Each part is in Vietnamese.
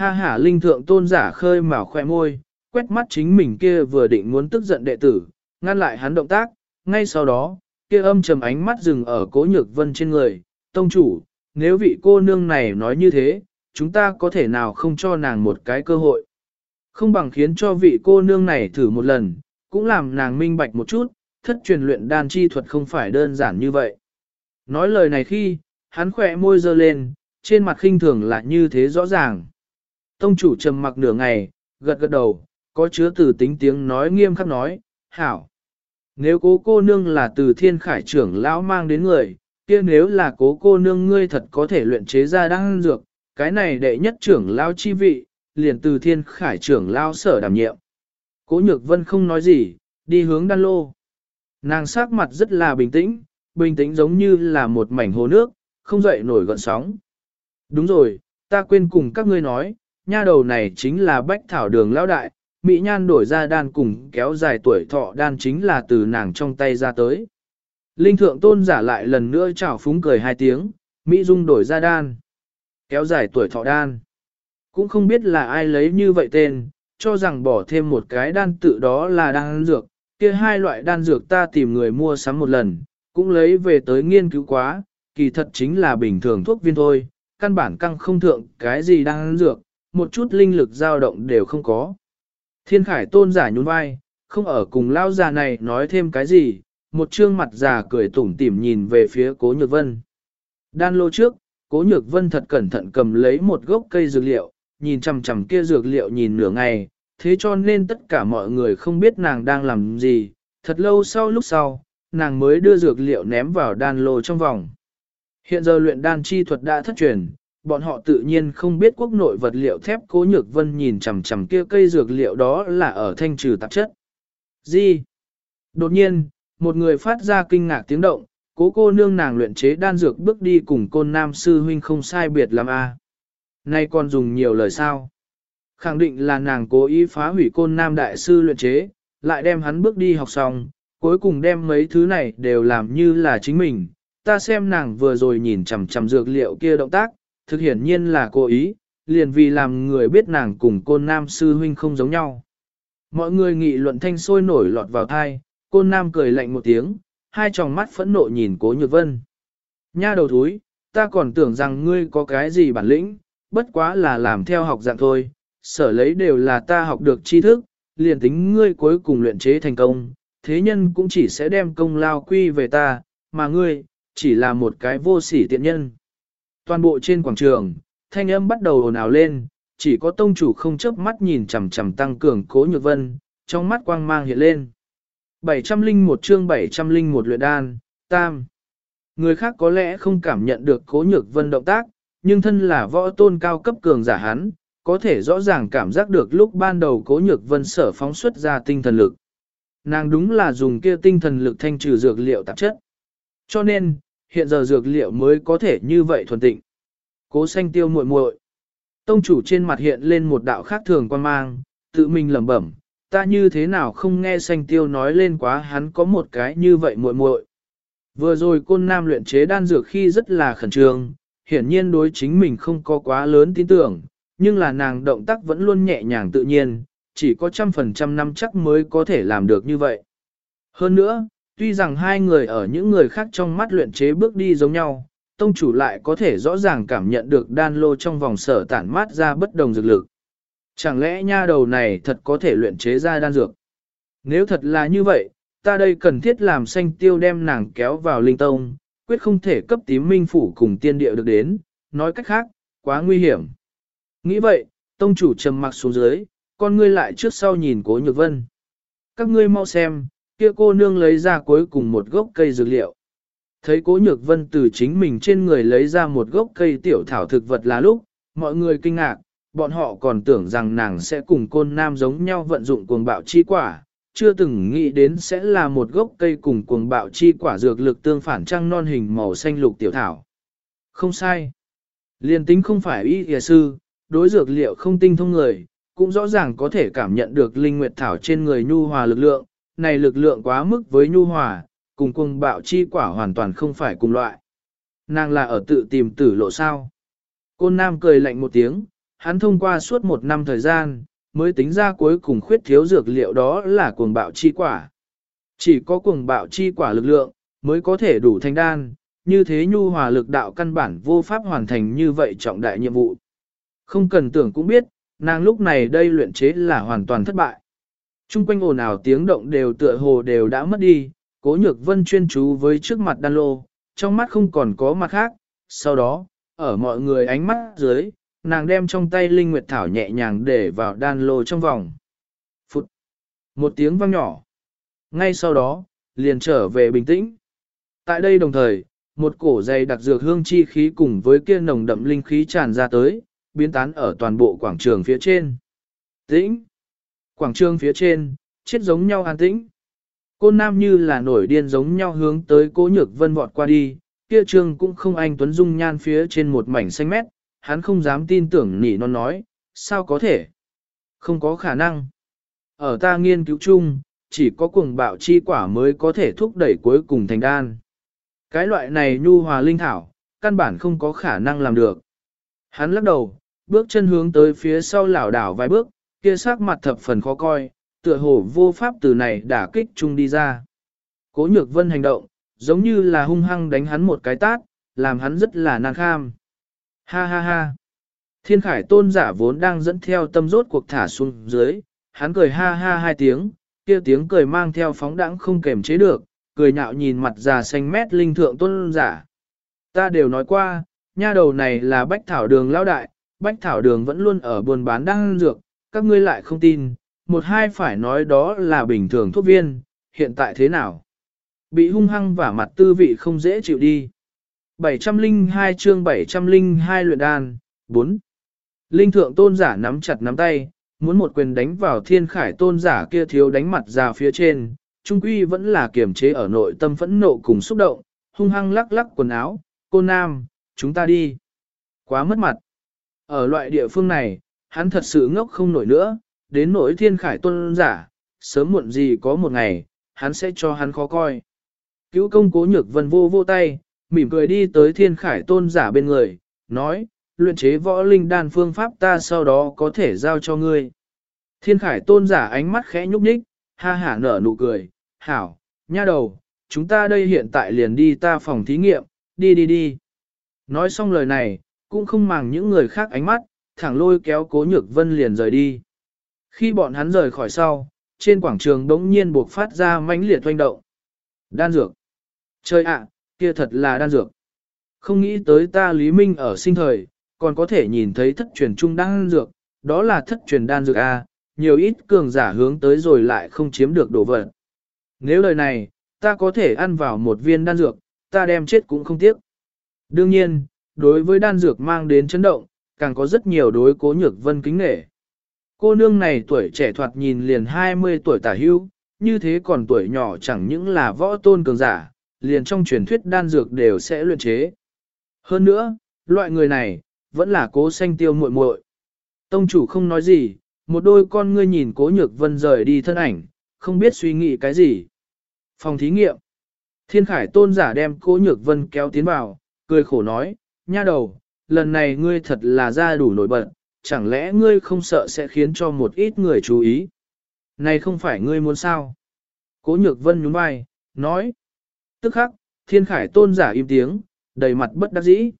Ha hả linh thượng tôn giả khơi mào khoe môi, quét mắt chính mình kia vừa định muốn tức giận đệ tử, ngăn lại hắn động tác, ngay sau đó, kia âm trầm ánh mắt dừng ở cố nhược vân trên người, tông chủ, nếu vị cô nương này nói như thế, chúng ta có thể nào không cho nàng một cái cơ hội. Không bằng khiến cho vị cô nương này thử một lần, cũng làm nàng minh bạch một chút, thất truyền luyện đan chi thuật không phải đơn giản như vậy. Nói lời này khi, hắn khỏe môi dơ lên, trên mặt khinh thường là như thế rõ ràng. Tông chủ trầm mặc nửa ngày, gật gật đầu, có chứa từ tính tiếng nói nghiêm khắc nói, hảo. Nếu cố cô nương là từ thiên khải trưởng lão mang đến người, kia nếu là cố cô nương ngươi thật có thể luyện chế ra đan dược, cái này đệ nhất trưởng lão chi vị, liền từ thiên khải trưởng lão sở đảm nhiệm. Cố nhược vân không nói gì, đi hướng đan lô. Nàng sắc mặt rất là bình tĩnh, bình tĩnh giống như là một mảnh hồ nước, không dậy nổi gọn sóng. Đúng rồi, ta quên cùng các ngươi nói, nha đầu này chính là bách thảo đường lão đại, Mỹ Nhan đổi ra đan cùng kéo dài tuổi thọ đan chính là từ nàng trong tay ra tới. Linh thượng tôn giả lại lần nữa chào phúng cười hai tiếng, Mỹ Dung đổi ra đan, kéo dài tuổi thọ đan. Cũng không biết là ai lấy như vậy tên, cho rằng bỏ thêm một cái đan tự đó là đan dược, kia hai loại đan dược ta tìm người mua sắm một lần, cũng lấy về tới nghiên cứu quá, kỳ thật chính là bình thường thuốc viên thôi, căn bản căng không thượng cái gì đan dược, một chút linh lực dao động đều không có. Thiên khải tôn giả nhún vai, không ở cùng lao già này nói thêm cái gì, một trương mặt già cười tủm tỉm nhìn về phía cố nhược vân. Đan lô trước, cố nhược vân thật cẩn thận cầm lấy một gốc cây dược liệu, nhìn chằm chằm kia dược liệu nhìn nửa ngày, thế cho nên tất cả mọi người không biết nàng đang làm gì, thật lâu sau lúc sau, nàng mới đưa dược liệu ném vào đan lô trong vòng. Hiện giờ luyện đan chi thuật đã thất truyền, bọn họ tự nhiên không biết quốc nội vật liệu thép cố nhược vân nhìn chằm chằm kia cây dược liệu đó là ở thanh trừ tạp chất. Gì? Đột nhiên, một người phát ra kinh ngạc tiếng động, cố cô nương nàng luyện chế đan dược bước đi cùng côn nam sư huynh không sai biệt làm a. Nay còn dùng nhiều lời sao? Khẳng định là nàng cố ý phá hủy côn nam đại sư luyện chế, lại đem hắn bước đi học xong, cuối cùng đem mấy thứ này đều làm như là chính mình. Ta xem nàng vừa rồi nhìn chằm chằm dược liệu kia động tác, thực hiển nhiên là cố ý, liền vì làm người biết nàng cùng côn nam sư huynh không giống nhau. Mọi người nghị luận thanh sôi nổi lọt vào thai, côn nam cười lạnh một tiếng, hai tròng mắt phẫn nộ nhìn cố nhược vân. Nha đầu thúi, ta còn tưởng rằng ngươi có cái gì bản lĩnh, bất quá là làm theo học dạng thôi, sở lấy đều là ta học được tri thức, liền tính ngươi cuối cùng luyện chế thành công, thế nhân cũng chỉ sẽ đem công lao quy về ta, mà ngươi, chỉ là một cái vô sỉ tiện nhân. Toàn bộ trên quảng trường, thanh âm bắt đầu ồn ào lên, chỉ có tông chủ không chớp mắt nhìn chằm chằm tăng cường cố nhược vân, trong mắt quang mang hiện lên. 701 chương 701 luyện đan, tam. Người khác có lẽ không cảm nhận được cố nhược vân động tác, nhưng thân là võ tôn cao cấp cường giả hắn, có thể rõ ràng cảm giác được lúc ban đầu cố nhược vân sở phóng xuất ra tinh thần lực. Nàng đúng là dùng kia tinh thần lực thanh trừ dược liệu tạp chất. Cho nên, hiện giờ dược liệu mới có thể như vậy thuần tịnh. Cố xanh tiêu muội muội. Tông chủ trên mặt hiện lên một đạo khác thường quan mang, tự mình lẩm bẩm, ta như thế nào không nghe xanh tiêu nói lên quá hắn có một cái như vậy muội muội. Vừa rồi côn nam luyện chế đan dược khi rất là khẩn trương, hiển nhiên đối chính mình không có quá lớn tin tưởng, nhưng là nàng động tác vẫn luôn nhẹ nhàng tự nhiên, chỉ có trăm phần trăm năm chắc mới có thể làm được như vậy. Hơn nữa, tuy rằng hai người ở những người khác trong mắt luyện chế bước đi giống nhau, tông chủ lại có thể rõ ràng cảm nhận được đan lô trong vòng sở tản mát ra bất đồng dược lực. Chẳng lẽ nha đầu này thật có thể luyện chế ra đan dược? Nếu thật là như vậy, ta đây cần thiết làm xanh tiêu đem nàng kéo vào linh tông, quyết không thể cấp tím minh phủ cùng tiên địa được đến, nói cách khác, quá nguy hiểm. Nghĩ vậy, tông chủ trầm mặc xuống dưới, con ngươi lại trước sau nhìn cố nhược vân. Các ngươi mau xem, kia cô nương lấy ra cuối cùng một gốc cây dược liệu. Thấy cố nhược vân từ chính mình trên người lấy ra một gốc cây tiểu thảo thực vật là lúc, mọi người kinh ngạc, bọn họ còn tưởng rằng nàng sẽ cùng côn nam giống nhau vận dụng cuồng bạo chi quả, chưa từng nghĩ đến sẽ là một gốc cây cùng cuồng bạo chi quả dược lực tương phản trăng non hình màu xanh lục tiểu thảo. Không sai. Liên tính không phải y y sư, đối dược liệu không tinh thông người, cũng rõ ràng có thể cảm nhận được linh nguyệt thảo trên người nhu hòa lực lượng, này lực lượng quá mức với nhu hòa, cùng cuồng bạo chi quả hoàn toàn không phải cùng loại. Nàng là ở tự tìm tử lộ sao. Côn Nam cười lạnh một tiếng, hắn thông qua suốt một năm thời gian, mới tính ra cuối cùng khuyết thiếu dược liệu đó là cuồng bạo chi quả. Chỉ có cuồng bạo chi quả lực lượng, mới có thể đủ thành đan, như thế nhu hòa lực đạo căn bản vô pháp hoàn thành như vậy trọng đại nhiệm vụ. Không cần tưởng cũng biết, nàng lúc này đây luyện chế là hoàn toàn thất bại. Trung quanh ồn ào tiếng động đều tựa hồ đều đã mất đi, cố nhược vân chuyên chú với trước mặt đan lô, trong mắt không còn có mặt khác, sau đó, ở mọi người ánh mắt dưới, nàng đem trong tay linh nguyệt thảo nhẹ nhàng để vào đan lô trong vòng. Phụt! Một tiếng vang nhỏ. Ngay sau đó, liền trở về bình tĩnh. Tại đây đồng thời, một cổ dày đặc dược hương chi khí cùng với kia nồng đậm linh khí tràn ra tới, biến tán ở toàn bộ quảng trường phía trên. Tĩnh! Quảng trường phía trên, chết giống nhau an tĩnh. Cô nam như là nổi điên giống nhau hướng tới cố nhược vân vọt qua đi, kia trương cũng không anh tuấn dung nhan phía trên một mảnh xanh mét, hắn không dám tin tưởng nỉ non nói, sao có thể? Không có khả năng. Ở ta nghiên cứu chung, chỉ có cuồng bạo chi quả mới có thể thúc đẩy cuối cùng thành đan. Cái loại này nhu hòa linh thảo, căn bản không có khả năng làm được. Hắn lắc đầu, bước chân hướng tới phía sau lảo đảo vài bước, kia sắc mặt thập phần khó coi, tựa hồ vô pháp từ này đả kích chung đi ra. Cố nhược vân hành động, giống như là hung hăng đánh hắn một cái tát, làm hắn rất là nàng kham. Ha ha ha. Thiên khải tôn giả vốn đang dẫn theo tâm rốt cuộc thả xuống dưới, hắn cười ha ha hai tiếng, kia tiếng cười mang theo phóng đãng không kềm chế được, cười nhạo nhìn mặt già xanh mét linh thượng tôn giả. Ta đều nói qua, nha đầu này là bách thảo đường lao đại, bách thảo đường vẫn luôn ở buôn bán đan dược, các ngươi lại không tin, một hai phải nói đó là bình thường thuốc viên, hiện tại thế nào? Bị hung hăng và mặt tư vị không dễ chịu đi. 702 chương 702 luyện đan, 4. Linh thượng tôn giả nắm chặt nắm tay, muốn một quyền đánh vào thiên khải tôn giả kia thiếu đánh mặt ra phía trên, trung quy vẫn là kiềm chế ở nội tâm phẫn nộ cùng xúc động, hung hăng lắc lắc quần áo, cô nam, chúng ta đi. Quá mất mặt. Ở loại địa phương này, hắn thật sự ngốc không nổi nữa, đến nỗi thiên khải tôn giả, sớm muộn gì có một ngày, hắn sẽ cho hắn khó coi. Cứu công cố nhược vân vô vô tay, mỉm cười đi tới thiên khải tôn giả bên người, nói, luyện chế võ linh đan phương pháp ta sau đó có thể giao cho ngươi. Thiên khải tôn giả ánh mắt khẽ nhúc nhích, ha hả nở nụ cười, hảo, nha đầu, chúng ta đây hiện tại liền đi ta phòng thí nghiệm, đi đi đi. Nói xong lời này, cũng không màng những người khác ánh mắt, thẳng lôi kéo cố nhược vân liền rời đi. Khi bọn hắn rời khỏi sau, trên quảng trường đống nhiên buộc phát ra mãnh liệt hoành động. Đan dược. Chơi ạ, kia thật là đan dược. Không nghĩ tới ta Lý Minh ở sinh thời, còn có thể nhìn thấy thất truyền trung đan dược, đó là thất truyền đan dược A, nhiều ít cường giả hướng tới rồi lại không chiếm được đồ vật. Nếu lời này, ta có thể ăn vào một viên đan dược, ta đem chết cũng không tiếc. Đương nhiên, đối với đan dược mang đến chấn động, càng có rất nhiều đối cố nhược vân kính nghệ. Cô nương này tuổi trẻ thoạt nhìn liền 20 tuổi tả hưu, như thế còn tuổi nhỏ chẳng những là võ tôn cường giả, liền trong truyền thuyết đan dược đều sẽ luyện chế. Hơn nữa, loại người này, vẫn là cố sanh tiêu muội muội. Tông chủ không nói gì, một đôi con ngươi nhìn cố nhược vân rời đi thân ảnh, không biết suy nghĩ cái gì. Phòng thí nghiệm. Thiên khải tôn giả đem cố nhược vân kéo tiến vào, cười khổ nói, nha đầu, lần này ngươi thật là ra đủ nổi bật, chẳng lẽ ngươi không sợ sẽ khiến cho một ít người chú ý? Này không phải ngươi muốn sao? Cố nhược vân nhún vai, nói. Tức khắc, thiên khải tôn giả im tiếng, đầy mặt bất đắc dĩ.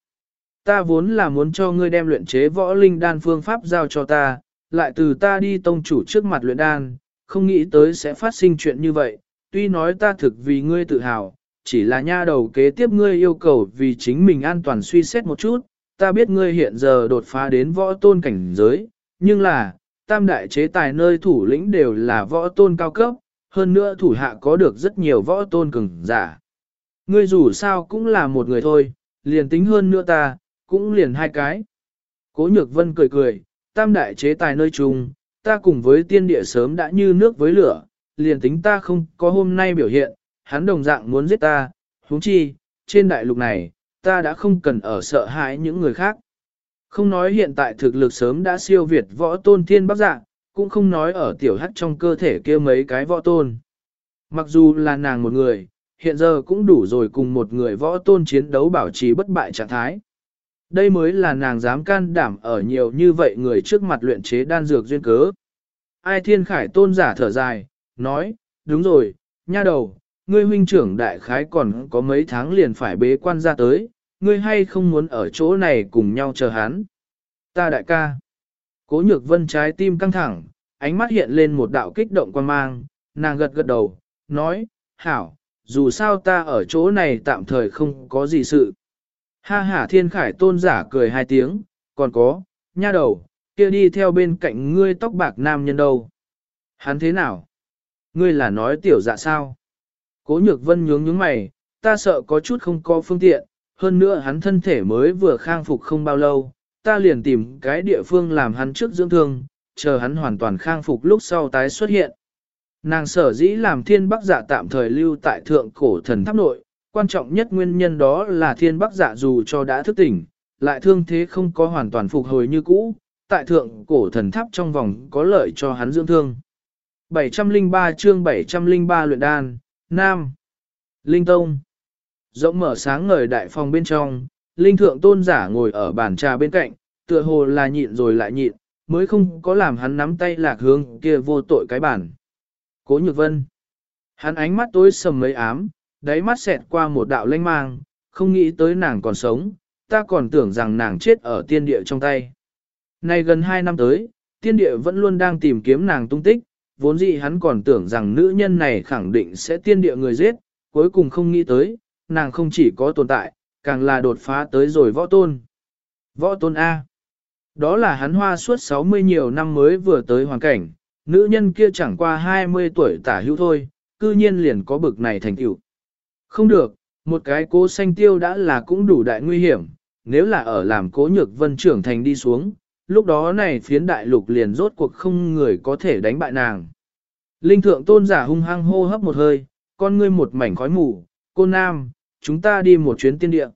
Ta vốn là muốn cho ngươi đem luyện chế võ linh đan phương pháp giao cho ta, lại từ ta đi tông chủ trước mặt luyện đan, không nghĩ tới sẽ phát sinh chuyện như vậy, tuy nói ta thực vì ngươi tự hào, chỉ là nha đầu kế tiếp ngươi yêu cầu vì chính mình an toàn suy xét một chút, ta biết ngươi hiện giờ đột phá đến võ tôn cảnh giới, nhưng là, tam đại chế tài nơi thủ lĩnh đều là võ tôn cao cấp, hơn nữa thủ hạ có được rất nhiều võ tôn cường giả. Ngươi dù sao cũng là một người thôi, liền tính hơn nữa ta, cũng liền hai cái. Cố nhược vân cười cười, tam đại chế tài nơi chung, ta cùng với tiên địa sớm đã như nước với lửa, liền tính ta không có hôm nay biểu hiện, hắn đồng dạng muốn giết ta, huống chi, trên đại lục này, ta đã không cần ở sợ hãi những người khác. Không nói hiện tại thực lực sớm đã siêu việt võ tôn thiên bắc dạng, cũng không nói ở tiểu hắc trong cơ thể kia mấy cái võ tôn. Mặc dù là nàng một người, hiện giờ cũng đủ rồi cùng một người võ tôn chiến đấu bảo trì bất bại trạng thái. Đây mới là nàng dám can đảm ở nhiều như vậy người trước mặt luyện chế đan dược duyên cớ. Ai thiên khải tôn giả thở dài, nói, đúng rồi, nha đầu, ngươi huynh trưởng đại khái còn có mấy tháng liền phải bế quan ra tới, ngươi hay không muốn ở chỗ này cùng nhau chờ hắn. Ta đại ca. Cố nhược vân trái tim căng thẳng, ánh mắt hiện lên một đạo kích động quan mang, nàng gật gật đầu, nói, hảo, dù sao ta ở chỗ này tạm thời không có gì sự. Ha ha thiên khải tôn giả cười hai tiếng, còn có, nha đầu, kia đi theo bên cạnh ngươi tóc bạc nam nhân đâu. Hắn thế nào? Ngươi là nói tiểu dạ sao? Cố nhược vân nhướng nhướng mày, ta sợ có chút không có phương tiện, hơn nữa hắn thân thể mới vừa khang phục không bao lâu, ta liền tìm cái địa phương làm hắn trước dưỡng thương, chờ hắn hoàn toàn khang phục lúc sau tái xuất hiện. Nàng sở dĩ làm thiên bắc dạ tạm thời lưu tại thượng cổ thần tháp nội, quan trọng nhất nguyên nhân đó là thiên bắc dạ dù cho đã thức tỉnh, lại thương thế không có hoàn toàn phục hồi như cũ, tại thượng cổ thần tháp trong vòng có lợi cho hắn dưỡng thương. 703 chương 703 luyện đan, Nam, Linh Tông. Rộng mở sáng ngời đại phòng bên trong, Linh Thượng Tôn giả ngồi ở bàn trà bên cạnh, tựa hồ là nhịn rồi lại nhịn, mới không có làm hắn nắm tay lạc hướng kia vô tội cái bản. Cố Nhược Vân. Hắn ánh mắt tối sầm mấy ám, đáy mắt xẹt qua một đạo lanh mang, không nghĩ tới nàng còn sống, ta còn tưởng rằng nàng chết ở tiên địa trong tay. Nay gần hai năm tới, tiên địa vẫn luôn đang tìm kiếm nàng tung tích, vốn dĩ hắn còn tưởng rằng nữ nhân này khẳng định sẽ tiên địa người giết, cuối cùng không nghĩ tới, nàng không chỉ có tồn tại, càng là đột phá tới rồi võ tôn. Võ tôn A. Đó là hắn hoa suốt 60 nhiều năm mới vừa tới hoàn cảnh, nữ nhân kia chẳng qua 20 tuổi tả hữu thôi, cư nhiên liền có bực này thành tựu. Không được, một cái cố xanh tiêu đã là cũng đủ đại nguy hiểm, nếu là ở làm cố nhược vân trưởng thành đi xuống, lúc đó này phiến đại lục liền rốt cuộc không người có thể đánh bại nàng. Linh thượng tôn giả hung hăng hô hấp một hơi, con ngươi một mảnh khói mù, cô nam, chúng ta đi một chuyến tiên địa.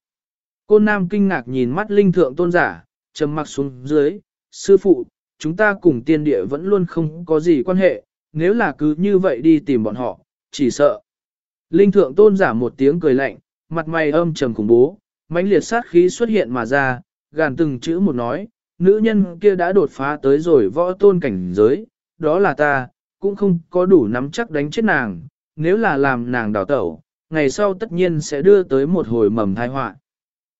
Cô nam kinh ngạc nhìn mắt linh thượng tôn giả, trầm mặc xuống dưới, sư phụ, chúng ta cùng tiên địa vẫn luôn không có gì quan hệ, nếu là cứ như vậy đi tìm bọn họ, chỉ sợ. Linh thượng tôn giả một tiếng cười lạnh, mặt mày âm trầm khủng bố, mãnh liệt sát khí xuất hiện mà ra, gàn từng chữ một nói, nữ nhân kia đã đột phá tới rồi võ tôn cảnh giới, đó là ta, cũng không có đủ nắm chắc đánh chết nàng, nếu là làm nàng đào tẩu, ngày sau tất nhiên sẽ đưa tới một hồi mầm thai họa.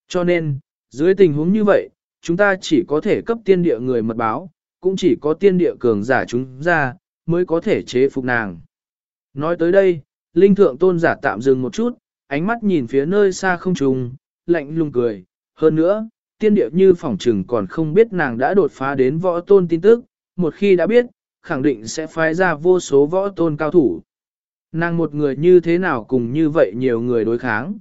Cho nên, dưới tình huống như vậy, chúng ta chỉ có thể cấp tiên địa người mật báo, cũng chỉ có tiên địa cường giả chúng ra, mới có thể chế phục nàng. Nói tới đây, Linh Thượng Tôn giả tạm dừng một chút, ánh mắt nhìn phía nơi xa không trùng, lạnh lùng cười. Hơn nữa, tiên địa như phỏng trừng còn không biết nàng đã đột phá đến võ tôn tin tức, một khi đã biết, khẳng định sẽ phái ra vô số võ tôn cao thủ. Nàng một người như thế nào cùng như vậy nhiều người đối kháng.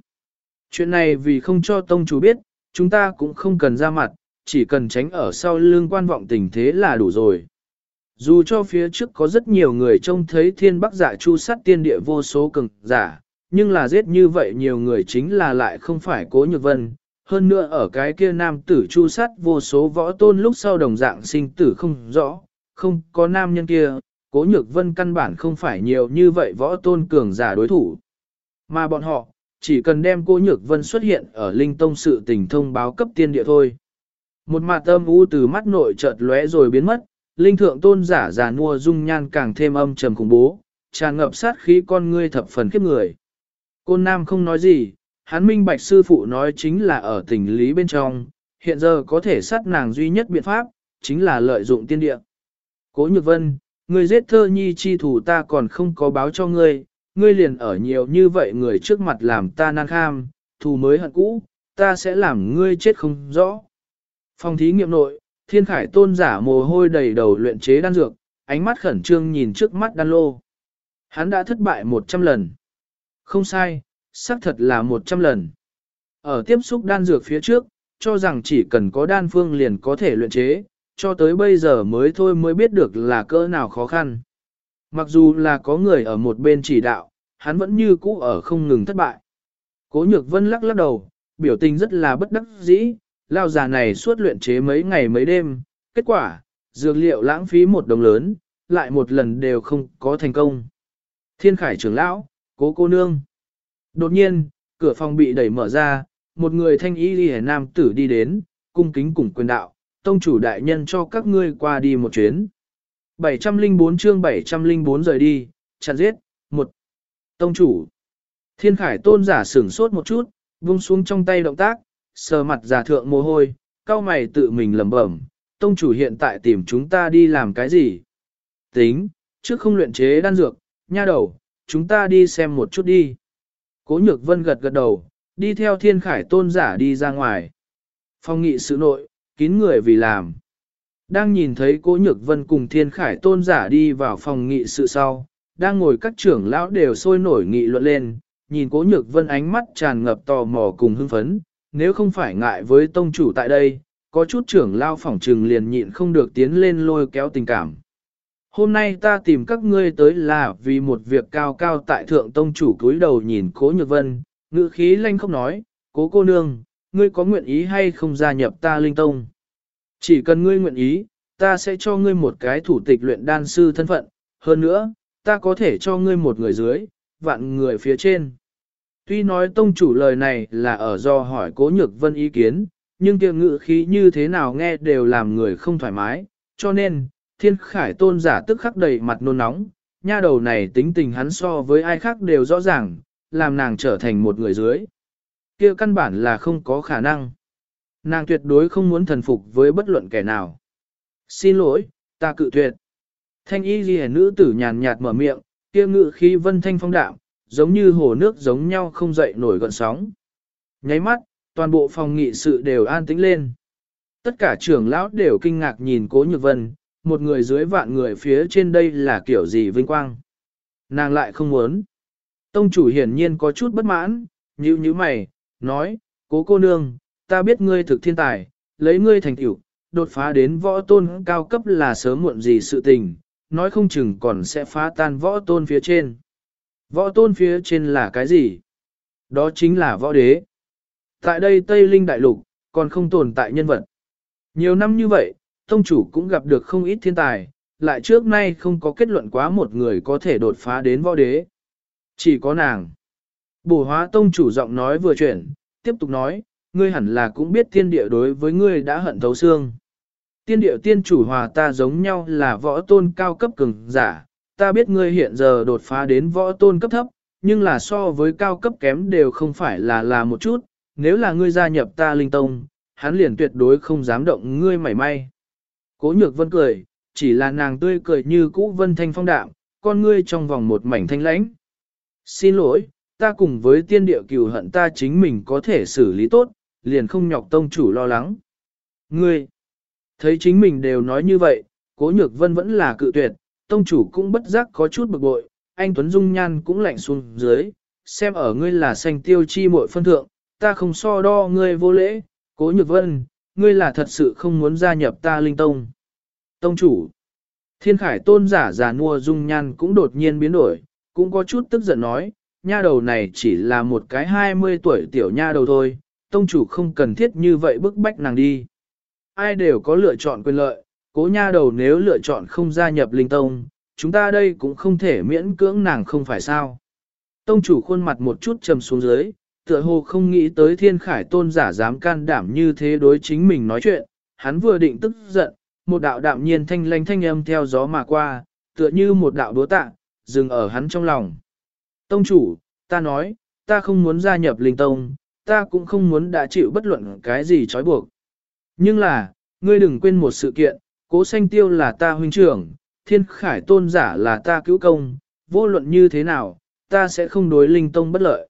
Chuyện này vì không cho tông chủ biết, chúng ta cũng không cần ra mặt, chỉ cần tránh ở sau lưng quan vọng tình thế là đủ rồi. Dù cho phía trước có rất nhiều người trông thấy thiên bắc giả chu sát tiên địa vô số cường giả, nhưng là giết như vậy nhiều người chính là lại không phải cố nhược vân. Hơn nữa ở cái kia nam tử chu sát vô số võ tôn lúc sau đồng dạng sinh tử không rõ, không có nam nhân kia, cố nhược vân căn bản không phải nhiều như vậy võ tôn cường giả đối thủ. Mà bọn họ, chỉ cần đem cố nhược vân xuất hiện ở linh tông sự tình thông báo cấp tiên địa thôi. Một mặt âm u từ mắt nội chợt lóe rồi biến mất, linh thượng tôn giả già nua dung nhan càng thêm âm trầm khủng bố, tràn ngập sát khí con ngươi thập phần khiếp người. Côn nam không nói gì, hắn minh bạch sư phụ nói chính là ở tình lý bên trong, hiện giờ có thể sát nàng duy nhất biện pháp, chính là lợi dụng tiên địa. Cố nhược vân, ngươi giết thơ nhi chi thủ ta còn không có báo cho ngươi, ngươi liền ở nhiều như vậy người trước mặt làm ta nan kham, thù mới hận cũ, ta sẽ làm ngươi chết không rõ. Phòng thí nghiệm nội, thiên khải tôn giả mồ hôi đầy đầu luyện chế đan dược, ánh mắt khẩn trương nhìn trước mắt đan lô. Hắn đã thất bại 100 lần. Không sai, xác thật là 100 lần. Ở tiếp xúc đan dược phía trước, cho rằng chỉ cần có đan phương liền có thể luyện chế, cho tới bây giờ mới thôi mới biết được là cỡ nào khó khăn. Mặc dù là có người ở một bên chỉ đạo, hắn vẫn như cũ ở không ngừng thất bại. Cố nhược vân lắc lắc đầu, biểu tình rất là bất đắc dĩ, lao già này suốt luyện chế mấy ngày mấy đêm, kết quả, dược liệu lãng phí một đồng lớn, lại một lần đều không có thành công. Thiên khải trưởng lão, cố cô nương. Đột nhiên, cửa phòng bị đẩy mở ra, một người thanh y lìa nam tử đi đến, cung kính cùng quyền đạo, tông chủ đại nhân cho các ngươi qua đi một chuyến. 704 chương 704 rời đi, chặn giết, một Tông chủ. Thiên khải tôn giả sửng sốt một chút, vung xuống trong tay động tác, sờ mặt giả thượng mồ hôi, cao mày tự mình lẩm bẩm, tông chủ hiện tại tìm chúng ta đi làm cái gì? Tính, trước không luyện chế đan dược, nha đầu, chúng ta đi xem một chút đi. Cố nhược vân gật gật đầu, đi theo thiên khải tôn giả đi ra ngoài. Phong nghị sự nội, kín người vì làm. Đang nhìn thấy cố nhược vân cùng thiên khải tôn giả đi vào phòng nghị sự sau, đang ngồi các trưởng lão đều sôi nổi nghị luận lên, nhìn cố nhược vân ánh mắt tràn ngập tò mò cùng hưng phấn, nếu không phải ngại với tông chủ tại đây, có chút trưởng lao phỏng trừng liền nhịn không được tiến lên lôi kéo tình cảm. Hôm nay ta tìm các ngươi tới là vì một việc cao cao tại thượng tông chủ cúi đầu nhìn cố nhược vân, ngữ khí lanh không nói, cố cô nương, ngươi có nguyện ý hay không gia nhập ta linh tông. Chỉ cần ngươi nguyện ý, ta sẽ cho ngươi một cái thủ tịch luyện đan sư thân phận, hơn nữa, ta có thể cho ngươi một người dưới, vạn người phía trên. Tuy nói tông chủ lời này là ở do hỏi cố nhược vân ý kiến, nhưng kia ngữ khí như thế nào nghe đều làm người không thoải mái, cho nên, thiên khải tôn giả tức khắc đầy mặt nôn nóng, nha đầu này tính tình hắn so với ai khác đều rõ ràng, làm nàng trở thành một người dưới. kia căn bản là không có khả năng. Nàng tuyệt đối không muốn thần phục với bất luận kẻ nào. Xin lỗi, ta cự tuyệt. Thanh y ghi nữ tử nhàn nhạt mở miệng, kia ngự khí vân thanh phong đạm, giống như hồ nước giống nhau không dậy nổi gọn sóng. Nháy mắt, toàn bộ phòng nghị sự đều an tĩnh lên. Tất cả trưởng lão đều kinh ngạc nhìn cố nhược vân, một người dưới vạn người phía trên đây là kiểu gì vinh quang. Nàng lại không muốn. Tông chủ hiển nhiên có chút bất mãn, như như mày, nói, cố cô nương, ta biết ngươi thực thiên tài, lấy ngươi thành tiểu, đột phá đến võ tôn cao cấp là sớm muộn gì sự tình, nói không chừng còn sẽ phá tan võ tôn phía trên. Võ tôn phía trên là cái gì? Đó chính là võ đế. Tại đây Tây Linh Đại Lục, còn không tồn tại nhân vật. Nhiều năm như vậy, tông chủ cũng gặp được không ít thiên tài, lại trước nay không có kết luận quá một người có thể đột phá đến võ đế. Chỉ có nàng. Bổ hóa tông chủ giọng nói vừa chuyển, tiếp tục nói, ngươi hẳn là cũng biết tiên địa đối với ngươi đã hận thấu xương. Tiên địa tiên chủ hòa ta giống nhau là võ tôn cao cấp cường giả, ta biết ngươi hiện giờ đột phá đến võ tôn cấp thấp, nhưng là so với cao cấp kém đều không phải là là một chút, nếu là ngươi gia nhập ta linh tông, hắn liền tuyệt đối không dám động ngươi mảy may. Cố nhược vân cười, chỉ là nàng tươi cười như cũ vân thanh phong đạm, con ngươi trong vòng một mảnh thanh lãnh. Xin lỗi, ta cùng với tiên địa cừu hận ta chính mình có thể xử lý tốt, liền không nhọc tông chủ lo lắng. Ngươi, thấy chính mình đều nói như vậy, cố nhược vân vẫn là cự tuyệt, tông chủ cũng bất giác có chút bực bội, anh Tuấn Dung Nhan cũng lạnh xuống dưới, xem ở ngươi là xanh tiêu chi muội phân thượng, ta không so đo ngươi vô lễ, cố nhược vân, ngươi là thật sự không muốn gia nhập ta linh tông. Tông chủ, thiên khải tôn giả già nua Dung Nhan cũng đột nhiên biến đổi, cũng có chút tức giận nói, nha đầu này chỉ là một cái 20 tuổi tiểu nha đầu thôi, tông chủ không cần thiết như vậy bức bách nàng đi. Ai đều có lựa chọn quyền lợi, cố nha đầu nếu lựa chọn không gia nhập linh tông, chúng ta đây cũng không thể miễn cưỡng nàng không phải sao. Tông chủ khuôn mặt một chút trầm xuống dưới, tựa hồ không nghĩ tới thiên khải tôn giả dám can đảm như thế đối chính mình nói chuyện, hắn vừa định tức giận, một đạo đạm nhiên thanh lanh thanh âm theo gió mà qua, tựa như một đạo đúa tạ, dừng ở hắn trong lòng. Tông chủ, ta nói, ta không muốn gia nhập linh tông, ta cũng không muốn đã chịu bất luận cái gì trói buộc. Nhưng là, ngươi đừng quên một sự kiện, cố sanh tiêu là ta huynh trưởng, thiên khải tôn giả là ta cứu công, vô luận như thế nào, ta sẽ không đối linh tông bất lợi.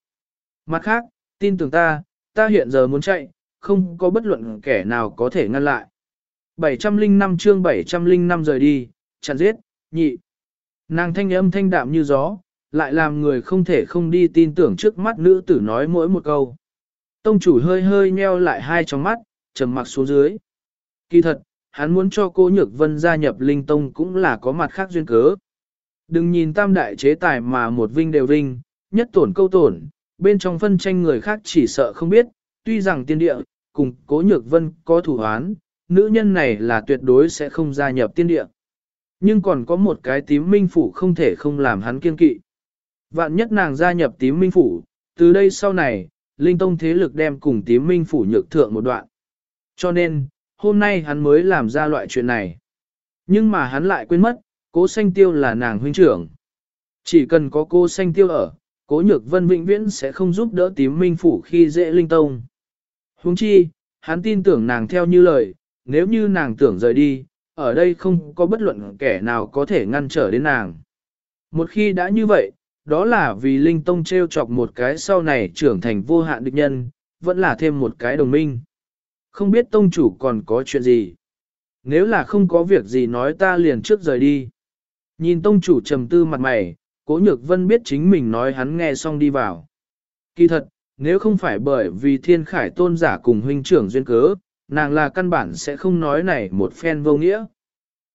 Mặt khác, tin tưởng ta, ta hiện giờ muốn chạy, không có bất luận kẻ nào có thể ngăn lại. 705 chương 705 rời đi, chặn giết, nhị. Nàng thanh âm thanh đạm như gió, lại làm người không thể không đi tin tưởng trước mắt nữ tử nói mỗi một câu. Tông chủ hơi hơi nheo lại hai tròng mắt, trầm mặc xuống dưới. Kỳ thật, hắn muốn cho cô Nhược Vân gia nhập Linh Tông cũng là có mặt khác duyên cớ. Đừng nhìn tam đại chế tài mà một vinh đều vinh, nhất tổn câu tổn, bên trong phân tranh người khác chỉ sợ không biết, tuy rằng tiên địa, cùng cố Nhược Vân có thủ hoán, nữ nhân này là tuyệt đối sẽ không gia nhập tiên địa. Nhưng còn có một cái tím minh phủ không thể không làm hắn kiên kỵ. Vạn nhất nàng gia nhập tím minh phủ, từ đây sau này, Linh Tông thế lực đem cùng tím minh phủ nhược thượng một đoạn. Cho nên, hôm nay hắn mới làm ra loại chuyện này. Nhưng mà hắn lại quên mất, cố xanh tiêu là nàng huynh trưởng. Chỉ cần có cô xanh tiêu ở, cố nhược vân vĩnh viễn sẽ không giúp đỡ tím minh phủ khi dễ linh tông. Huống chi, hắn tin tưởng nàng theo như lời, nếu như nàng tưởng rời đi, ở đây không có bất luận kẻ nào có thể ngăn trở đến nàng. Một khi đã như vậy, đó là vì Linh Tông treo chọc một cái sau này trưởng thành vô hạn địch nhân, vẫn là thêm một cái đồng minh. Không biết Tông chủ còn có chuyện gì. Nếu là không có việc gì nói ta liền trước rời đi. Nhìn Tông chủ trầm tư mặt mày, Cố Nhược Vân biết chính mình nói hắn nghe xong đi vào. Kỳ thật, nếu không phải bởi vì thiên khải tôn giả cùng huynh trưởng duyên cớ, nàng là căn bản sẽ không nói này một phen vô nghĩa.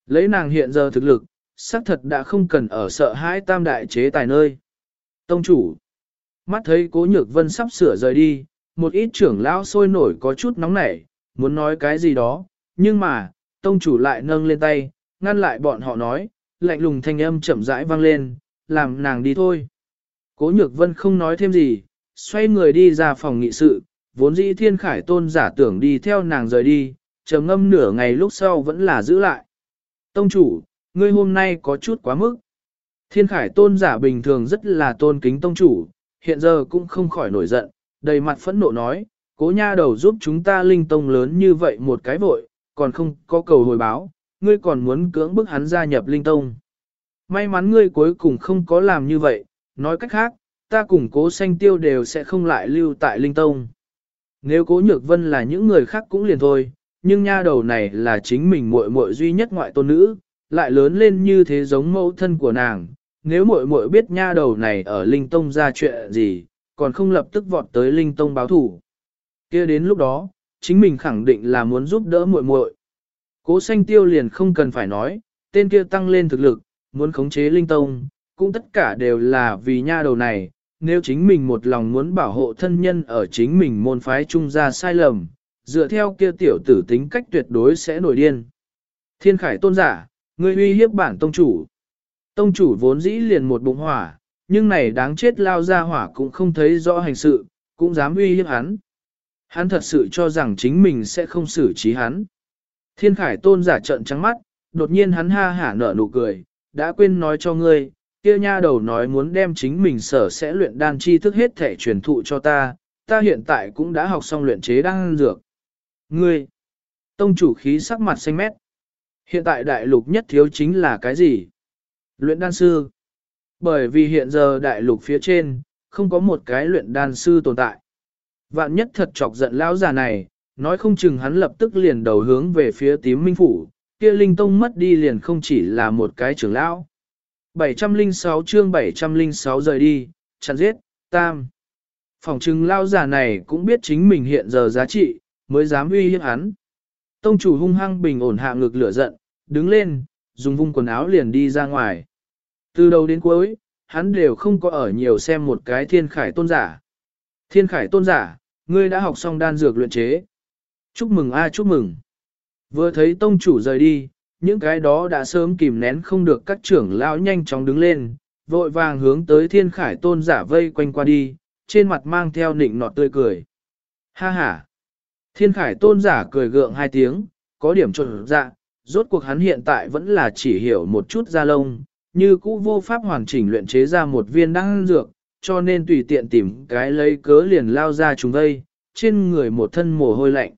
Lấy nàng hiện giờ thực lực, xác thật đã không cần ở sợ hãi tam đại chế tài nơi. Tông chủ, mắt thấy cố nhược vân sắp sửa rời đi, một ít trưởng lão sôi nổi có chút nóng nảy, muốn nói cái gì đó, nhưng mà, tông chủ lại nâng lên tay, ngăn lại bọn họ nói, lạnh lùng thanh âm chậm rãi vang lên, làm nàng đi thôi. Cố nhược vân không nói thêm gì, xoay người đi ra phòng nghị sự, vốn dĩ thiên khải tôn giả tưởng đi theo nàng rời đi, trầm ngâm nửa ngày lúc sau vẫn là giữ lại. Tông chủ, ngươi hôm nay có chút quá mức. Thiên khải tôn giả bình thường rất là tôn kính tông chủ, hiện giờ cũng không khỏi nổi giận, đầy mặt phẫn nộ nói, cố nha đầu giúp chúng ta linh tông lớn như vậy một cái vội, còn không có cầu hồi báo, ngươi còn muốn cưỡng bức hắn gia nhập linh tông. May mắn ngươi cuối cùng không có làm như vậy, nói cách khác, ta cùng cố sanh tiêu đều sẽ không lại lưu tại linh tông. Nếu cố nhược vân là những người khác cũng liền thôi, nhưng nha đầu này là chính mình muội muội duy nhất ngoại tôn nữ, lại lớn lên như thế giống mẫu thân của nàng. Nếu muội muội biết nha đầu này ở linh tông ra chuyện gì, còn không lập tức vọt tới linh tông báo thủ. kia đến lúc đó, chính mình khẳng định là muốn giúp đỡ muội muội. Cố sanh tiêu liền không cần phải nói, tên kia tăng lên thực lực, muốn khống chế linh tông, cũng tất cả đều là vì nha đầu này, nếu chính mình một lòng muốn bảo hộ thân nhân ở chính mình môn phái trung ra sai lầm, dựa theo kia tiểu tử tính cách tuyệt đối sẽ nổi điên. Thiên khải tôn giả, ngươi uy hiếp bản tông chủ. Tông chủ vốn dĩ liền một bụng hỏa, nhưng này đáng chết lao ra hỏa cũng không thấy rõ hành sự, cũng dám uy hiếp hắn. Hắn thật sự cho rằng chính mình sẽ không xử trí hắn. Thiên khải tôn giả trợn trắng mắt, đột nhiên hắn ha hả nở nụ cười, đã quên nói cho ngươi, kia nha đầu nói muốn đem chính mình sở sẽ luyện đan chi thức hết thể truyền thụ cho ta, ta hiện tại cũng đã học xong luyện chế đan dược. Ngươi, tông chủ khí sắc mặt xanh mét. Hiện tại đại lục nhất thiếu chính là cái gì? Luyện đan sư. Bởi vì hiện giờ đại lục phía trên, không có một cái luyện đan sư tồn tại. Vạn nhất thật chọc giận lão già này, nói không chừng hắn lập tức liền đầu hướng về phía tím minh phủ, kia linh tông mất đi liền không chỉ là một cái trưởng lão. 706 chương 706 rời đi, chặn giết, tam. Phòng trừng lao giả này cũng biết chính mình hiện giờ giá trị, mới dám uy hiếp hắn. Tông chủ hung hăng bình ổn hạ ngực lửa giận, đứng lên, dùng vung quần áo liền đi ra ngoài. Từ đầu đến cuối, hắn đều không có ở nhiều xem một cái thiên khải tôn giả. Thiên khải tôn giả, ngươi đã học xong đan dược luyện chế. Chúc mừng a chúc mừng. Vừa thấy tông chủ rời đi, những cái đó đã sớm kìm nén không được các trưởng lão nhanh chóng đứng lên, vội vàng hướng tới thiên khải tôn giả vây quanh qua đi, trên mặt mang theo nịnh nọt tươi cười. Ha ha! Thiên khải tôn giả cười gượng hai tiếng, có điểm trộn dạ, rốt cuộc hắn hiện tại vẫn là chỉ hiểu một chút da lông, như cũ vô pháp hoàn chỉnh luyện chế ra một viên đan dược, cho nên tùy tiện tìm cái lấy cớ liền lao ra chúng vây, trên người một thân mồ hôi lạnh.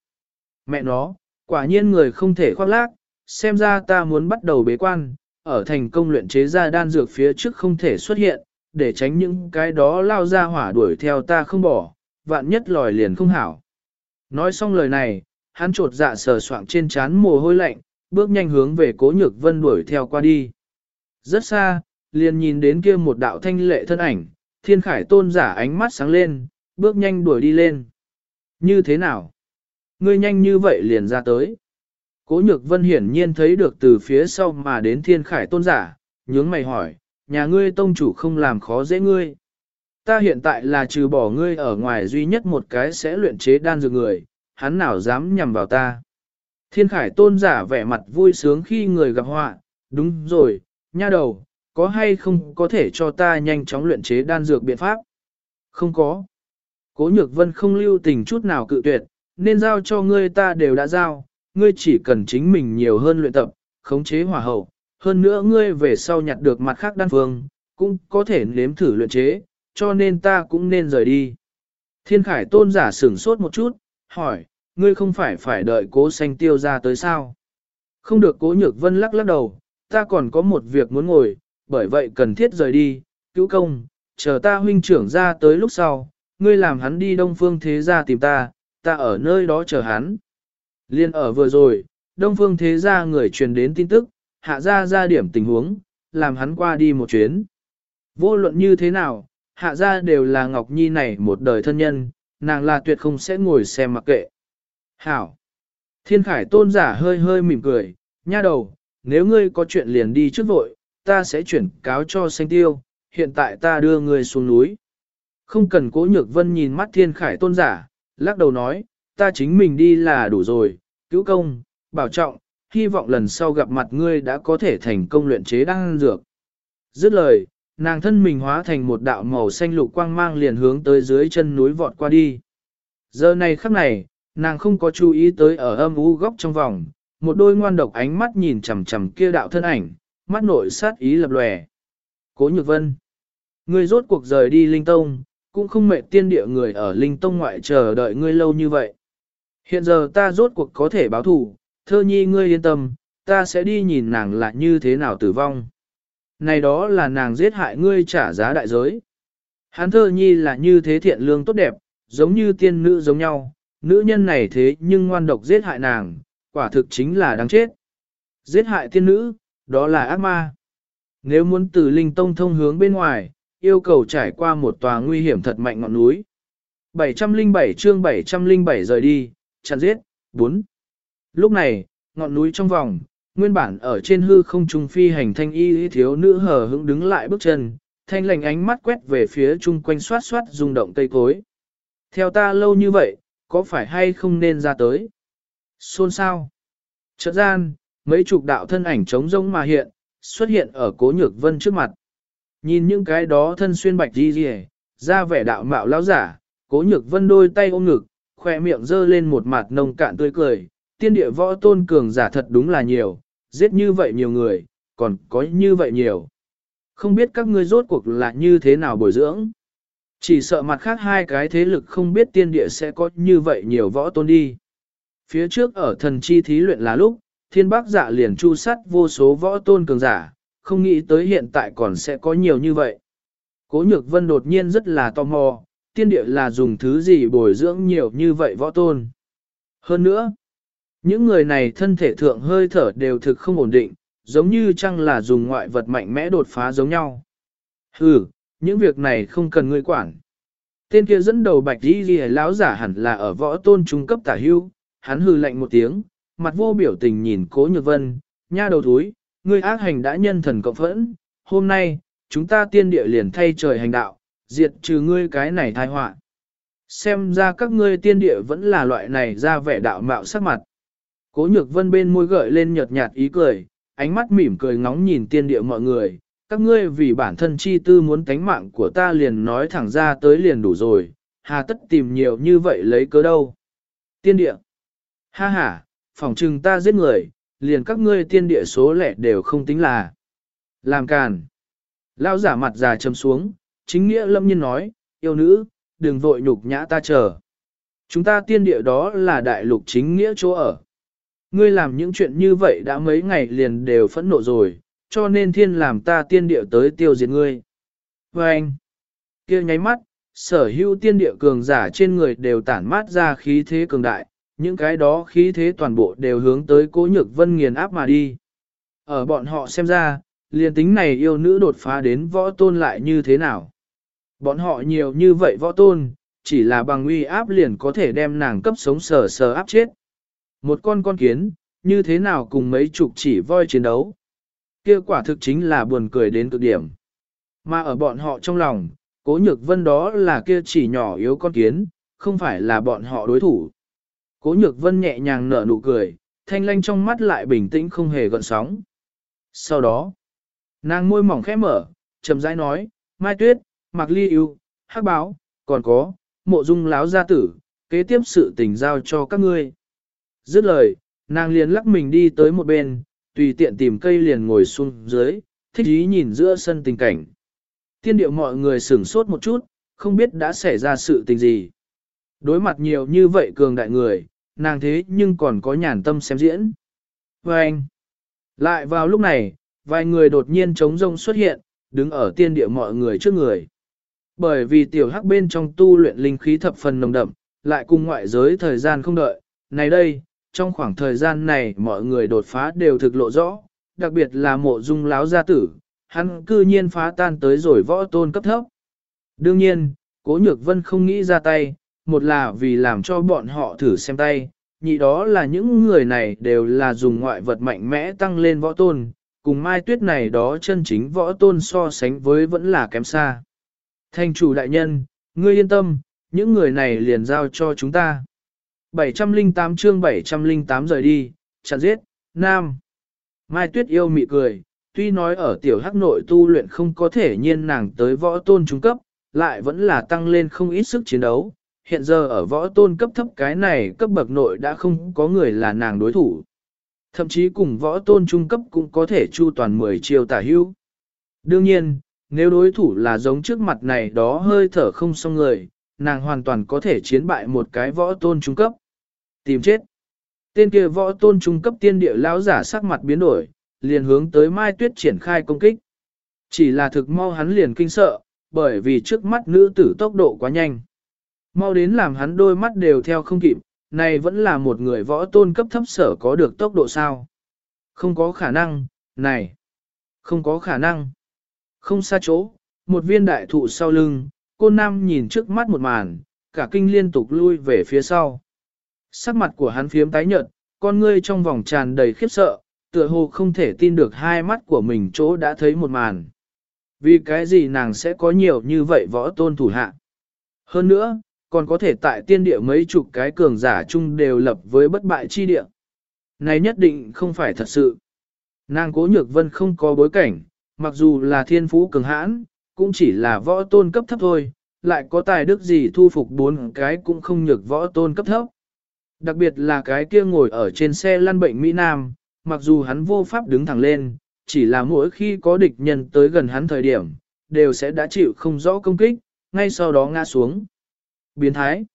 Mẹ nó, quả nhiên người không thể khoác lác, xem ra ta muốn bắt đầu bế quan, ở thành công luyện chế ra đan dược phía trước không thể xuất hiện, để tránh những cái đó lao ra hỏa đuổi theo ta không bỏ, vạn nhất lòi liền không hảo. Nói xong lời này, hắn trột dạ sờ soạng trên trán mồ hôi lạnh, bước nhanh hướng về cố nhược vân đuổi theo qua đi. Rất xa, liền nhìn đến kia một đạo thanh lệ thân ảnh, thiên khải tôn giả ánh mắt sáng lên, bước nhanh đuổi đi lên. Như thế nào? Ngươi nhanh như vậy liền ra tới. Cố nhược vân hiển nhiên thấy được từ phía sau mà đến thiên khải tôn giả, nhướng mày hỏi, nhà ngươi tông chủ không làm khó dễ ngươi. Ta hiện tại là trừ bỏ ngươi ở ngoài duy nhất một cái sẽ luyện chế đan dược người, hắn nào dám nhằm vào ta. Thiên khải tôn giả vẻ mặt vui sướng khi người gặp họa, đúng rồi, nha đầu, có hay không có thể cho ta nhanh chóng luyện chế đan dược biện pháp? Không có. Cố nhược vân không lưu tình chút nào cự tuyệt, nên giao cho ngươi ta đều đã giao, ngươi chỉ cần chính mình nhiều hơn luyện tập, khống chế hỏa hậu, hơn nữa ngươi về sau nhặt được mặt khác đan phương, cũng có thể nếm thử luyện chế, cho nên ta cũng nên rời đi. Thiên khải tôn giả sửng sốt một chút, hỏi, ngươi không phải phải đợi cố xanh tiêu ra tới sao? Không được cố nhược vân lắc lắc đầu, ta còn có một việc muốn ngồi, bởi vậy cần thiết rời đi, cứu công, chờ ta huynh trưởng ra tới lúc sau, ngươi làm hắn đi đông phương thế gia tìm ta, ta ở nơi đó chờ hắn. Liên ở vừa rồi, đông phương thế gia người truyền đến tin tức, hạ ra ra điểm tình huống, làm hắn qua đi một chuyến. Vô luận như thế nào, hạ ra đều là Ngọc Nhi này một đời thân nhân, nàng là tuyệt không sẽ ngồi xem mặc kệ. Hảo! Thiên khải tôn giả hơi hơi mỉm cười, nha đầu, nếu ngươi có chuyện liền đi trước vội, ta sẽ chuyển cáo cho xanh tiêu, hiện tại ta đưa ngươi xuống núi. Không cần cố nhược vân nhìn mắt thiên khải tôn giả, lắc đầu nói, ta chính mình đi là đủ rồi, cứu công, bảo trọng, hy vọng lần sau gặp mặt ngươi đã có thể thành công luyện chế đan dược. Dứt lời, nàng thân mình hóa thành một đạo màu xanh lục quang mang liền hướng tới dưới chân núi vọt qua đi. Giờ này khắc này, nàng không có chú ý tới ở âm u góc trong vòng, một đôi ngoan độc ánh mắt nhìn chằm chằm kia đạo thân ảnh, mắt nội sát ý lập lòe. Cố Nhược Vân, ngươi rốt cuộc rời đi Linh Tông, cũng không mệt tiên địa người ở Linh Tông ngoại chờ đợi ngươi lâu như vậy. Hiện giờ ta rốt cuộc có thể báo thù, thơ nhi ngươi yên tâm, ta sẽ đi nhìn nàng là như thế nào tử vong. Này đó là nàng giết hại ngươi trả giá đại giới. Hán thơ nhi là như thế thiện lương tốt đẹp, giống như tiên nữ giống nhau, nữ nhân này thế nhưng ngoan độc giết hại nàng, quả thực chính là đáng chết. Giết hại tiên nữ, đó là ác ma. Nếu muốn từ linh tông thông hướng bên ngoài, yêu cầu trải qua một tòa nguy hiểm thật mạnh ngọn núi. 707 chương 707 rời đi, chặn giết, 4. Lúc này, ngọn núi trong vòng, nguyên bản ở trên hư không trung phi hành thanh y thiếu nữ hờ hững đứng lại bước chân, thanh lành ánh mắt quét về phía chung quanh xoát xoát rung động cây cối. Theo ta lâu như vậy, có phải hay không nên ra tới? Xôn sao? Chợt gian, mấy chục đạo thân ảnh trống rỗng mà hiện, xuất hiện ở cố nhược vân trước mặt. Nhìn những cái đó thân xuyên bạch đi rìa, ra vẻ đạo mạo lão giả, cố nhược vân đôi tay ôm ngực, khoe miệng dơ lên một mặt nồng cạn tươi cười, tiên địa võ tôn cường giả thật đúng là nhiều, giết như vậy nhiều người, còn có như vậy nhiều. Không biết các ngươi rốt cuộc là như thế nào bồi dưỡng. Chỉ sợ mặt khác hai cái thế lực không biết tiên địa sẽ có như vậy nhiều võ tôn đi. Phía trước ở thần chi thí luyện là lúc, thiên bác giả liền chu sắt vô số võ tôn cường giả, không nghĩ tới hiện tại còn sẽ có nhiều như vậy. Cố nhược vân đột nhiên rất là tò mò, tiên địa là dùng thứ gì bồi dưỡng nhiều như vậy võ tôn. Hơn nữa, những người này thân thể thượng hơi thở đều thực không ổn định, giống như chăng là dùng ngoại vật mạnh mẽ đột phá giống nhau. Hừ, những việc này không cần ngươi quản. Tên kia dẫn đầu bạch đi ghi lão giả hẳn là ở võ tôn trung cấp tả hưu, hắn hừ lạnh một tiếng, mặt vô biểu tình nhìn cố nhược vân, nha đầu thúi, ngươi ác hành đã nhân thần cộng phẫn, hôm nay, chúng ta tiên địa liền thay trời hành đạo, diệt trừ ngươi cái này tai họa. Xem ra các ngươi tiên địa vẫn là loại này ra vẻ đạo mạo sắc mặt. Cố nhược vân bên môi gợi lên nhợt nhạt ý cười, ánh mắt mỉm cười ngóng nhìn tiên địa mọi người, các ngươi vì bản thân chi tư muốn tánh mạng của ta liền nói thẳng ra tới liền đủ rồi, hà tất tìm nhiều như vậy lấy cớ đâu. Tiên địa. Ha ha, phỏng chừng ta giết người, liền các ngươi tiên địa số lẻ đều không tính là. Làm càn. Lao giả mặt già châm xuống, chính nghĩa lâm nhiên nói, yêu nữ, đừng vội nhục nhã ta chờ. Chúng ta tiên địa đó là đại lục chính nghĩa chỗ ở. Ngươi làm những chuyện như vậy đã mấy ngày liền đều phẫn nộ rồi, cho nên thiên làm ta tiên địa tới tiêu diệt ngươi. Và anh, kia nháy mắt, sở hữu tiên địa cường giả trên người đều tản mát ra khí thế cường đại, những cái đó khí thế toàn bộ đều hướng tới cố nhược vân nghiền áp mà đi. Ở bọn họ xem ra, liền tính này yêu nữ đột phá đến võ tôn lại như thế nào. Bọn họ nhiều như vậy võ tôn, chỉ là bằng uy áp liền có thể đem nàng cấp sống sờ sờ áp chết. Một con con kiến, như thế nào cùng mấy chục chỉ voi chiến đấu. Kia quả thực chính là buồn cười đến cực điểm. Mà ở bọn họ trong lòng, cố nhược vân đó là kia chỉ nhỏ yếu con kiến, không phải là bọn họ đối thủ. Cố nhược vân nhẹ nhàng nở nụ cười, thanh lanh trong mắt lại bình tĩnh không hề gợn sóng. Sau đó, nàng môi mỏng khẽ mở, chậm rãi nói, Mai Tuyết, Mạc Ly yêu, Hắc Báo, còn có, mộ dung láo gia tử, kế tiếp sự tình giao cho các ngươi. Dứt lời, nàng liền lắc mình đi tới một bên, tùy tiện tìm cây liền ngồi xuống dưới, thích ý nhìn giữa sân tình cảnh. Tiên điệu mọi người sửng sốt một chút, không biết đã xảy ra sự tình gì. Đối mặt nhiều như vậy cường đại người, nàng thế nhưng còn có nhàn tâm xem diễn. Và anh, lại vào lúc này, vài người đột nhiên trống rông xuất hiện, đứng ở tiên địa mọi người trước người. Bởi vì tiểu hắc bên trong tu luyện linh khí thập phần nồng đậm, lại cùng ngoại giới thời gian không đợi. Này đây, trong khoảng thời gian này mọi người đột phá đều thực lộ rõ, đặc biệt là mộ dung láo gia tử, hắn cư nhiên phá tan tới rồi võ tôn cấp thấp. Đương nhiên, cố nhược vân không nghĩ ra tay, một là vì làm cho bọn họ thử xem tay, nhị đó là những người này đều là dùng ngoại vật mạnh mẽ tăng lên võ tôn, cùng mai tuyết này đó chân chính võ tôn so sánh với vẫn là kém xa. Thành chủ đại nhân, ngươi yên tâm, những người này liền giao cho chúng ta. 708 chương 708 rời đi, chặn giết, nam. Mai tuyết yêu mị cười, tuy nói ở tiểu hắc nội tu luyện không có thể nhiên nàng tới võ tôn trung cấp, lại vẫn là tăng lên không ít sức chiến đấu. Hiện giờ ở võ tôn cấp thấp cái này cấp bậc nội đã không có người là nàng đối thủ. Thậm chí cùng võ tôn trung cấp cũng có thể chu toàn 10 chiêu tả hưu. Đương nhiên, nếu đối thủ là giống trước mặt này đó hơi thở không xong người, nàng hoàn toàn có thể chiến bại một cái võ tôn trung cấp. Tìm chết. Tên kia võ tôn trung cấp tiên địa lão giả sắc mặt biến đổi, liền hướng tới Mai Tuyết triển khai công kích. Chỉ là thực mau hắn liền kinh sợ, bởi vì trước mắt nữ tử tốc độ quá nhanh. Mau đến làm hắn đôi mắt đều theo không kịp, này vẫn là một người võ tôn cấp thấp sở có được tốc độ sao. Không có khả năng, này, không có khả năng. Không xa chỗ, một viên đại thụ sau lưng, cô nam nhìn trước mắt một màn, cả kinh liên tục lui về phía sau. Sắc mặt của hắn phiếm tái nhợt, con ngươi trong vòng tràn đầy khiếp sợ, tựa hồ không thể tin được hai mắt của mình chỗ đã thấy một màn. Vì cái gì nàng sẽ có nhiều như vậy võ tôn thủ hạ. Hơn nữa, còn có thể tại tiên địa mấy chục cái cường giả chung đều lập với bất bại chi địa. Này nhất định không phải thật sự. Nàng cố nhược vân không có bối cảnh, mặc dù là thiên phú cường hãn, cũng chỉ là võ tôn cấp thấp thôi, lại có tài đức gì thu phục bốn cái cũng không nhược võ tôn cấp thấp. Đặc biệt là cái kia ngồi ở trên xe lăn bệnh Mỹ Nam, mặc dù hắn vô pháp đứng thẳng lên, chỉ là mỗi khi có địch nhân tới gần hắn thời điểm, đều sẽ đã chịu không rõ công kích, ngay sau đó ngã xuống. Biến thái.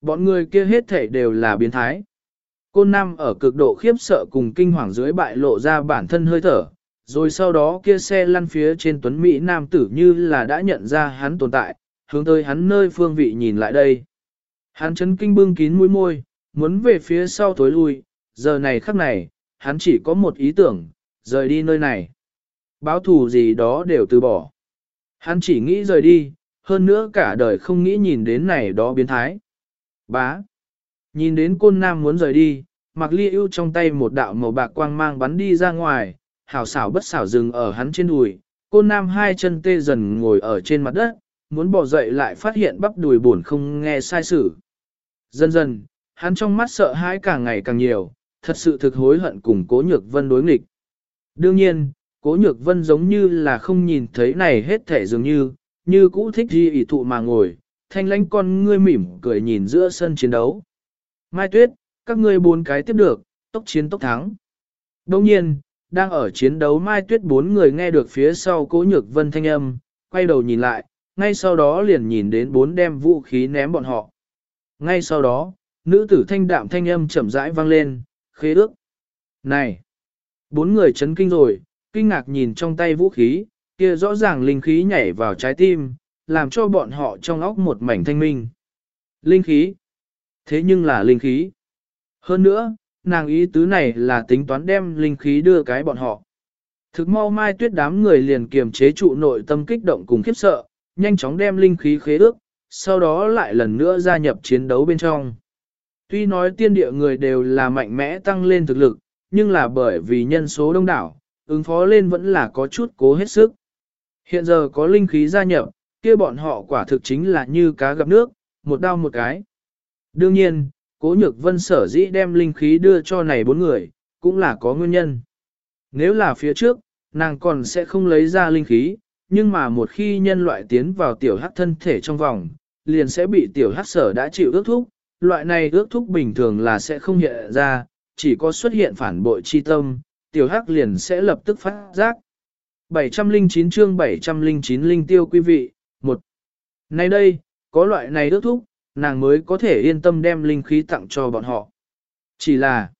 Bọn người kia hết thể đều là biến thái. Côn Nam ở cực độ khiếp sợ cùng kinh hoàng dưới bại lộ ra bản thân hơi thở, rồi sau đó kia xe lăn phía trên tuấn Mỹ Nam tử như là đã nhận ra hắn tồn tại, hướng tới hắn nơi phương vị nhìn lại đây. Hắn chấn kinh bưng kín mũi môi, muốn về phía sau tối lui, giờ này khắc này, hắn chỉ có một ý tưởng, rời đi nơi này. Báo thù gì đó đều từ bỏ. Hắn chỉ nghĩ rời đi, hơn nữa cả đời không nghĩ nhìn đến này đó biến thái. Bá. Nhìn đến côn nam muốn rời đi, mặc ly ưu trong tay một đạo màu bạc quang mang bắn đi ra ngoài, hào xảo bất xảo dừng ở hắn trên đùi, côn nam hai chân tê dần ngồi ở trên mặt đất, muốn bỏ dậy lại phát hiện bắp đùi buồn không nghe sai sự. Dần dần, hắn trong mắt sợ hãi càng ngày càng nhiều, thật sự thực hối hận cùng cố nhược vân đối nghịch. Đương nhiên, cố nhược vân giống như là không nhìn thấy này hết thể dường như, như cũ thích di ỷ thụ mà ngồi, thanh lãnh con ngươi mỉm cười nhìn giữa sân chiến đấu. Mai Tuyết, các ngươi bốn cái tiếp được, tốc chiến tốc thắng. Đồng nhiên, đang ở chiến đấu Mai Tuyết bốn người nghe được phía sau cố nhược vân thanh âm, quay đầu nhìn lại, ngay sau đó liền nhìn đến bốn đem vũ khí ném bọn họ. Ngay sau đó, nữ tử thanh đạm thanh âm chậm rãi vang lên, khế ước. Này! Bốn người chấn kinh rồi, kinh ngạc nhìn trong tay vũ khí, kia rõ ràng linh khí nhảy vào trái tim, làm cho bọn họ trong óc một mảnh thanh minh. Linh khí. Thế nhưng là linh khí. Hơn nữa, nàng ý tứ này là tính toán đem linh khí đưa cái bọn họ. Thực mau mai tuyết đám người liền kiềm chế trụ nội tâm kích động cùng khiếp sợ, nhanh chóng đem linh khí khế ước, sau đó lại lần nữa gia nhập chiến đấu bên trong. Tuy nói tiên địa người đều là mạnh mẽ tăng lên thực lực, nhưng là bởi vì nhân số đông đảo, ứng phó lên vẫn là có chút cố hết sức. Hiện giờ có linh khí gia nhập, kia bọn họ quả thực chính là như cá gặp nước, một đau một cái. Đương nhiên, cố nhược vân sở dĩ đem linh khí đưa cho này bốn người, cũng là có nguyên nhân. Nếu là phía trước, nàng còn sẽ không lấy ra linh khí, nhưng mà một khi nhân loại tiến vào tiểu hắc thân thể trong vòng, liền sẽ bị tiểu hắc sở đã chịu ước thúc, loại này ước thúc bình thường là sẽ không hiện ra, chỉ có xuất hiện phản bội chi tâm, tiểu hắc liền sẽ lập tức phát giác. 709 chương 709 linh tiêu quý vị, một Nay đây, có loại này ước thúc, nàng mới có thể yên tâm đem linh khí tặng cho bọn họ. Chỉ là,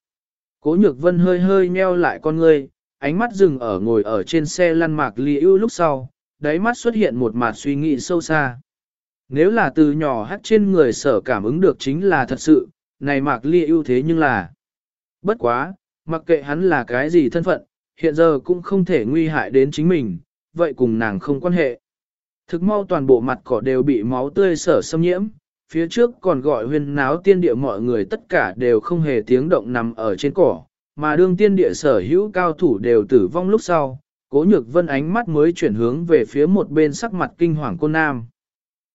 cố nhược vân hơi hơi nheo lại con ngươi, ánh mắt dừng ở ngồi ở trên xe lăn mạc ly ưu lúc sau, đáy mắt xuất hiện một mặt suy nghĩ sâu xa. Nếu là từ nhỏ hát trên người sở cảm ứng được chính là thật sự, này mạc ly ưu thế nhưng là. Bất quá, mặc kệ hắn là cái gì thân phận, hiện giờ cũng không thể nguy hại đến chính mình, vậy cùng nàng không quan hệ. Thực mau toàn bộ mặt cỏ đều bị máu tươi sở xâm nhiễm, phía trước còn gọi huyên náo tiên địa mọi người tất cả đều không hề tiếng động nằm ở trên cỏ, mà đương tiên địa sở hữu cao thủ đều tử vong lúc sau, cố nhược vân ánh mắt mới chuyển hướng về phía một bên sắc mặt kinh hoàng cô nam.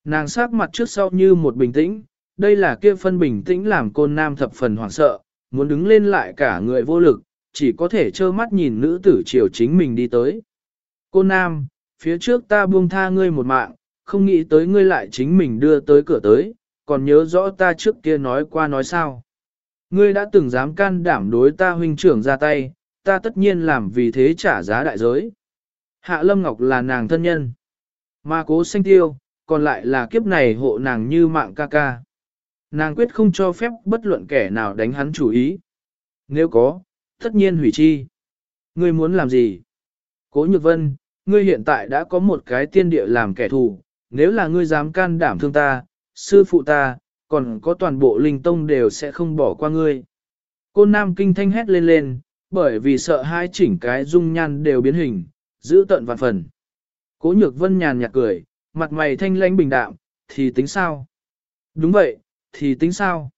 Nàng sắc mặt trước sau như một bình tĩnh, đây là kia phân bình tĩnh làm cô nam thập phần hoảng sợ, muốn đứng lên lại cả người vô lực, chỉ có thể trơ mắt nhìn nữ tử triều chính mình đi tới. Cô nam, phía trước ta buông tha ngươi một mạng, không nghĩ tới ngươi lại chính mình đưa tới cửa tới, còn nhớ rõ ta trước kia nói qua nói sao. Ngươi đã từng dám can đảm đối ta huynh trưởng ra tay, ta tất nhiên làm vì thế trả giá đại giới. Hạ Lâm Ngọc là nàng thân nhân. Mà cố sanh tiêu, còn lại là kiếp này hộ nàng như mạng ca ca. Nàng quyết không cho phép bất luận kẻ nào đánh hắn chủ ý. Nếu có, tất nhiên hủy chi. Ngươi muốn làm gì? Cố Nhược Vân, ngươi hiện tại đã có một cái tiên địa làm kẻ thù, nếu là ngươi dám can đảm thương ta, sư phụ ta, còn có toàn bộ linh tông đều sẽ không bỏ qua ngươi. Côn Nam kinh thanh hét lên lên, bởi vì sợ hai chỉnh cái dung nhan đều biến hình, giữ tận vạn phần. Cố nhược vân nhàn nhạt cười, mặt mày thanh lãnh bình đạm, thì tính sao? Đúng vậy, thì tính sao?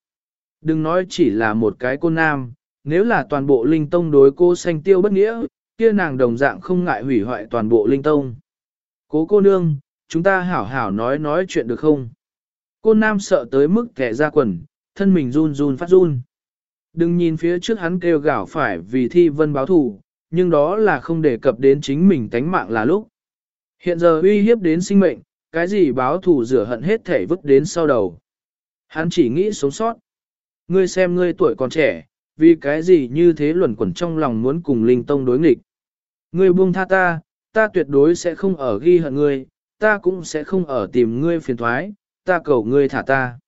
Đừng nói chỉ là một cái côn nam, nếu là toàn bộ linh tông đối cô xanh tiêu bất nghĩa, kia nàng đồng dạng không ngại hủy hoại toàn bộ linh tông. Cố cô nương, chúng ta hảo hảo nói nói chuyện được không? cô nam sợ tới mức kẻ ra quần, thân mình run run phát run. Đừng nhìn phía trước hắn kêu gào phải vì thi vân báo thù, nhưng đó là không đề cập đến chính mình tánh mạng là lúc. Hiện giờ uy hiếp đến sinh mệnh, cái gì báo thù rửa hận hết thể vứt đến sau đầu. Hắn chỉ nghĩ sống sót. Ngươi xem ngươi tuổi còn trẻ, vì cái gì như thế luẩn quẩn trong lòng muốn cùng linh tông đối nghịch. Ngươi buông tha ta, ta tuyệt đối sẽ không ở ghi hận ngươi, ta cũng sẽ không ở tìm ngươi phiền thoái, ta cầu ngươi thả ta.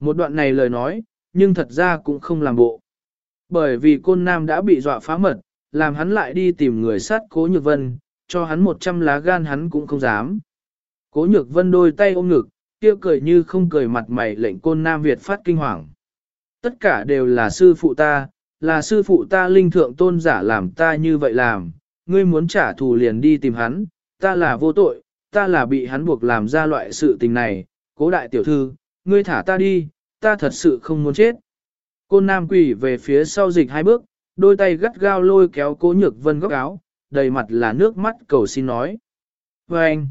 Một đoạn này lời nói, nhưng thật ra cũng không làm bộ. Bởi vì côn nam đã bị dọa phá mật, làm hắn lại đi tìm người sát cố nhược vân, cho hắn một trăm lá gan hắn cũng không dám. Cố nhược vân đôi tay ôm ngực, kia cười như không cười mặt mày lệnh côn nam Việt phát kinh hoàng. Tất cả đều là sư phụ ta, là sư phụ ta linh thượng tôn giả làm ta như vậy làm, ngươi muốn trả thù liền đi tìm hắn, ta là vô tội, ta là bị hắn buộc làm ra loại sự tình này, cố đại tiểu thư, ngươi thả ta đi, ta thật sự không muốn chết. Côn nam quỷ về phía sau dịch hai bước, đôi tay gắt gao lôi kéo cố nhược vân góc áo, đầy mặt là nước mắt cầu xin nói. Và anh,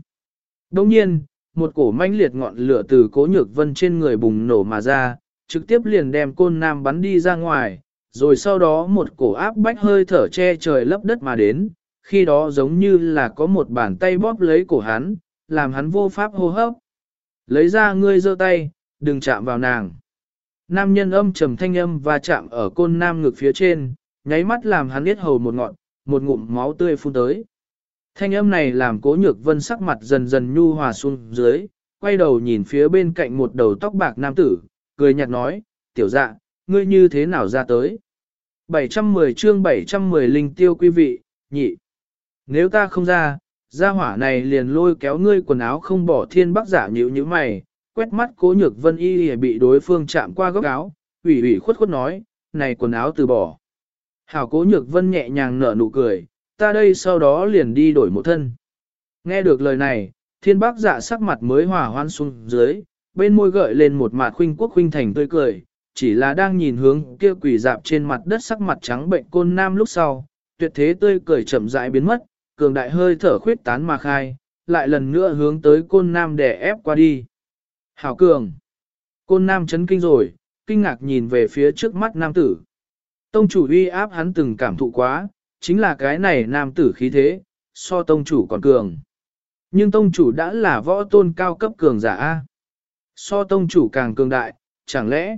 đồng nhiên, một cổ manh liệt ngọn lửa từ cố nhược vân trên người bùng nổ mà ra, trực tiếp liền đem côn nam bắn đi ra ngoài, rồi sau đó một cổ áp bách hơi thở che trời lấp đất mà đến, khi đó giống như là có một bàn tay bóp lấy cổ hắn, làm hắn vô pháp hô hấp. Lấy ra ngươi giơ tay, đừng chạm vào nàng. Nam nhân âm trầm thanh âm và chạm ở côn nam ngực phía trên, nháy mắt làm hắn biết hầu một ngọn, một ngụm máu tươi phun tới. Thanh âm này làm cố nhược vân sắc mặt dần dần nhu hòa xuống dưới, quay đầu nhìn phía bên cạnh một đầu tóc bạc nam tử, cười nhạt nói, tiểu dạ, ngươi như thế nào ra tới? 710 chương 710 linh tiêu quý vị, nhị. Nếu ta không ra, gia hỏa này liền lôi kéo ngươi quần áo không bỏ thiên bắc giả nhữ như mày, quét mắt cố nhược vân y bị đối phương chạm qua góc áo, ủy ủy khuất khuất nói, này quần áo từ bỏ. Hảo cố nhược vân nhẹ nhàng nở nụ cười, ta đây sau đó liền đi đổi một thân. Nghe được lời này, thiên bác dạ sắc mặt mới hòa hoan xuống dưới, bên môi gợi lên một mặt khuynh quốc khuynh thành tươi cười, chỉ là đang nhìn hướng kia quỷ dạp trên mặt đất sắc mặt trắng bệnh côn nam lúc sau, tuyệt thế tươi cười chậm rãi biến mất, cường đại hơi thở khuyết tán mà khai, lại lần nữa hướng tới côn nam để ép qua đi. Hảo cường! Côn nam chấn kinh rồi, kinh ngạc nhìn về phía trước mắt nam tử. Tông chủ uy áp hắn từng cảm thụ quá, chính là cái này nam tử khí thế, so tông chủ còn cường. Nhưng tông chủ đã là võ tôn cao cấp cường giả A. So tông chủ càng cường đại, chẳng lẽ,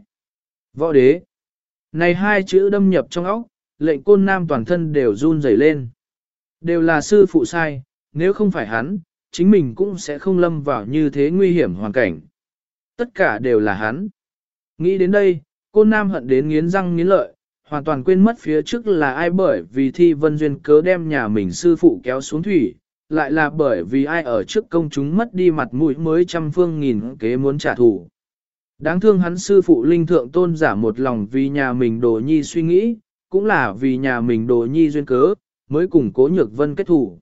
Võ đế. Này hai chữ đâm nhập trong óc, lệnh côn nam toàn thân đều run rẩy lên. Đều là sư phụ sai, nếu không phải hắn, chính mình cũng sẽ không lâm vào như thế nguy hiểm hoàn cảnh. Tất cả đều là hắn. Nghĩ đến đây, côn nam hận đến nghiến răng nghiến lợi, hoàn toàn quên mất phía trước là ai bởi vì thi vân duyên cớ đem nhà mình sư phụ kéo xuống thủy, lại là bởi vì ai ở trước công chúng mất đi mặt mũi mới trăm phương nghìn kế muốn trả thù. Đáng thương hắn sư phụ linh thượng tôn giả một lòng vì nhà mình đồ nhi suy nghĩ, cũng là vì nhà mình đồ nhi duyên cớ, mới cùng cố nhược vân kết thủ.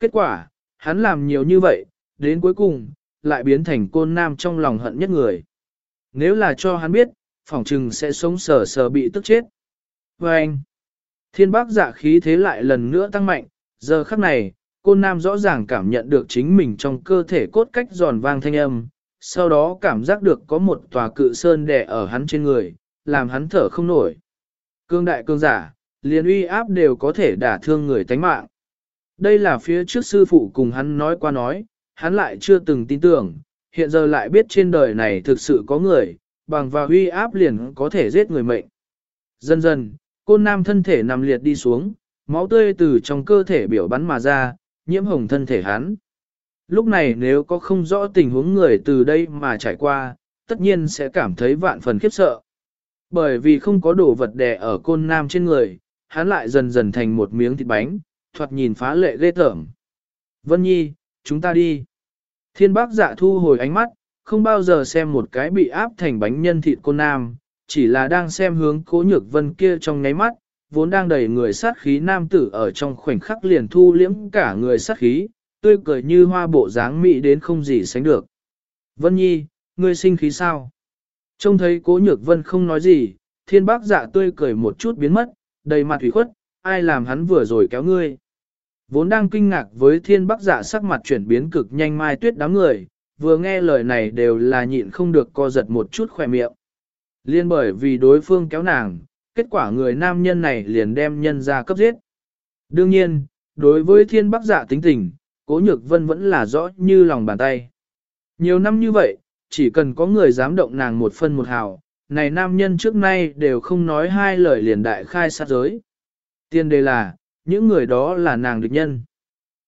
Kết quả, hắn làm nhiều như vậy, đến cuối cùng, lại biến thành côn nam trong lòng hận nhất người. Nếu là cho hắn biết, phỏng trừng sẽ sống sờ sờ bị tức chết. Và anh, thiên bác giả khí thế lại lần nữa tăng mạnh, giờ khắc này, côn nam rõ ràng cảm nhận được chính mình trong cơ thể cốt cách giòn vang thanh âm, sau đó cảm giác được có một tòa cự sơn đè ở hắn trên người, làm hắn thở không nổi. Cương đại cương giả, liền uy áp đều có thể đả thương người tánh mạng. Đây là phía trước sư phụ cùng hắn nói qua nói, hắn lại chưa từng tin tưởng, hiện giờ lại biết trên đời này thực sự có người, bằng vào uy áp liền có thể giết người mệnh. Dần dần, côn nam thân thể nằm liệt đi xuống, máu tươi từ trong cơ thể biểu bắn mà ra, nhiễm hồng thân thể hắn. Lúc này nếu có không rõ tình huống người từ đây mà trải qua, tất nhiên sẽ cảm thấy vạn phần khiếp sợ. Bởi vì không có đồ vật đè ở côn nam trên người, hắn lại dần dần thành một miếng thịt bánh, thoạt nhìn phá lệ ghê tởm. Vân Nhi, chúng ta đi. Thiên bác dạ thu hồi ánh mắt, không bao giờ xem một cái bị áp thành bánh nhân thịt côn nam, chỉ là đang xem hướng cố nhược vân kia trong nháy mắt, vốn đang đầy người sát khí nam tử ở trong khoảnh khắc liền thu liễm cả người sát khí, tươi cười như hoa bộ dáng mỹ đến không gì sánh được. Vân Nhi, ngươi sinh khí sao? Trông thấy cố nhược vân không nói gì, thiên bác dạ tươi cười một chút biến mất, đầy mặt thủy khuất, ai làm hắn vừa rồi kéo ngươi. Vốn đang kinh ngạc với thiên bác dạ sắc mặt chuyển biến cực nhanh mai tuyết đám người, vừa nghe lời này đều là nhịn không được co giật một chút khỏe miệng. Liên bởi vì đối phương kéo nàng, kết quả người nam nhân này liền đem nhân ra cấp giết. Đương nhiên, đối với thiên bác dạ tính tình, cố nhược vân vẫn là rõ như lòng bàn tay. Nhiều năm như vậy, chỉ cần có người dám động nàng một phân một hào, này nam nhân trước nay đều không nói hai lời liền đại khai sát giới. Tiên đề là, những người đó là nàng địch nhân.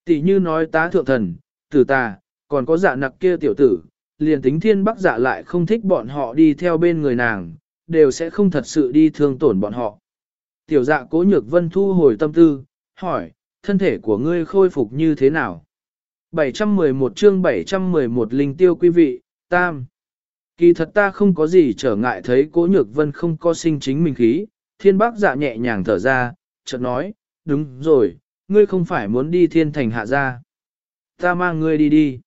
Tỷ như nói tá thượng thần, tử tà, còn có dạ nặc kia tiểu tử, liền tính thiên bắc dạ lại không thích bọn họ đi theo bên người nàng, đều sẽ không thật sự đi thương tổn bọn họ. Tiểu dạ cố nhược vân thu hồi tâm tư, hỏi, thân thể của ngươi khôi phục như thế nào? 711 chương 711 linh tiêu quý vị, tam. Kỳ thật ta không có gì trở ngại thấy cố nhược vân không có sinh chính mình khí, thiên bác dạ nhẹ nhàng thở ra, chợt nói, đúng rồi, ngươi không phải muốn đi thiên thành hạ ra. Ta mang ngươi đi đi.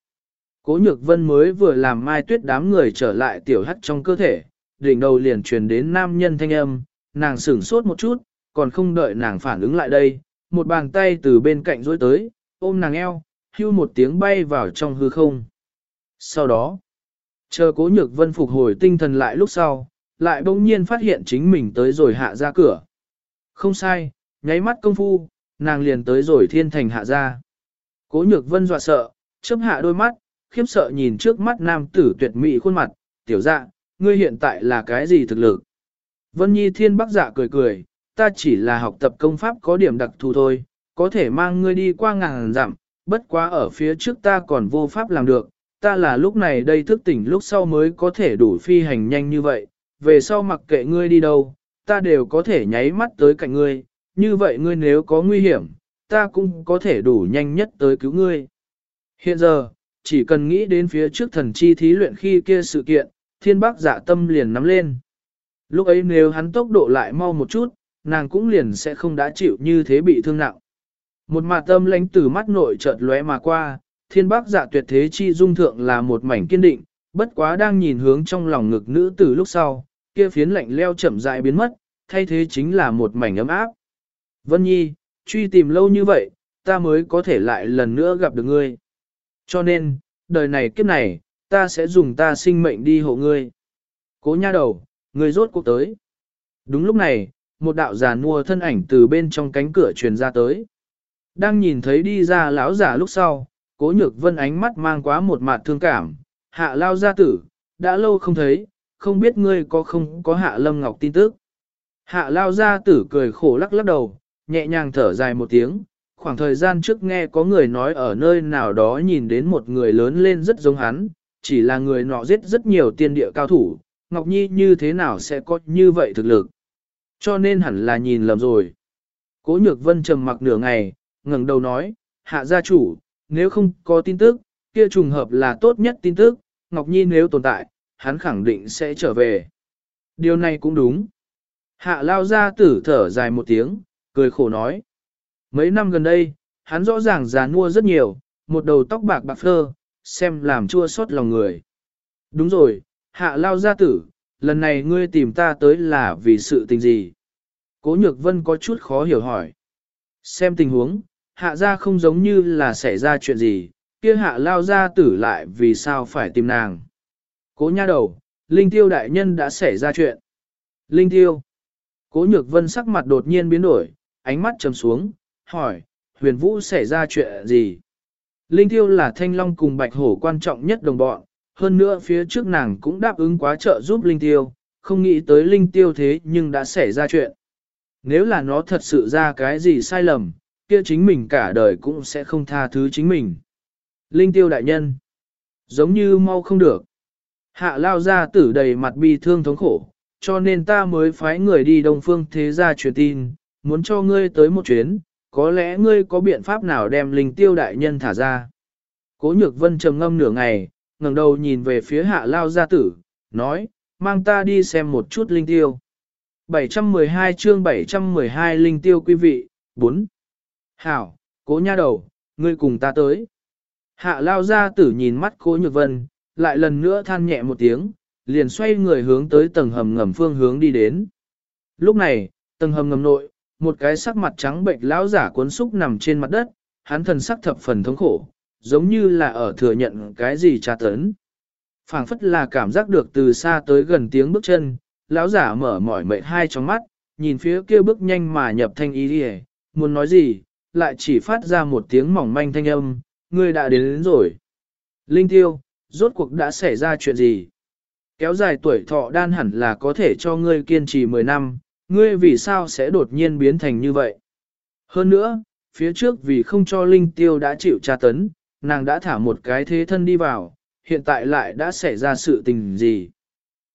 Cố nhược vân mới vừa làm mai tuyết đám người trở lại tiểu hắt trong cơ thể, đỉnh đầu liền truyền đến nam nhân thanh âm, nàng sửng sốt một chút, còn không đợi nàng phản ứng lại đây, một bàn tay từ bên cạnh duỗi tới, ôm nàng eo, hưu một tiếng bay vào trong hư không. Sau đó, chờ cố nhược vân phục hồi tinh thần lại lúc sau, lại bỗng nhiên phát hiện chính mình tới rồi hạ ra cửa. Không sai, nháy mắt công phu, nàng liền tới rồi thiên thành hạ ra. Cố nhược vân dọa sợ, chớp hạ đôi mắt, khiếp sợ nhìn trước mắt nam tử tuyệt mỹ khuôn mặt, tiểu dạ, ngươi hiện tại là cái gì thực lực? Vân Nhi Thiên Bắc Dạ cười cười, ta chỉ là học tập công pháp có điểm đặc thù thôi, có thể mang ngươi đi qua ngàn dặm, bất quá ở phía trước ta còn vô pháp làm được, ta là lúc này đây thức tỉnh lúc sau mới có thể đủ phi hành nhanh như vậy, về sau mặc kệ ngươi đi đâu, ta đều có thể nháy mắt tới cạnh ngươi, như vậy ngươi nếu có nguy hiểm, ta cũng có thể đủ nhanh nhất tới cứu ngươi. Hiện giờ, chỉ cần nghĩ đến phía trước thần chi thí luyện khi kia sự kiện, thiên bác dạ tâm liền nắm lên. Lúc ấy nếu hắn tốc độ lại mau một chút, nàng cũng liền sẽ không đã chịu như thế bị thương nặng. Một mặt tâm lánh từ mắt nội chợt lóe mà qua, thiên bác dạ tuyệt thế chi dung thượng là một mảnh kiên định, bất quá đang nhìn hướng trong lòng ngực nữ từ lúc sau, kia phiến lạnh leo chậm rãi biến mất, thay thế chính là một mảnh ấm áp. Vân Nhi, truy tìm lâu như vậy, ta mới có thể lại lần nữa gặp được ngươi. Cho nên, đời này kiếp này, ta sẽ dùng ta sinh mệnh đi hộ ngươi. Cố nha đầu, ngươi rốt cuộc tới. Đúng lúc này, một đạo giả mua thân ảnh từ bên trong cánh cửa truyền ra tới. Đang nhìn thấy đi ra lão giả lúc sau, cố nhược vân ánh mắt mang quá một mặt thương cảm, hạ lao gia tử, đã lâu không thấy, không biết ngươi có không có hạ lâm ngọc tin tức. Hạ lao gia tử cười khổ lắc lắc đầu, nhẹ nhàng thở dài một tiếng, khoảng thời gian trước nghe có người nói ở nơi nào đó nhìn đến một người lớn lên rất giống hắn, chỉ là người nọ giết rất nhiều tiên địa cao thủ, Ngọc Nhi như thế nào sẽ có như vậy thực lực. Cho nên hẳn là nhìn lầm rồi. Cố nhược vân trầm mặc nửa ngày, ngẩng đầu nói, hạ gia chủ, nếu không có tin tức, kia trùng hợp là tốt nhất tin tức, Ngọc Nhi nếu tồn tại, hắn khẳng định sẽ trở về. Điều này cũng đúng. Hạ lao ra tử thở dài một tiếng, cười khổ nói. Mấy năm gần đây, hắn rõ ràng già nua rất nhiều, một đầu tóc bạc bạc phơ, xem làm chua xót lòng người. Đúng rồi, hạ lao gia tử, lần này ngươi tìm ta tới là vì sự tình gì? Cố nhược vân có chút khó hiểu hỏi. Xem tình huống, hạ gia không giống như là xảy ra chuyện gì, kia hạ lao gia tử lại vì sao phải tìm nàng. Cố nha đầu, Linh Tiêu đại nhân đã xảy ra chuyện. Linh Tiêu. Cố nhược vân sắc mặt đột nhiên biến đổi, ánh mắt trầm xuống, hỏi, huyền vũ xảy ra chuyện gì? Linh Tiêu là thanh long cùng bạch hổ quan trọng nhất đồng bọn, hơn nữa phía trước nàng cũng đáp ứng quá trợ giúp Linh Tiêu, không nghĩ tới Linh Tiêu thế nhưng đã xảy ra chuyện. Nếu là nó thật sự ra cái gì sai lầm, kia chính mình cả đời cũng sẽ không tha thứ chính mình. Linh Tiêu đại nhân, giống như mau không được. Hạ lao ra tử đầy mặt bi thương thống khổ, cho nên ta mới phái người đi Đông Phương Thế Gia truyền tin, muốn cho ngươi tới một chuyến, có lẽ ngươi có biện pháp nào đem linh tiêu đại nhân thả ra. Cố nhược vân trầm ngâm nửa ngày, ngẩng đầu nhìn về phía hạ lao gia tử, nói, mang ta đi xem một chút linh tiêu. 712 chương 712 linh tiêu quý vị, 4. Hảo, cố nha đầu, ngươi cùng ta tới. Hạ lao gia tử nhìn mắt cố nhược vân, lại lần nữa than nhẹ một tiếng, liền xoay người hướng tới tầng hầm ngầm phương hướng đi đến. Lúc này, tầng hầm ngầm nội, một cái sắc mặt trắng bệnh lão giả cuốn xúc nằm trên mặt đất, hắn thần sắc thập phần thống khổ, giống như là ở thừa nhận cái gì tra tấn. phảng phất là cảm giác được từ xa tới gần tiếng bước chân, lão giả mở mỏi mệt hai trong mắt, nhìn phía kia bước nhanh mà nhập thanh ý đi muốn nói gì, lại chỉ phát ra một tiếng mỏng manh thanh âm, người đã đến, đến rồi. Linh tiêu, rốt cuộc đã xảy ra chuyện gì? Kéo dài tuổi thọ đan hẳn là có thể cho ngươi kiên trì 10 năm, ngươi vì sao sẽ đột nhiên biến thành như vậy? Hơn nữa, phía trước vì không cho Linh Tiêu đã chịu tra tấn, nàng đã thả một cái thế thân đi vào, hiện tại lại đã xảy ra sự tình gì?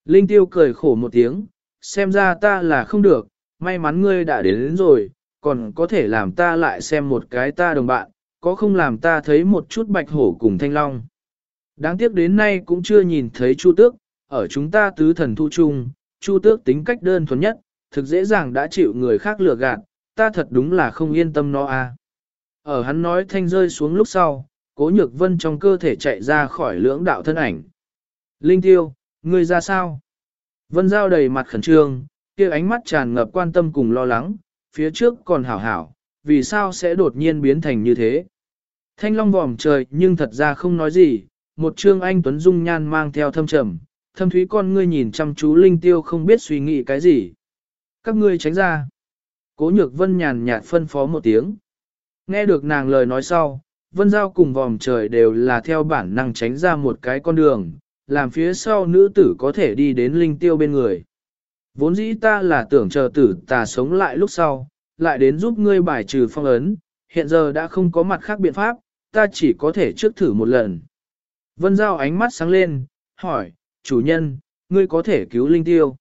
Linh Tiêu cười khổ một tiếng, xem ra ta là không được, may mắn ngươi đã đến, đến rồi, còn có thể làm ta lại xem một cái ta đồng bạn, có không làm ta thấy một chút bạch hổ cùng thanh long. Đáng tiếc đến nay cũng chưa nhìn thấy Chu Tước, ở chúng ta tứ thần thu chung, Chu Tước tính cách đơn thuần nhất, thực dễ dàng đã chịu người khác lừa gạt, ta thật đúng là không yên tâm nó à. Ở hắn nói thanh rơi xuống lúc sau, cố nhược vân trong cơ thể chạy ra khỏi lưỡng đạo thân ảnh. Linh tiêu, ngươi ra sao? Vân giao đầy mặt khẩn trương, kia ánh mắt tràn ngập quan tâm cùng lo lắng, phía trước còn hảo hảo, vì sao sẽ đột nhiên biến thành như thế? Thanh long vòm trời nhưng thật ra không nói gì, một trương anh tuấn dung nhan mang theo thâm trầm, thâm thúy con ngươi nhìn chăm chú linh tiêu không biết suy nghĩ cái gì. Các ngươi tránh ra. Cố nhược vân nhàn nhạt phân phó một tiếng. Nghe được nàng lời nói sau, vân giao cùng vòm trời đều là theo bản năng tránh ra một cái con đường, làm phía sau nữ tử có thể đi đến linh tiêu bên người. Vốn dĩ ta là tưởng chờ tử ta sống lại lúc sau, lại đến giúp ngươi bài trừ phong ấn, hiện giờ đã không có mặt khác biện pháp, ta chỉ có thể trước thử một lần. Vân Giao ánh mắt sáng lên, hỏi, chủ nhân, ngươi có thể cứu linh tiêu.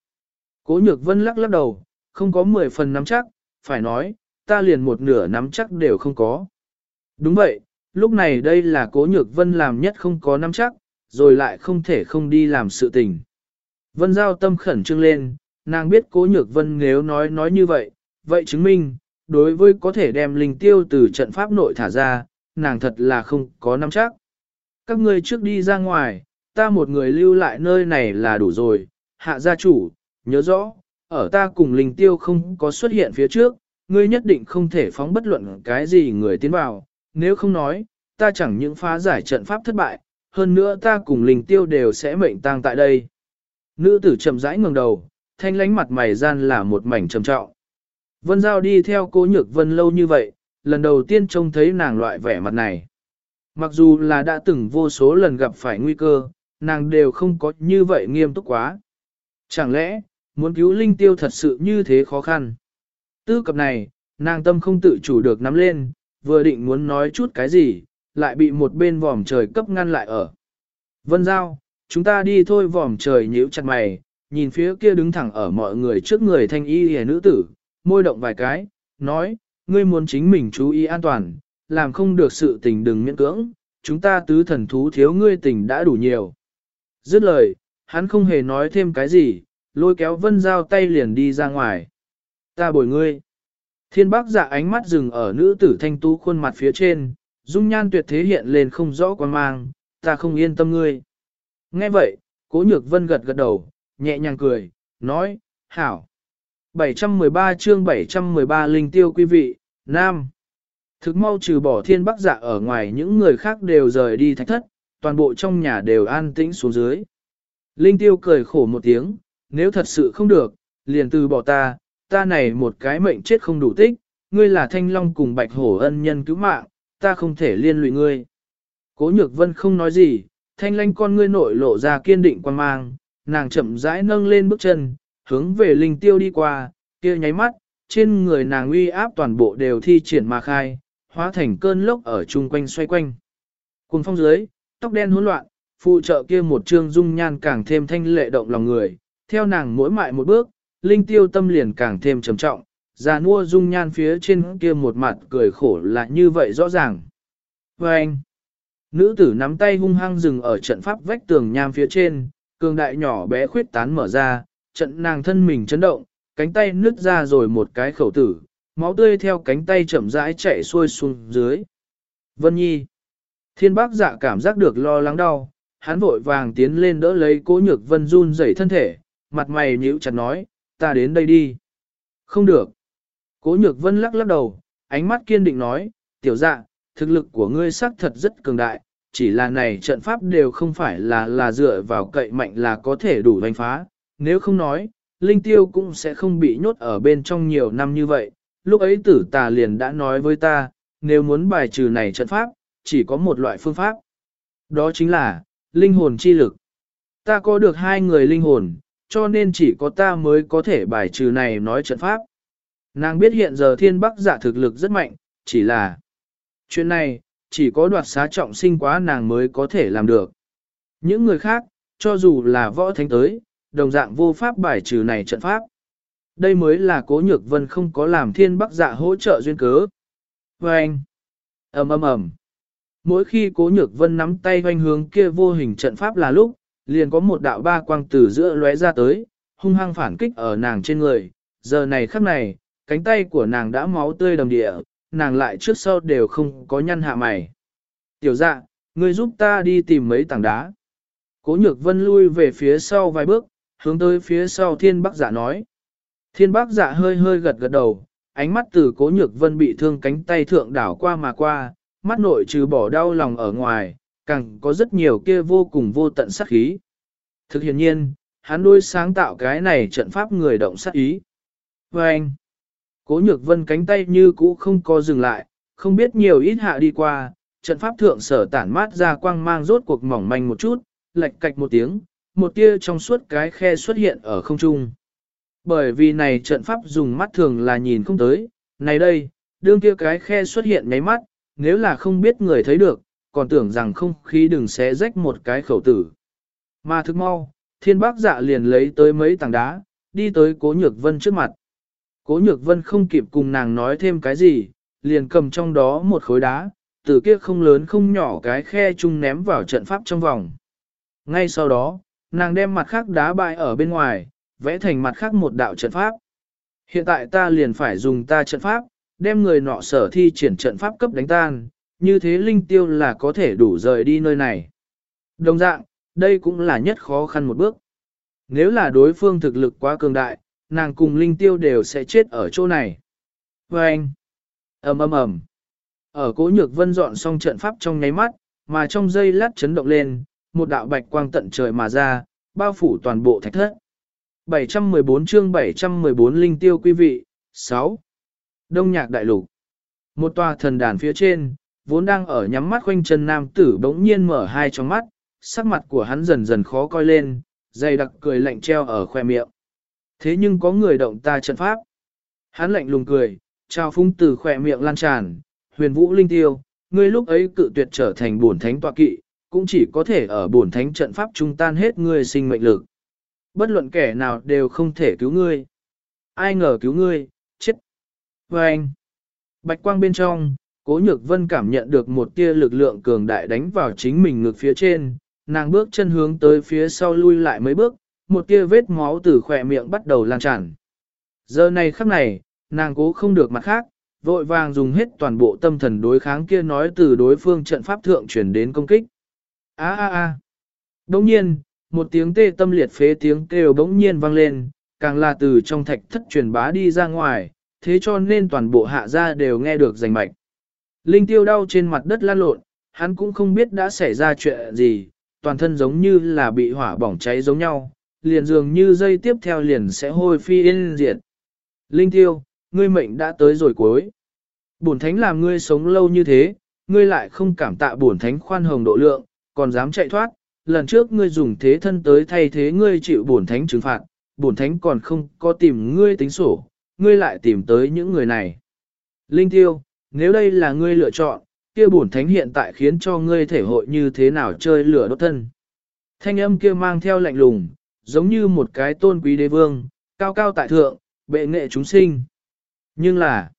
Cố nhược vân lắc lắc đầu, không có 10 phần nắm chắc, phải nói, ta liền một nửa nắm chắc đều không có. Đúng vậy, lúc này đây là cố nhược vân làm nhất không có nắm chắc, rồi lại không thể không đi làm sự tình. Vân giao tâm khẩn trương lên, nàng biết cố nhược vân nếu nói nói như vậy, vậy chứng minh, đối với có thể đem linh tiêu từ trận pháp nội thả ra, nàng thật là không có nắm chắc. Các ngươi trước đi ra ngoài, ta một người lưu lại nơi này là đủ rồi, hạ gia chủ, nhớ rõ, ở ta cùng linh tiêu không có xuất hiện phía trước, ngươi nhất định không thể phóng bất luận cái gì người tiến vào, nếu không nói, ta chẳng những phá giải trận pháp thất bại, hơn nữa ta cùng linh tiêu đều sẽ mệnh tang tại đây. Nữ tử chậm rãi ngẩng đầu, thanh lánh mặt mày gian là một mảnh trầm trọng. Vân Giao đi theo cố nhược vân lâu như vậy, lần đầu tiên trông thấy nàng loại vẻ mặt này. Mặc dù là đã từng vô số lần gặp phải nguy cơ, nàng đều không có như vậy nghiêm túc quá. Chẳng lẽ, muốn cứu linh tiêu thật sự như thế khó khăn? Tư cập này, nàng tâm không tự chủ được nắm lên, vừa định muốn nói chút cái gì, lại bị một bên vòm trời cấp ngăn lại ở. Vân Giao, chúng ta đi thôi vòm trời nhíu chặt mày, nhìn phía kia đứng thẳng ở mọi người trước người thanh y hề nữ tử, môi động vài cái, nói, ngươi muốn chính mình chú ý an toàn, làm không được sự tình đừng miễn cưỡng, chúng ta tứ thần thú thiếu ngươi tình đã đủ nhiều. Dứt lời, hắn không hề nói thêm cái gì, lôi kéo vân giao tay liền đi ra ngoài. Ta bồi ngươi. Thiên bác dạ ánh mắt dừng ở nữ tử thanh tú khuôn mặt phía trên, dung nhan tuyệt thế hiện lên không rõ quan mang, ta không yên tâm ngươi. Nghe vậy, cố nhược vân gật gật đầu, nhẹ nhàng cười, nói, hảo. 713 chương 713 linh tiêu quý vị, Nam. Thực mau trừ bỏ thiên bắc dạ ở ngoài những người khác đều rời đi thạch thất, toàn bộ trong nhà đều an tĩnh xuống dưới. Linh tiêu cười khổ một tiếng, nếu thật sự không được, liền từ bỏ ta, ta này một cái mệnh chết không đủ tích, ngươi là thanh long cùng bạch hổ ân nhân cứu mạng, ta không thể liên lụy ngươi. Cố nhược vân không nói gì, thanh lanh con ngươi nội lộ ra kiên định quan mang, nàng chậm rãi nâng lên bước chân, hướng về linh tiêu đi qua, kia nháy mắt, trên người nàng uy áp toàn bộ đều thi triển mà khai, hóa thành cơn lốc ở chung quanh xoay quanh. Cùng phong dưới, tóc đen hỗn loạn, phụ trợ kia một trương dung nhan càng thêm thanh lệ động lòng người, theo nàng mỗi mại một bước, linh tiêu tâm liền càng thêm trầm trọng, già nua dung nhan phía trên kia một mặt cười khổ là như vậy rõ ràng. Và anh, nữ tử nắm tay hung hăng dừng ở trận pháp vách tường nham phía trên, cường đại nhỏ bé khuyết tán mở ra, trận nàng thân mình chấn động, cánh tay nứt ra rồi một cái khẩu tử, máu tươi theo cánh tay chậm rãi chạy xuôi xuống dưới. Vân Nhi. Thiên bác dạ cảm giác được lo lắng đau, hắn vội vàng tiến lên đỡ lấy cố nhược vân run rẩy thân thể, mặt mày nhíu chặt nói, ta đến đây đi. Không được. Cố nhược vân lắc lắc đầu, ánh mắt kiên định nói, tiểu dạ, thực lực của ngươi xác thật rất cường đại, chỉ là này trận pháp đều không phải là là dựa vào cậy mạnh là có thể đủ đánh phá, nếu không nói, linh tiêu cũng sẽ không bị nhốt ở bên trong nhiều năm như vậy, lúc ấy tử tà liền đã nói với ta, nếu muốn bài trừ này trận pháp, chỉ có một loại phương pháp. Đó chính là, linh hồn chi lực. Ta có được hai người linh hồn, cho nên chỉ có ta mới có thể bài trừ này nói trận pháp. Nàng biết hiện giờ thiên bắc giả thực lực rất mạnh, chỉ là chuyện này, chỉ có đoạt xá trọng sinh quá nàng mới có thể làm được. Những người khác, cho dù là võ thánh tới, đồng dạng vô pháp bài trừ này trận pháp. Đây mới là cố nhược vân không có làm thiên bắc dạ hỗ trợ duyên cớ. Và anh, ầm ầm ầm. Mỗi khi cố nhược vân nắm tay hoanh hướng kia vô hình trận pháp là lúc, liền có một đạo ba quang từ giữa lóe ra tới, hung hăng phản kích ở nàng trên người. Giờ này khắc này, cánh tay của nàng đã máu tươi đầm địa, nàng lại trước sau đều không có nhăn hạ mày. Tiểu dạ, ngươi giúp ta đi tìm mấy tảng đá. Cố nhược vân lui về phía sau vài bước, hướng tới phía sau thiên bắc dạ nói. Thiên bác dạ hơi hơi gật gật đầu, ánh mắt từ cố nhược vân bị thương cánh tay thượng đảo qua mà qua, mắt nội trừ bỏ đau lòng ở ngoài, càng có rất nhiều kia vô cùng vô tận sát khí. Thực hiện nhiên, hắn đôi sáng tạo cái này trận pháp người động sát ý. Và anh, cố nhược vân cánh tay như cũ không có dừng lại, không biết nhiều ít hạ đi qua, trận pháp thượng sở tản mát ra quang mang rốt cuộc mỏng manh một chút, lệch cạch một tiếng, một tia trong suốt cái khe xuất hiện ở không trung. Bởi vì này trận pháp dùng mắt thường là nhìn không tới, này đây, đương kia cái khe xuất hiện nháy mắt, nếu là không biết người thấy được, còn tưởng rằng không khí đừng xé rách một cái khẩu tử. Mà thức mau, thiên bác dạ liền lấy tới mấy tảng đá, đi tới cố nhược vân trước mặt. Cố nhược vân không kịp cùng nàng nói thêm cái gì, liền cầm trong đó một khối đá, từ kia không lớn không nhỏ cái khe chung ném vào trận pháp trong vòng. Ngay sau đó, nàng đem mặt khác đá bại ở bên ngoài, vẽ thành mặt khác một đạo trận pháp. Hiện tại ta liền phải dùng ta trận pháp, đem người nọ sở thi triển trận pháp cấp đánh tan, như thế linh tiêu là có thể đủ rời đi nơi này. Đồng dạng, đây cũng là nhất khó khăn một bước. Nếu là đối phương thực lực quá cường đại, nàng cùng linh tiêu đều sẽ chết ở chỗ này. Và anh, ầm ầm ầm, ở cố nhược vân dọn xong trận pháp trong nháy mắt, mà trong dây lát chấn động lên, một đạo bạch quang tận trời mà ra, bao phủ toàn bộ thạch thất. 714 chương 714 linh tiêu quý vị, 6. Đông nhạc đại lục. Một tòa thần đàn phía trên, vốn đang ở nhắm mắt khoanh chân nam tử bỗng nhiên mở hai tròng mắt, sắc mặt của hắn dần dần khó coi lên, dày đặc cười lạnh treo ở khoe miệng. Thế nhưng có người động ta trận pháp. Hắn lạnh lùng cười, trao phung từ khoe miệng lan tràn, huyền vũ linh tiêu, ngươi lúc ấy cự tuyệt trở thành bổn thánh tọa kỵ, cũng chỉ có thể ở bổn thánh trận pháp trung tan hết ngươi sinh mệnh lực. Bất luận kẻ nào đều không thể cứu ngươi. Ai ngờ cứu ngươi, chết. Và anh, bạch quang bên trong, cố nhược vân cảm nhận được một tia lực lượng cường đại đánh vào chính mình ngực phía trên, nàng bước chân hướng tới phía sau lui lại mấy bước, một tia vết máu từ khỏe miệng bắt đầu lan tràn. Giờ này khắc này, nàng cố không được mặt khác, vội vàng dùng hết toàn bộ tâm thần đối kháng kia nói từ đối phương trận pháp thượng chuyển đến công kích. Á á á! Đồng nhiên, một tiếng tê tâm liệt phế tiếng kêu bỗng nhiên vang lên, càng là từ trong thạch thất truyền bá đi ra ngoài, thế cho nên toàn bộ hạ gia đều nghe được rành mạch. Linh tiêu đau trên mặt đất lan lộn, hắn cũng không biết đã xảy ra chuyện gì, toàn thân giống như là bị hỏa bỏng cháy giống nhau, liền dường như dây tiếp theo liền sẽ hôi phi yên diệt. Linh tiêu, ngươi mệnh đã tới rồi cuối. Bổn thánh làm ngươi sống lâu như thế, ngươi lại không cảm tạ bổn thánh khoan hồng độ lượng, còn dám chạy thoát, lần trước ngươi dùng thế thân tới thay thế ngươi chịu bổn thánh trừng phạt, bổn thánh còn không có tìm ngươi tính sổ, ngươi lại tìm tới những người này. Linh tiêu, nếu đây là ngươi lựa chọn, kia bổn thánh hiện tại khiến cho ngươi thể hội như thế nào chơi lửa đốt thân. Thanh âm kia mang theo lạnh lùng, giống như một cái tôn quý đế vương, cao cao tại thượng, bệ nghệ chúng sinh. Nhưng là,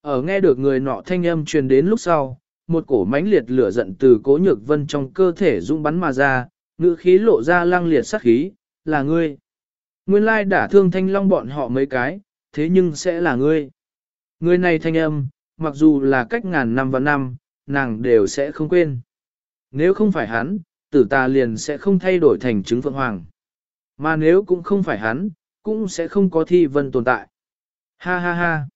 ở nghe được người nọ thanh âm truyền đến lúc sau, một cổ mãnh liệt lửa giận từ cố nhược vân trong cơ thể dũng bắn mà ra, ngữ khí lộ ra lang liệt sát khí, là ngươi. Nguyên lai đả thương thanh long bọn họ mấy cái, thế nhưng sẽ là ngươi. Người này thanh âm, mặc dù là cách ngàn năm và năm, nàng đều sẽ không quên. Nếu không phải hắn, tử ta liền sẽ không thay đổi thành chứng phượng hoàng. Mà nếu cũng không phải hắn, cũng sẽ không có thi vân tồn tại. Ha ha ha.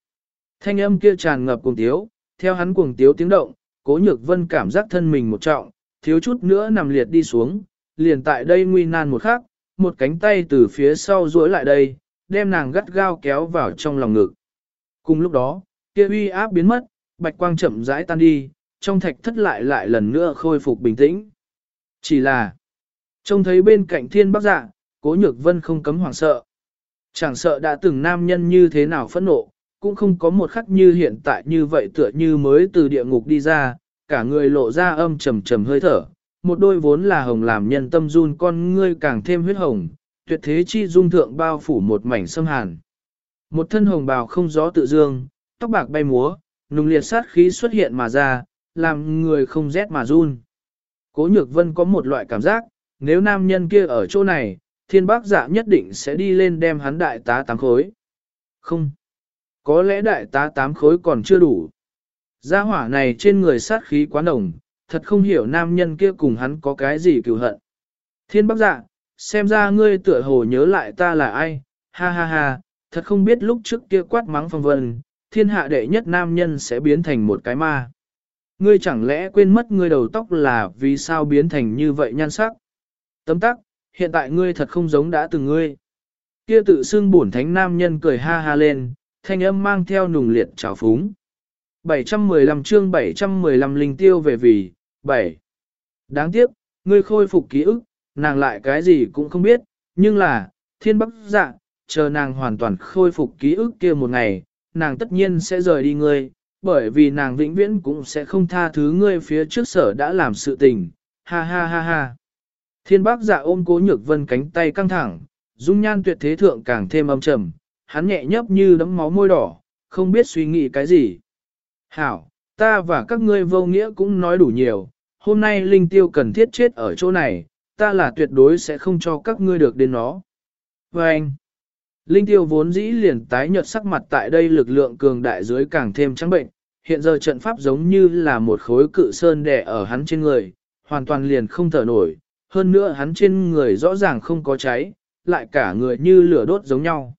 Thanh âm kia tràn ngập cuồng tiếu, theo hắn cuồng tiếu tiếng động, cố nhược vân cảm giác thân mình một trọng, thiếu chút nữa nằm liệt đi xuống, liền tại đây nguy nan một khắc, một cánh tay từ phía sau duỗi lại đây, đem nàng gắt gao kéo vào trong lòng ngực. Cùng lúc đó, kia uy áp biến mất, bạch quang chậm rãi tan đi, trong thạch thất lại lại lần nữa khôi phục bình tĩnh. Chỉ là, trông thấy bên cạnh thiên bắc dạ, cố nhược vân không cấm hoảng sợ. Chẳng sợ đã từng nam nhân như thế nào phẫn nộ, cũng không có một khắc như hiện tại như vậy tựa như mới từ địa ngục đi ra, cả người lộ ra âm trầm trầm hơi thở, một đôi vốn là hồng làm nhân tâm run con ngươi càng thêm huyết hồng, tuyệt thế chi dung thượng bao phủ một mảnh sâm hàn. Một thân hồng bào không gió tự dương, tóc bạc bay múa, nùng liệt sát khí xuất hiện mà ra, làm người không rét mà run. Cố nhược vân có một loại cảm giác, nếu nam nhân kia ở chỗ này, thiên bác dạ nhất định sẽ đi lên đem hắn đại tá tám khối. Không. Có lẽ đại tá tám khối còn chưa đủ. Gia hỏa này trên người sát khí quá nồng, thật không hiểu nam nhân kia cùng hắn có cái gì cừu hận. Thiên bác dạ, xem ra ngươi tựa hồ nhớ lại ta là ai, ha ha ha, thật không biết lúc trước kia quát mắng phong vân, thiên hạ đệ nhất nam nhân sẽ biến thành một cái ma. Ngươi chẳng lẽ quên mất ngươi đầu tóc là vì sao biến thành như vậy nhan sắc? Tấm tắc, hiện tại ngươi thật không giống đã từng ngươi. Kia tự xưng bổn thánh nam nhân cười ha ha lên, thanh âm mang theo nùng liệt trào phúng. 715 chương 715 linh tiêu về vì, 7. Đáng tiếc, ngươi khôi phục ký ức, nàng lại cái gì cũng không biết, nhưng là, thiên bắc dạ, chờ nàng hoàn toàn khôi phục ký ức kia một ngày, nàng tất nhiên sẽ rời đi ngươi, bởi vì nàng vĩnh viễn cũng sẽ không tha thứ ngươi phía trước sở đã làm sự tình, ha ha ha ha. Thiên bác giả ôm cố nhược vân cánh tay căng thẳng, dung nhan tuyệt thế thượng càng thêm âm trầm, hắn nhẹ nhấp như đấm máu môi đỏ, không biết suy nghĩ cái gì. Hảo, ta và các ngươi vô nghĩa cũng nói đủ nhiều, hôm nay linh tiêu cần thiết chết ở chỗ này, ta là tuyệt đối sẽ không cho các ngươi được đến nó. Và anh, linh tiêu vốn dĩ liền tái nhợt sắc mặt tại đây lực lượng cường đại dưới càng thêm trắng bệnh, hiện giờ trận pháp giống như là một khối cự sơn đè ở hắn trên người, hoàn toàn liền không thở nổi, hơn nữa hắn trên người rõ ràng không có cháy, lại cả người như lửa đốt giống nhau.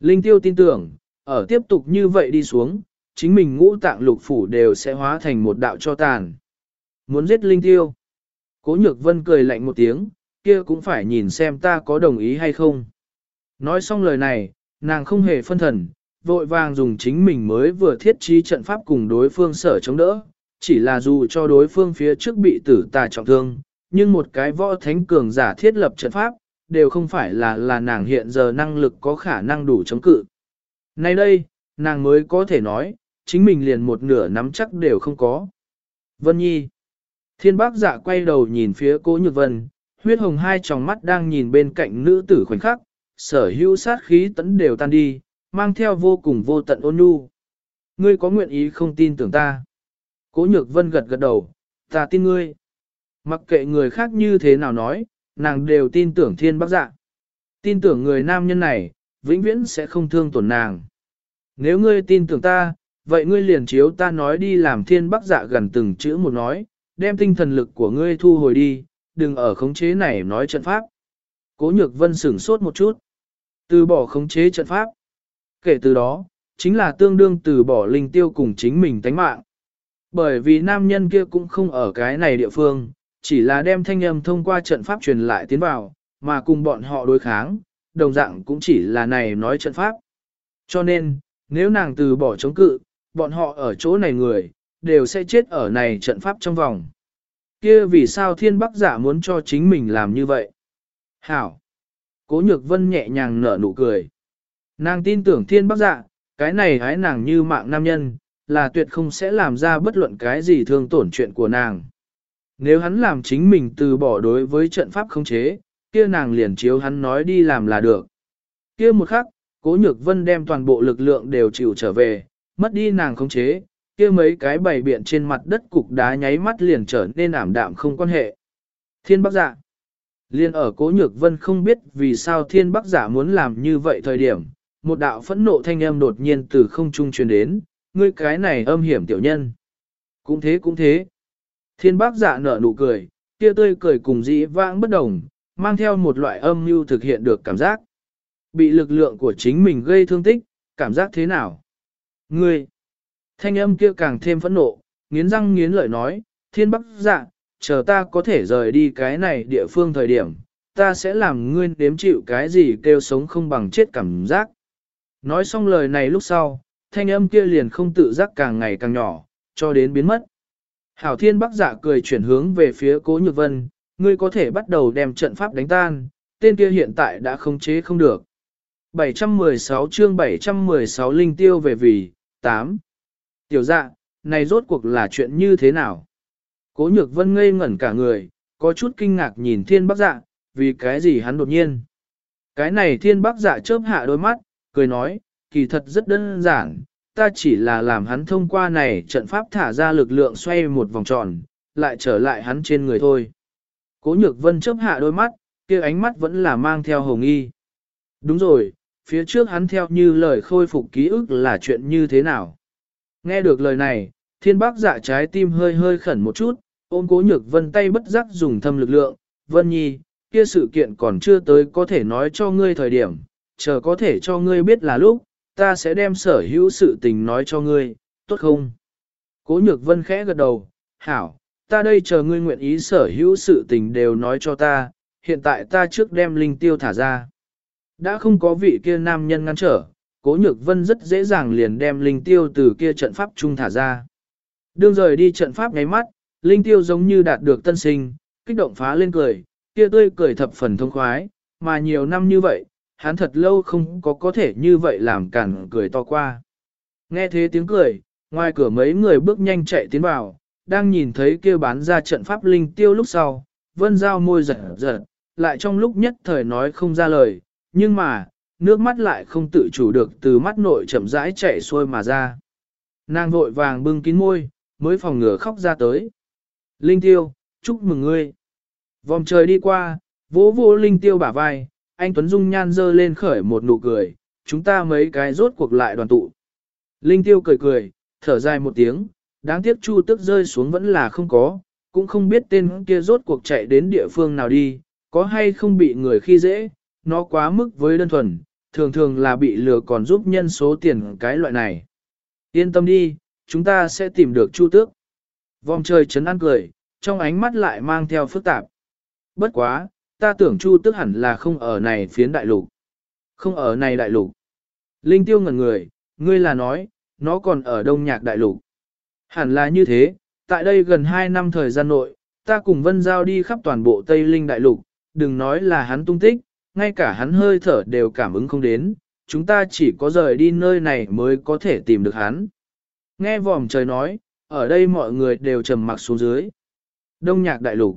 Linh tiêu tin tưởng, ở tiếp tục như vậy đi xuống, chính mình ngũ tạng lục phủ đều sẽ hóa thành một đạo cho tàn. Muốn giết Linh tiêu. Cố nhược vân cười lạnh một tiếng, kia cũng phải nhìn xem ta có đồng ý hay không. Nói xong lời này, nàng không hề phân thần, vội vàng dùng chính mình mới vừa thiết trí trận pháp cùng đối phương sở chống đỡ, chỉ là dù cho đối phương phía trước bị tử tà trọng thương, nhưng một cái võ thánh cường giả thiết lập trận pháp, đều không phải là là nàng hiện giờ năng lực có khả năng đủ chống cự. Nay đây, nàng mới có thể nói, chính mình liền một nửa nắm chắc đều không có. Vân Nhi. Thiên bác dạ quay đầu nhìn phía cố nhược vân, huyết hồng hai tròng mắt đang nhìn bên cạnh nữ tử khoảnh khắc, sở hữu sát khí tấn đều tan đi, mang theo vô cùng vô tận ôn nhu. Ngươi có nguyện ý không tin tưởng ta? Cố nhược vân gật gật đầu, ta tin ngươi. Mặc kệ người khác như thế nào nói, nàng đều tin tưởng thiên bác dạ. Tin tưởng người nam nhân này, vĩnh viễn sẽ không thương tổn nàng. Nếu ngươi tin tưởng ta, vậy ngươi liền chiếu ta nói đi làm thiên bác dạ gần từng chữ một nói, đem tinh thần lực của ngươi thu hồi đi, đừng ở khống chế này nói trận pháp. Cố nhược vân sửng sốt một chút. Từ bỏ khống chế trận pháp. Kể từ đó, chính là tương đương từ bỏ linh tiêu cùng chính mình tánh mạng. Bởi vì nam nhân kia cũng không ở cái này địa phương, chỉ là đem thanh âm thông qua trận pháp truyền lại tiến vào, mà cùng bọn họ đối kháng, đồng dạng cũng chỉ là này nói trận pháp. Cho nên, nếu nàng từ bỏ chống cự, bọn họ ở chỗ này người, đều sẽ chết ở này trận pháp trong vòng. Kia vì sao thiên bắc giả muốn cho chính mình làm như vậy? Hảo! Cố nhược vân nhẹ nhàng nở nụ cười. Nàng tin tưởng thiên bắc dạ, cái này hái nàng như mạng nam nhân, là tuyệt không sẽ làm ra bất luận cái gì thương tổn chuyện của nàng. Nếu hắn làm chính mình từ bỏ đối với trận pháp không chế, kia nàng liền chiếu hắn nói đi làm là được. Kia một khắc, cố nhược vân đem toàn bộ lực lượng đều chịu trở về, mất đi nàng không chế, kia mấy cái bày biện trên mặt đất cục đá nháy mắt liền trở nên ảm đạm không quan hệ. Thiên Bắc Dạ Liên ở Cố Nhược Vân không biết vì sao Thiên Bắc Giả muốn làm như vậy thời điểm, một đạo phẫn nộ thanh âm đột nhiên từ không trung truyền đến, ngươi cái này âm hiểm tiểu nhân. Cũng thế cũng thế. Thiên Bắc Giả nở nụ cười, kia tươi cười cùng dĩ vãng bất đồng, mang theo một loại âm mưu thực hiện được cảm giác. Bị lực lượng của chính mình gây thương tích, cảm giác thế nào? Ngươi! Thanh âm kia càng thêm phẫn nộ, nghiến răng nghiến lợi nói, thiên bắc giả chờ ta có thể rời đi cái này địa phương thời điểm, ta sẽ làm ngươi đếm chịu cái gì kêu sống không bằng chết cảm giác. Nói xong lời này lúc sau, thanh âm kia liền không tự giác càng ngày càng nhỏ, cho đến biến mất. Hảo thiên bắc giả cười chuyển hướng về phía cố nhược vân, ngươi có thể bắt đầu đem trận pháp đánh tan, tên kia hiện tại đã không chế không được. 716 chương 716 linh tiêu về vì, 8. Tiểu dạ, này rốt cuộc là chuyện như thế nào? Cố nhược vân ngây ngẩn cả người, có chút kinh ngạc nhìn thiên bắc dạ, vì cái gì hắn đột nhiên. Cái này thiên bắc dạ chớp hạ đôi mắt, cười nói, kỳ thật rất đơn giản, ta chỉ là làm hắn thông qua này trận pháp thả ra lực lượng xoay một vòng tròn, lại trở lại hắn trên người thôi. Cố nhược vân chớp hạ đôi mắt, kia ánh mắt vẫn là mang theo hồng y. Đúng rồi, phía trước hắn theo như lời khôi phục ký ức là chuyện như thế nào. Nghe được lời này, thiên bác dạ trái tim hơi hơi khẩn một chút, ôm cố nhược vân tay bất giác dùng thâm lực lượng, vân nhi, kia sự kiện còn chưa tới có thể nói cho ngươi thời điểm, chờ có thể cho ngươi biết là lúc, ta sẽ đem sở hữu sự tình nói cho ngươi, tốt không? Cố nhược vân khẽ gật đầu, hảo, ta đây chờ ngươi nguyện ý sở hữu sự tình đều nói cho ta, hiện tại ta trước đem linh tiêu thả ra. Đã không có vị kia nam nhân ngăn trở, cố nhược vân rất dễ dàng liền đem linh tiêu từ kia trận pháp trung thả ra. Đương rời đi trận pháp ngáy mắt, linh tiêu giống như đạt được tân sinh, kích động phá lên cười, kia tươi cười thập phần thông khoái, mà nhiều năm như vậy, hắn thật lâu không có có thể như vậy làm cản cười to qua. Nghe thế tiếng cười, ngoài cửa mấy người bước nhanh chạy tiến vào, đang nhìn thấy kia bán ra trận pháp linh tiêu lúc sau, vân giao môi giật giật, lại trong lúc nhất thời nói không ra lời, nhưng mà, nước mắt lại không tự chủ được từ mắt nội chậm rãi chảy xuôi mà ra. Nàng vội vàng bưng kín môi, mới phòng ngừa khóc ra tới. Linh tiêu, chúc mừng ngươi. Vòng trời đi qua, vỗ vỗ Linh tiêu bả vai, anh Tuấn Dung nhan dơ lên khởi một nụ cười, chúng ta mấy cái rốt cuộc lại đoàn tụ. Linh tiêu cười cười, thở dài một tiếng, đáng tiếc chu tức rơi xuống vẫn là không có, cũng không biết tên kia rốt cuộc chạy đến địa phương nào đi, có hay không bị người khi dễ, nó quá mức với đơn thuần, thường thường là bị lừa còn giúp nhân số tiền cái loại này. Yên tâm đi, chúng ta sẽ tìm được Chu Tước. Vòng trời chấn an cười, trong ánh mắt lại mang theo phức tạp. Bất quá, ta tưởng Chu Tước hẳn là không ở này phiến đại lục. Không ở này đại lục. Linh tiêu ngẩn người, ngươi là nói, nó còn ở đông nhạc đại lục. Hẳn là như thế, tại đây gần 2 năm thời gian nội, ta cùng Vân Giao đi khắp toàn bộ Tây Linh đại lục, đừng nói là hắn tung tích, ngay cả hắn hơi thở đều cảm ứng không đến, chúng ta chỉ có rời đi nơi này mới có thể tìm được hắn. Nghe vòm trời nói, ở đây mọi người đều trầm mặc xuống dưới. Đông nhạc đại lục.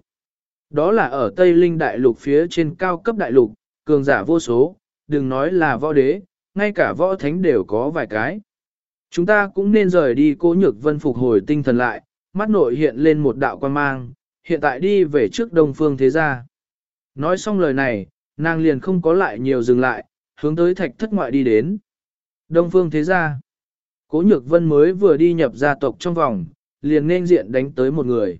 Đó là ở Tây Linh đại lục phía trên cao cấp đại lục, cường giả vô số, đừng nói là võ đế, ngay cả võ thánh đều có vài cái. Chúng ta cũng nên rời đi cố nhược vân phục hồi tinh thần lại, mắt nội hiện lên một đạo quan mang, hiện tại đi về trước đông phương thế gia. Nói xong lời này, nàng liền không có lại nhiều dừng lại, hướng tới thạch thất ngoại đi đến. Đông phương thế gia. Cố nhược vân mới vừa đi nhập gia tộc trong vòng, liền nên diện đánh tới một người.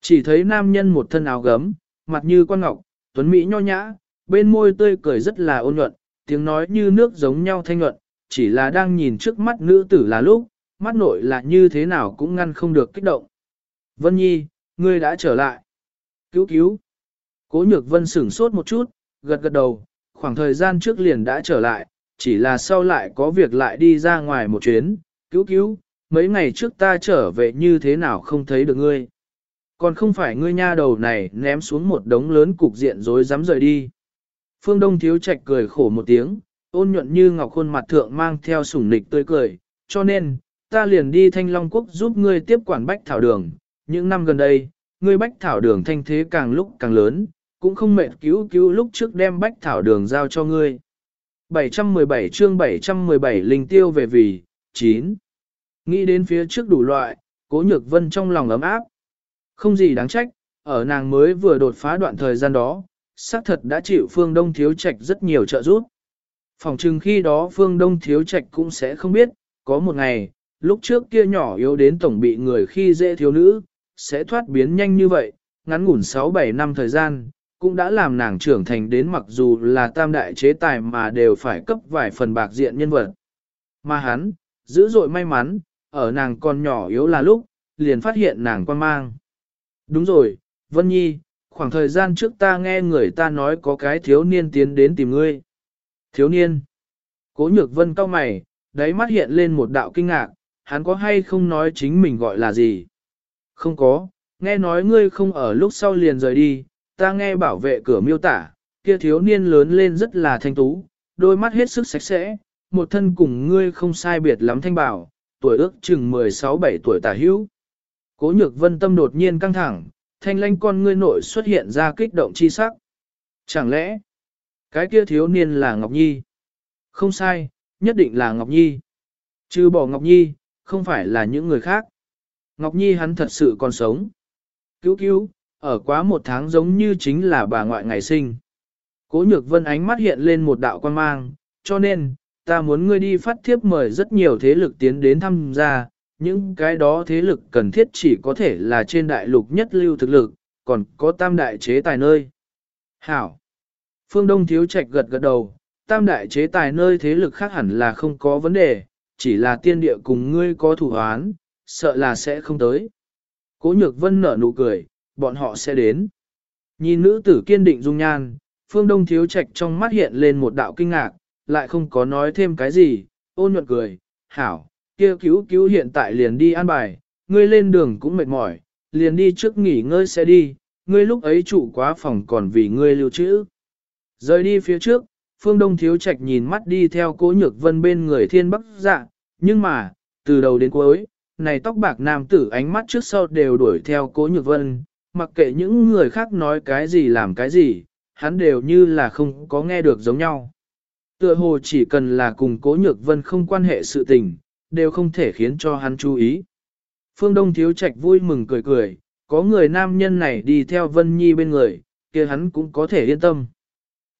Chỉ thấy nam nhân một thân áo gấm, mặt như quan ngọc, tuấn mỹ nho nhã, bên môi tươi cười rất là ôn nhuận, tiếng nói như nước giống nhau thanh nhuận, chỉ là đang nhìn trước mắt nữ tử là lúc, mắt nội là như thế nào cũng ngăn không được kích động. Vân Nhi, ngươi đã trở lại. Cứu cứu. Cố nhược vân sửng sốt một chút, gật gật đầu, khoảng thời gian trước liền đã trở lại, chỉ là sau lại có việc lại đi ra ngoài một chuyến, cứu cứu, mấy ngày trước ta trở về như thế nào không thấy được ngươi. Còn không phải ngươi nha đầu này ném xuống một đống lớn cục diện rối dám rời đi. Phương Đông Thiếu Trạch cười khổ một tiếng, ôn nhuận như ngọc khuôn mặt thượng mang theo sủng nịch tươi cười, cho nên, ta liền đi Thanh Long Quốc giúp ngươi tiếp quản Bách Thảo Đường. Những năm gần đây, ngươi Bách Thảo Đường thanh thế càng lúc càng lớn, cũng không mệt cứu cứu lúc trước đem Bách Thảo Đường giao cho ngươi. 717 chương 717 linh tiêu về vì, 9. Nghĩ đến phía trước đủ loại, cố nhược vân trong lòng ấm áp. Không gì đáng trách, ở nàng mới vừa đột phá đoạn thời gian đó, xác thật đã chịu phương đông thiếu trạch rất nhiều trợ giúp. Phòng chừng khi đó phương đông thiếu trạch cũng sẽ không biết, có một ngày, lúc trước kia nhỏ yếu đến tổng bị người khi dễ thiếu nữ, sẽ thoát biến nhanh như vậy, ngắn ngủn 6-7 năm thời gian, cũng đã làm nàng trưởng thành đến mặc dù là tam đại chế tài mà đều phải cấp vài phần bạc diện nhân vật. Mà hắn, dữ dội may mắn, ở nàng còn nhỏ yếu là lúc, liền phát hiện nàng quan mang. Đúng rồi, Vân Nhi, khoảng thời gian trước ta nghe người ta nói có cái thiếu niên tiến đến tìm ngươi. Thiếu niên. Cố nhược vân cao mày, đáy mắt hiện lên một đạo kinh ngạc, hắn có hay không nói chính mình gọi là gì? Không có, nghe nói ngươi không ở lúc sau liền rời đi, ta nghe bảo vệ cửa miêu tả, kia thiếu niên lớn lên rất là thanh tú, đôi mắt hết sức sạch sẽ, một thân cùng ngươi không sai biệt lắm thanh bảo, tuổi ước chừng 16-17 tuổi tả hữu. Cố nhược vân tâm đột nhiên căng thẳng, thanh lanh con ngươi nội xuất hiện ra kích động chi sắc. Chẳng lẽ, cái kia thiếu niên là Ngọc Nhi? Không sai, nhất định là Ngọc Nhi. Chứ bỏ Ngọc Nhi, không phải là những người khác. Ngọc Nhi hắn thật sự còn sống. Cứu cứu, ở quá một tháng giống như chính là bà ngoại ngày sinh. Cố nhược vân ánh mắt hiện lên một đạo quan mang, cho nên, ta muốn ngươi đi phát thiếp mời rất nhiều thế lực tiến đến tham gia, những cái đó thế lực cần thiết chỉ có thể là trên đại lục nhất lưu thực lực, còn có tam đại chế tài nơi. Hảo! Phương Đông Thiếu Trạch gật gật đầu, tam đại chế tài nơi thế lực khác hẳn là không có vấn đề, chỉ là tiên địa cùng ngươi có thủ hoán, sợ là sẽ không tới. Cố nhược vân nở nụ cười, bọn họ sẽ đến. Nhìn nữ tử kiên định dung nhan, phương đông thiếu trạch trong mắt hiện lên một đạo kinh ngạc, lại không có nói thêm cái gì, ôn nhuận cười, hảo, kia cứu cứu hiện tại liền đi an bài, ngươi lên đường cũng mệt mỏi, liền đi trước nghỉ ngơi sẽ đi, ngươi lúc ấy trụ quá phòng còn vì ngươi lưu trữ. Rời đi phía trước, phương đông thiếu trạch nhìn mắt đi theo cố nhược vân bên người thiên bắc dạ, nhưng mà, từ đầu đến cuối, này tóc bạc nam tử ánh mắt trước sau đều đuổi theo cố nhược vân, mặc kệ những người khác nói cái gì làm cái gì, hắn đều như là không có nghe được giống nhau. Tựa hồ chỉ cần là cùng cố nhược vân không quan hệ sự tình, đều không thể khiến cho hắn chú ý. Phương Đông Thiếu Trạch vui mừng cười cười, có người nam nhân này đi theo Vân Nhi bên người, kia hắn cũng có thể yên tâm.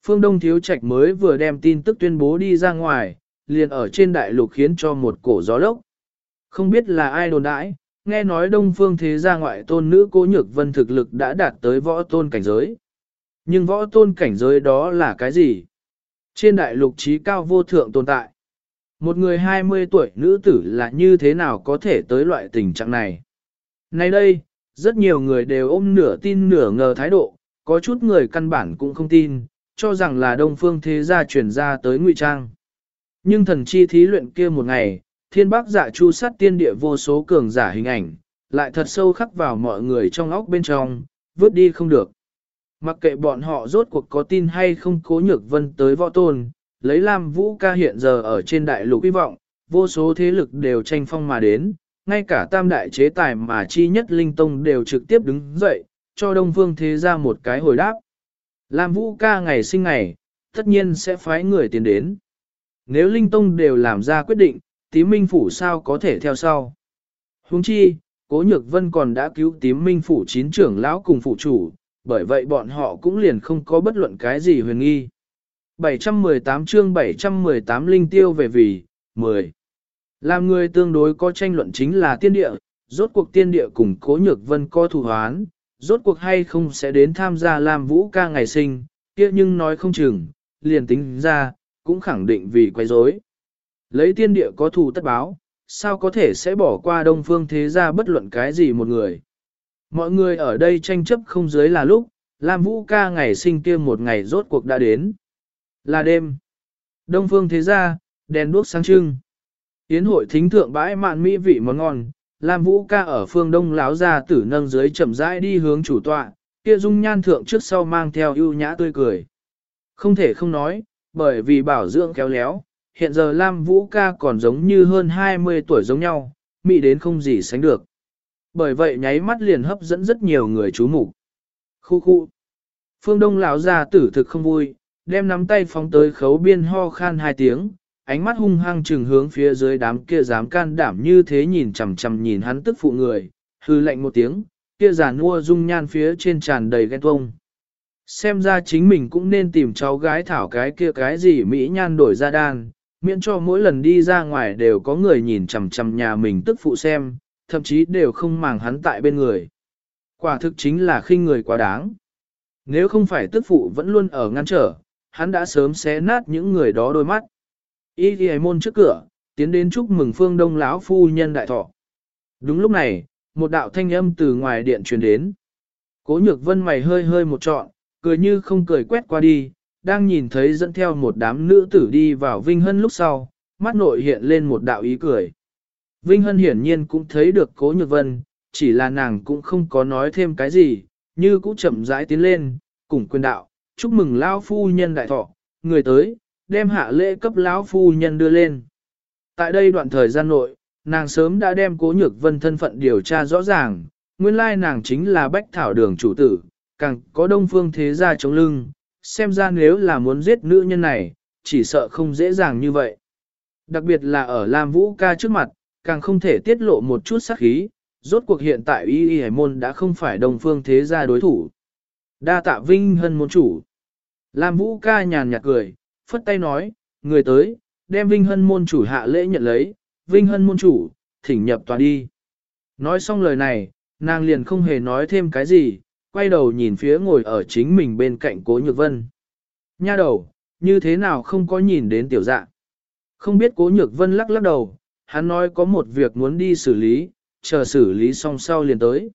Phương Đông Thiếu Trạch mới vừa đem tin tức tuyên bố đi ra ngoài, liền ở trên đại lục khiến cho một cổ gió lốc. Không biết là ai đồn đãi, nghe nói đông phương thế gia ngoại tôn nữ cố nhược vân thực lực đã đạt tới võ tôn cảnh giới. Nhưng võ tôn cảnh giới đó là cái gì? Trên đại lục trí cao vô thượng tồn tại. Một người 20 tuổi nữ tử là như thế nào có thể tới loại tình trạng này? Nay đây, rất nhiều người đều ôm nửa tin nửa ngờ thái độ, có chút người căn bản cũng không tin, cho rằng là đông phương thế gia truyền ra tới ngụy trang. Nhưng thần chi thí luyện kia một ngày, thiên bác dạ chu sát tiên địa vô số cường giả hình ảnh, lại thật sâu khắc vào mọi người trong óc bên trong, vứt đi không được. Mặc kệ bọn họ rốt cuộc có tin hay không cố nhược vân tới võ tôn, lấy Lam Vũ ca hiện giờ ở trên đại lục hy vọng, vô số thế lực đều tranh phong mà đến, ngay cả tam đại chế tài mà chi nhất linh tông đều trực tiếp đứng dậy, cho Đông Phương Thế ra một cái hồi đáp. Lam Vũ ca ngày sinh ngày, tất nhiên sẽ phái người tiến đến. Nếu linh tông đều làm ra quyết định, tím minh phủ sao có thể theo sau. Huống chi, Cố Nhược Vân còn đã cứu tím minh phủ chín trưởng lão cùng phụ chủ, bởi vậy bọn họ cũng liền không có bất luận cái gì huyền nghi. 718 chương 718 linh tiêu về vì, 10. Làm người tương đối có tranh luận chính là tiên địa, rốt cuộc tiên địa cùng cố nhược vân co thủ hoán, rốt cuộc hay không sẽ đến tham gia làm vũ ca ngày sinh, kia nhưng nói không chừng, liền tính ra, cũng khẳng định vì quay rối. Lấy tiên địa có thù tất báo, sao có thể sẽ bỏ qua đông phương thế gia bất luận cái gì một người. Mọi người ở đây tranh chấp không dưới là lúc, Lam Vũ ca ngày sinh kia một ngày rốt cuộc đã đến. Là đêm. Đông phương thế gia, đèn đuốc sáng trưng. Yến hội thính thượng bãi mạn mỹ vị món ngon, Lam Vũ ca ở phương đông láo ra tử nâng dưới chậm rãi đi hướng chủ tọa, kia dung nhan thượng trước sau mang theo ưu nhã tươi cười. Không thể không nói, bởi vì bảo dưỡng kéo léo, hiện giờ Lam Vũ ca còn giống như hơn 20 tuổi giống nhau, mỹ đến không gì sánh được. Bởi vậy nháy mắt liền hấp dẫn rất nhiều người chú mục. Khu khu. Phương Đông lão già tử thực không vui, đem nắm tay phóng tới khấu biên ho khan hai tiếng, ánh mắt hung hăng trừng hướng phía dưới đám kia dám can đảm như thế nhìn chằm chằm nhìn hắn tức phụ người, hư lạnh một tiếng, kia già nua dung nhan phía trên tràn đầy ghen tuông. Xem ra chính mình cũng nên tìm cháu gái thảo cái kia cái gì Mỹ nhan đổi ra đan, miễn cho mỗi lần đi ra ngoài đều có người nhìn chằm chằm nhà mình tức phụ xem, thậm chí đều không màng hắn tại bên người. Quả thực chính là khinh người quá đáng. Nếu không phải tức phụ vẫn luôn ở ngăn trở, hắn đã sớm xé nát những người đó đôi mắt. Y ghi môn trước cửa, tiến đến chúc mừng phương đông lão phu nhân đại thọ. Đúng lúc này, một đạo thanh âm từ ngoài điện truyền đến. Cố nhược vân mày hơi hơi một trọn, cười như không cười quét qua đi, đang nhìn thấy dẫn theo một đám nữ tử đi vào Vinh Hân lúc sau, mắt nội hiện lên một đạo ý cười. Vinh Hân hiển nhiên cũng thấy được cố nhược vân, chỉ là nàng cũng không có nói thêm cái gì, như cũng chậm rãi tiến lên, cùng quyền đạo, chúc mừng lão phu nhân đại thọ, người tới, đem hạ lễ cấp lão phu nhân đưa lên. Tại đây đoạn thời gian nội, nàng sớm đã đem cố nhược vân thân phận điều tra rõ ràng, nguyên lai nàng chính là bách thảo đường chủ tử, càng có đông phương thế gia chống lưng, xem ra nếu là muốn giết nữ nhân này, chỉ sợ không dễ dàng như vậy. Đặc biệt là ở Lam Vũ ca trước mặt, càng không thể tiết lộ một chút sát khí, rốt cuộc hiện tại y y hải môn đã không phải đồng phương thế gia đối thủ. Đa tạ vinh hân môn chủ. Lam Vũ ca nhàn nhạt cười, phất tay nói, người tới, đem Vinh Hân môn chủ hạ lễ nhận lấy, Vinh Hân môn chủ, thỉnh nhập tòa đi. Nói xong lời này, nàng liền không hề nói thêm cái gì, quay đầu nhìn phía ngồi ở chính mình bên cạnh cố nhược vân. Nha đầu, như thế nào không có nhìn đến tiểu dạ. Không biết cố nhược vân lắc lắc đầu, hắn nói có một việc muốn đi xử lý, chờ xử lý xong sau liền tới.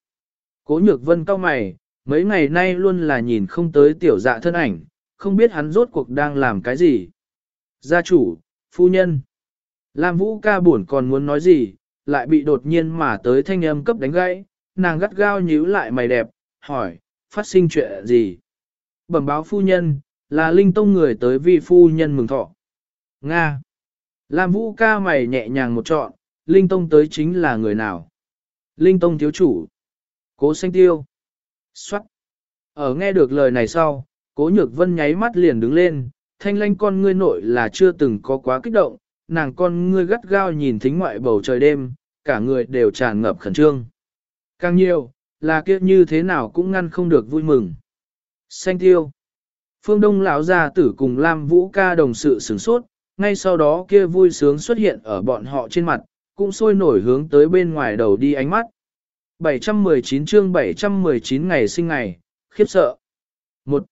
Cố nhược vân cau mày, mấy ngày nay luôn là nhìn không tới tiểu dạ thân ảnh, không biết hắn rốt cuộc đang làm cái gì. Gia chủ, phu nhân. Lam Vũ ca buồn còn muốn nói gì, lại bị đột nhiên mà tới thanh âm cấp đánh gãy, nàng gắt gao nhíu lại mày đẹp, hỏi, phát sinh chuyện gì? Bẩm báo phu nhân, là linh tông người tới vì phu nhân mừng thọ. Nga. Lam Vũ ca mày nhẹ nhàng một trọn, linh tông tới chính là người nào? Linh tông thiếu chủ. Cố xanh tiêu. Xoát. Ở nghe được lời này sau, Cố nhược vân nháy mắt liền đứng lên, thanh lanh con ngươi nội là chưa từng có quá kích động, nàng con ngươi gắt gao nhìn thính ngoại bầu trời đêm, cả người đều tràn ngập khẩn trương. Càng nhiều, là kia như thế nào cũng ngăn không được vui mừng. Xanh tiêu. Phương Đông lão gia tử cùng Lam Vũ ca đồng sự sửng sốt, ngay sau đó kia vui sướng xuất hiện ở bọn họ trên mặt, cũng sôi nổi hướng tới bên ngoài đầu đi ánh mắt. 719 chương 719 ngày sinh ngày, khiếp sợ. Một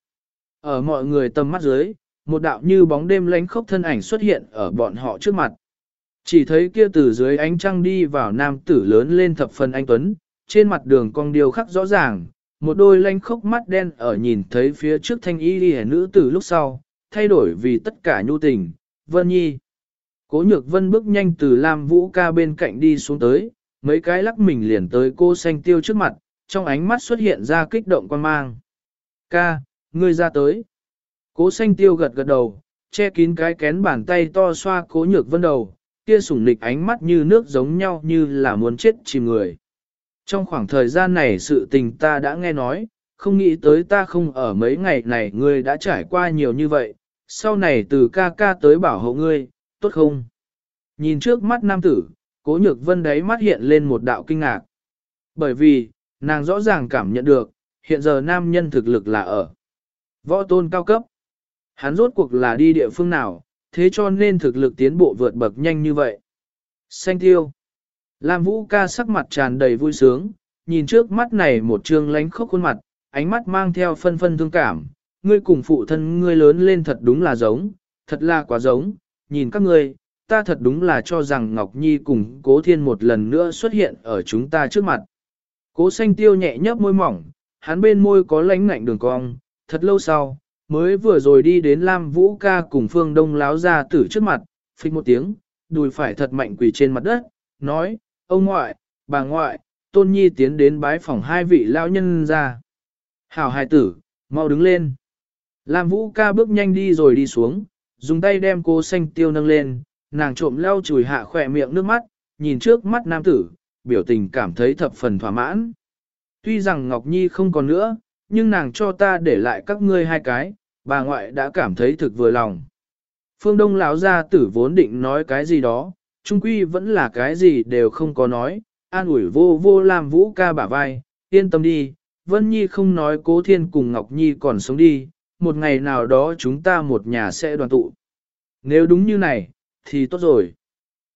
ở mọi người tầm mắt dưới, một đạo như bóng đêm lánh khốc thân ảnh xuất hiện ở bọn họ trước mặt. Chỉ thấy kia từ dưới ánh trăng đi vào nam tử lớn lên thập phần anh Tuấn, trên mặt đường cong điều khắc rõ ràng, một đôi lanh khốc mắt đen ở nhìn thấy phía trước thanh y đi nữ tử lúc sau, thay đổi vì tất cả nhu tình, Vân Nhi. Cố nhược vân bước nhanh từ Lam Vũ ca bên cạnh đi xuống tới, mấy cái lắc mình liền tới cô xanh tiêu trước mặt, trong ánh mắt xuất hiện ra kích động quan mang. Ca, ngươi ra tới. Cố xanh tiêu gật gật đầu, che kín cái kén bàn tay to xoa cố nhược vân đầu, kia sủng nịch ánh mắt như nước giống nhau như là muốn chết chìm người. Trong khoảng thời gian này sự tình ta đã nghe nói, không nghĩ tới ta không ở mấy ngày này ngươi đã trải qua nhiều như vậy, sau này từ ca ca tới bảo hộ ngươi, tốt không? Nhìn trước mắt nam tử, cố nhược vân đấy mắt hiện lên một đạo kinh ngạc. Bởi vì, nàng rõ ràng cảm nhận được, hiện giờ nam nhân thực lực là ở võ tôn cao cấp. Hắn rốt cuộc là đi địa phương nào, thế cho nên thực lực tiến bộ vượt bậc nhanh như vậy. Xanh tiêu. Lam Vũ ca sắc mặt tràn đầy vui sướng, nhìn trước mắt này một trương lánh khóc khuôn mặt, ánh mắt mang theo phân phân thương cảm. Ngươi cùng phụ thân ngươi lớn lên thật đúng là giống, thật là quá giống, nhìn các ngươi, ta thật đúng là cho rằng Ngọc Nhi cùng Cố Thiên một lần nữa xuất hiện ở chúng ta trước mặt. Cố xanh tiêu nhẹ nhấp môi mỏng, hắn bên môi có lánh ngạnh đường cong, thật lâu sau, mới vừa rồi đi đến Lam Vũ ca cùng Phương Đông láo ra tử trước mặt, phịch một tiếng, đùi phải thật mạnh quỳ trên mặt đất, nói, ông ngoại, bà ngoại, tôn nhi tiến đến bái phòng hai vị lão nhân ra. Hảo hài tử, mau đứng lên. Lam Vũ ca bước nhanh đi rồi đi xuống, dùng tay đem cô xanh tiêu nâng lên, nàng trộm leo chùi hạ khỏe miệng nước mắt, nhìn trước mắt nam tử, biểu tình cảm thấy thập phần thỏa mãn. Tuy rằng Ngọc Nhi không còn nữa, nhưng nàng cho ta để lại các ngươi hai cái, bà ngoại đã cảm thấy thực vừa lòng. Phương Đông lão gia tử vốn định nói cái gì đó, trung quy vẫn là cái gì đều không có nói, an ủi vô vô làm vũ ca bả vai, yên tâm đi, Vân Nhi không nói cố thiên cùng Ngọc Nhi còn sống đi, một ngày nào đó chúng ta một nhà sẽ đoàn tụ. Nếu đúng như này, thì tốt rồi.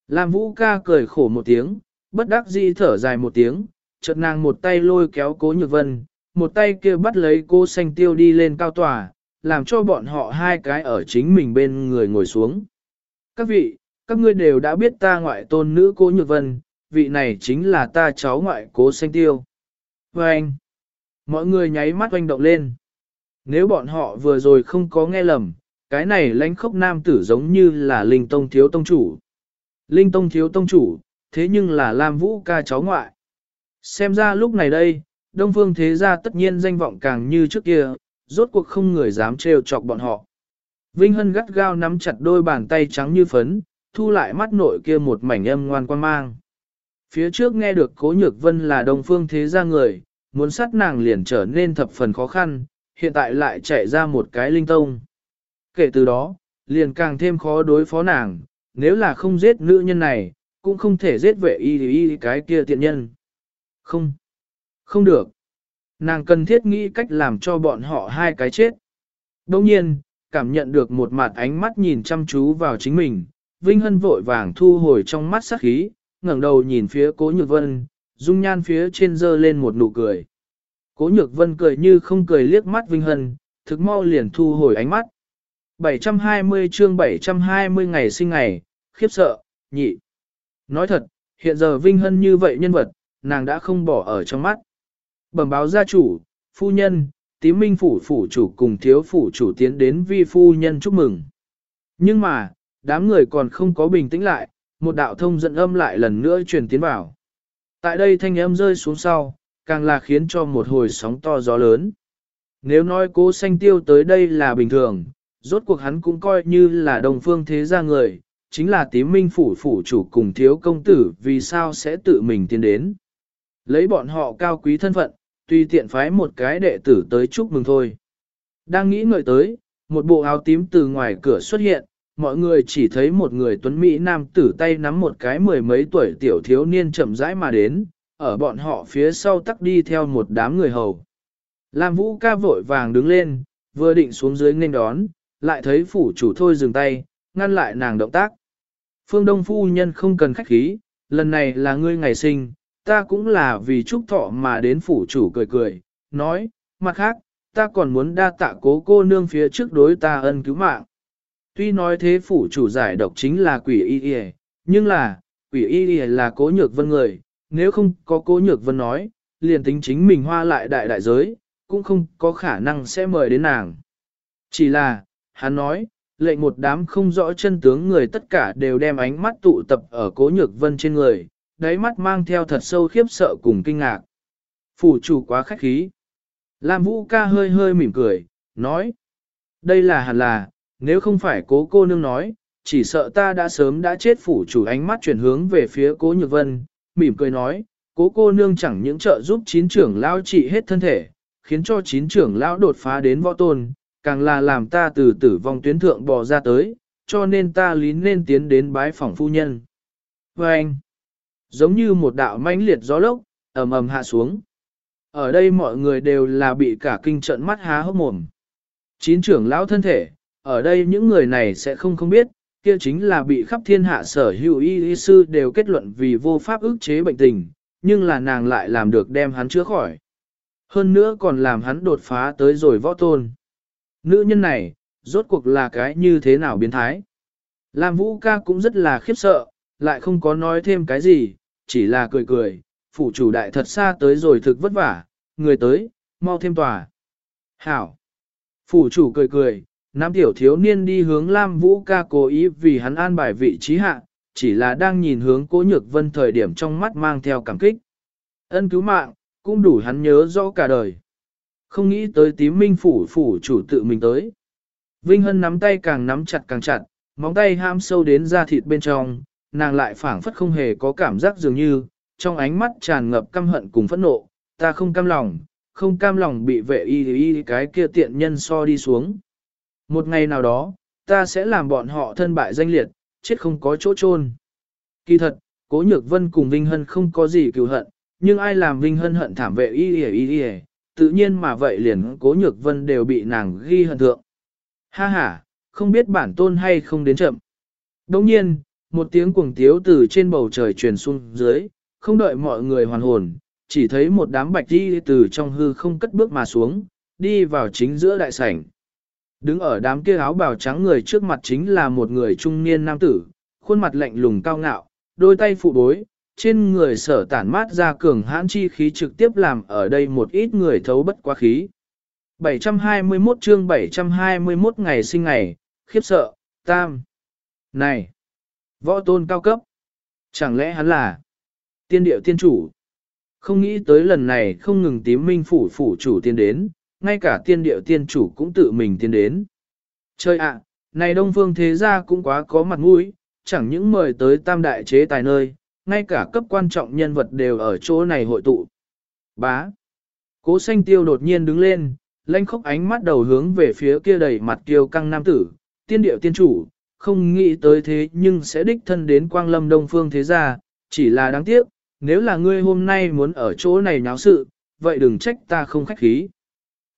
Lam Vũ ca cười khổ một tiếng, bất đắc dĩ thở dài một tiếng, chợt nàng một tay lôi kéo cố nhược vân, một tay kia bắt lấy cô xanh tiêu đi lên cao tòa, làm cho bọn họ hai cái ở chính mình bên người ngồi xuống. Các vị, các ngươi đều đã biết ta ngoại tôn nữ cố nhược vân, vị này chính là ta cháu ngoại cố xanh tiêu. Và anh, mọi người nháy mắt oanh động lên. Nếu bọn họ vừa rồi không có nghe lầm, cái này lãnh khốc nam tử giống như là linh tông thiếu tông chủ. Linh tông thiếu tông chủ, thế nhưng là Lam Vũ ca cháu ngoại. Xem ra lúc này đây, Đông Phương Thế Gia tất nhiên danh vọng càng như trước kia, rốt cuộc không người dám trêu chọc bọn họ. Vinh Hân gắt gao nắm chặt đôi bàn tay trắng như phấn, thu lại mắt nội kia một mảnh âm ngoan quan mang. Phía trước nghe được Cố Nhược Vân là đồng Phương Thế Gia người, muốn sát nàng liền trở nên thập phần khó khăn, hiện tại lại chạy ra một cái linh tông. Kể từ đó, liền càng thêm khó đối phó nàng, nếu là không giết nữ nhân này, cũng không thể giết vệ y y cái kia tiện nhân. Không, không được. Nàng cần thiết nghĩ cách làm cho bọn họ hai cái chết. Đồng nhiên, cảm nhận được một mặt ánh mắt nhìn chăm chú vào chính mình, Vinh Hân vội vàng thu hồi trong mắt sắc khí, ngẩng đầu nhìn phía Cố Nhược Vân, dung nhan phía trên dơ lên một nụ cười. Cố Nhược Vân cười như không cười liếc mắt Vinh Hân, thực mau liền thu hồi ánh mắt. 720 chương 720 ngày sinh ngày, khiếp sợ, nhị. Nói thật, hiện giờ Vinh Hân như vậy nhân vật, nàng đã không bỏ ở trong mắt. Bẩm báo gia chủ, phu nhân, tím minh phủ phủ chủ cùng thiếu phủ chủ tiến đến vi phu nhân chúc mừng. Nhưng mà, đám người còn không có bình tĩnh lại, một đạo thông dẫn âm lại lần nữa truyền tiến vào. Tại đây thanh âm rơi xuống sau, càng là khiến cho một hồi sóng to gió lớn. Nếu nói cố xanh tiêu tới đây là bình thường, rốt cuộc hắn cũng coi như là đồng phương thế gia người, chính là tím minh phủ phủ chủ cùng thiếu công tử vì sao sẽ tự mình tiến đến. Lấy bọn họ cao quý thân phận, tùy tiện phái một cái đệ tử tới chúc mừng thôi. Đang nghĩ ngợi tới, một bộ áo tím từ ngoài cửa xuất hiện, mọi người chỉ thấy một người tuấn Mỹ nam tử tay nắm một cái mười mấy tuổi tiểu thiếu niên chậm rãi mà đến, ở bọn họ phía sau tắc đi theo một đám người hầu. Lam Vũ ca vội vàng đứng lên, vừa định xuống dưới nghênh đón, lại thấy phủ chủ thôi dừng tay, ngăn lại nàng động tác. Phương Đông Phu Nhân không cần khách khí, lần này là ngươi ngày sinh, ta cũng là vì chúc thọ mà đến phủ chủ cười cười, nói, mặt khác, ta còn muốn đa tạ cố cô nương phía trước đối ta ân cứu mạng. Tuy nói thế phủ chủ giải độc chính là quỷ y y, nhưng là, quỷ y y là cố nhược vân người, nếu không có cố nhược vân nói, liền tính chính mình hoa lại đại đại giới, cũng không có khả năng sẽ mời đến nàng. Chỉ là, hắn nói, lệnh một đám không rõ chân tướng người tất cả đều đem ánh mắt tụ tập ở cố nhược vân trên người, đáy mắt mang theo thật sâu khiếp sợ cùng kinh ngạc. Phủ chủ quá khách khí. Lam Vũ ca hơi hơi mỉm cười, nói. Đây là hẳn là, nếu không phải cố cô nương nói, chỉ sợ ta đã sớm đã chết phủ chủ ánh mắt chuyển hướng về phía cố nhược vân, mỉm cười nói, cố cô nương chẳng những trợ giúp chín trưởng lao trị hết thân thể, khiến cho chín trưởng lão đột phá đến võ tôn, càng là làm ta từ tử vong tuyến thượng bò ra tới, cho nên ta lý nên tiến đến bái phỏng phu nhân. Và anh, giống như một đạo mãnh liệt gió lốc, ầm ầm hạ xuống. Ở đây mọi người đều là bị cả kinh trận mắt há hốc mồm. Chín trưởng lão thân thể, ở đây những người này sẽ không không biết, kia chính là bị khắp thiên hạ sở hữu y y sư đều kết luận vì vô pháp ức chế bệnh tình, nhưng là nàng lại làm được đem hắn chữa khỏi. Hơn nữa còn làm hắn đột phá tới rồi võ tôn. Nữ nhân này, rốt cuộc là cái như thế nào biến thái. Lam Vũ ca cũng rất là khiếp sợ, lại không có nói thêm cái gì, chỉ là cười cười, phủ chủ đại thật xa tới rồi thực vất vả, người tới, mau thêm tòa. Hảo! Phủ chủ cười cười, nam tiểu thiếu niên đi hướng Lam Vũ ca cố ý vì hắn an bài vị trí hạ, chỉ là đang nhìn hướng cố nhược vân thời điểm trong mắt mang theo cảm kích. Ân cứu mạng, cũng đủ hắn nhớ rõ cả đời. Không nghĩ tới tím minh phủ phủ chủ tự mình tới. Vinh Hân nắm tay càng nắm chặt càng chặt, móng tay ham sâu đến da thịt bên trong, nàng lại phảng phất không hề có cảm giác dường như, trong ánh mắt tràn ngập căm hận cùng phẫn nộ, ta không cam lòng, không cam lòng bị vệ y y cái kia tiện nhân so đi xuống. Một ngày nào đó, ta sẽ làm bọn họ thân bại danh liệt, chết không có chỗ chôn. Kỳ thật, Cố Nhược Vân cùng Vinh Hân không có gì cừu hận, nhưng ai làm Vinh Hân hận thảm vệ y y y y, tự nhiên mà vậy liền Cố Nhược Vân đều bị nàng ghi hận thượng. Ha ha, không biết bản tôn hay không đến chậm. Đồng nhiên, một tiếng cuồng tiếu từ trên bầu trời truyền xuống dưới, không đợi mọi người hoàn hồn, chỉ thấy một đám bạch đi từ trong hư không cất bước mà xuống, đi vào chính giữa đại sảnh. Đứng ở đám kia áo bào trắng người trước mặt chính là một người trung niên nam tử, khuôn mặt lạnh lùng cao ngạo, đôi tay phụ bối, trên người sở tản mát ra cường hãn chi khí trực tiếp làm ở đây một ít người thấu bất quá khí. 721 chương 721 ngày sinh ngày, khiếp sợ, tam. Này! Võ tôn cao cấp! Chẳng lẽ hắn là tiên điệu tiên chủ? Không nghĩ tới lần này không ngừng tím minh phủ phủ chủ tiên đến, ngay cả tiên điệu tiên chủ cũng tự mình tiến đến. Chơi ạ, này đông phương thế gia cũng quá có mặt mũi, chẳng những mời tới tam đại chế tài nơi, ngay cả cấp quan trọng nhân vật đều ở chỗ này hội tụ. Bá! Cố xanh tiêu đột nhiên đứng lên, lanh khóc ánh mắt đầu hướng về phía kia đầy mặt kiêu căng nam tử, tiên điệu tiên chủ, không nghĩ tới thế nhưng sẽ đích thân đến quang lâm đông phương thế gia, chỉ là đáng tiếc, nếu là ngươi hôm nay muốn ở chỗ này náo sự, vậy đừng trách ta không khách khí.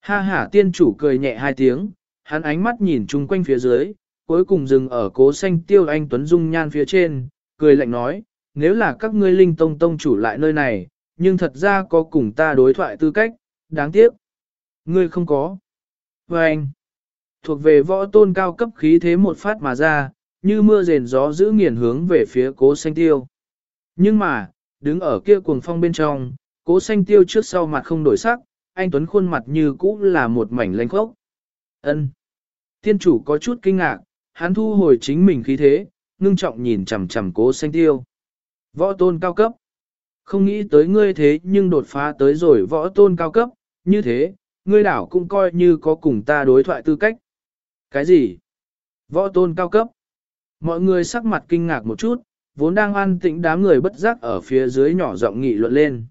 Ha ha tiên chủ cười nhẹ hai tiếng, hắn ánh mắt nhìn chung quanh phía dưới, cuối cùng dừng ở cố xanh tiêu anh Tuấn Dung nhan phía trên, cười lạnh nói, nếu là các ngươi linh tông tông chủ lại nơi này, nhưng thật ra có cùng ta đối thoại tư cách, đáng tiếc. Ngươi không có. Và anh, thuộc về võ tôn cao cấp khí thế một phát mà ra, như mưa rền gió giữ nghiền hướng về phía cố xanh tiêu. Nhưng mà, đứng ở kia cuồng phong bên trong, cố xanh tiêu trước sau mặt không đổi sắc, anh Tuấn khuôn mặt như cũ là một mảnh lanh khốc. ân Tiên chủ có chút kinh ngạc, hắn thu hồi chính mình khí thế, ngưng trọng nhìn chằm chằm cố xanh tiêu. Võ tôn cao cấp. Không nghĩ tới ngươi thế nhưng đột phá tới rồi võ tôn cao cấp, như thế, ngươi đảo cũng coi như có cùng ta đối thoại tư cách. Cái gì? Võ tôn cao cấp. Mọi người sắc mặt kinh ngạc một chút, vốn đang an tĩnh đám người bất giác ở phía dưới nhỏ giọng nghị luận lên.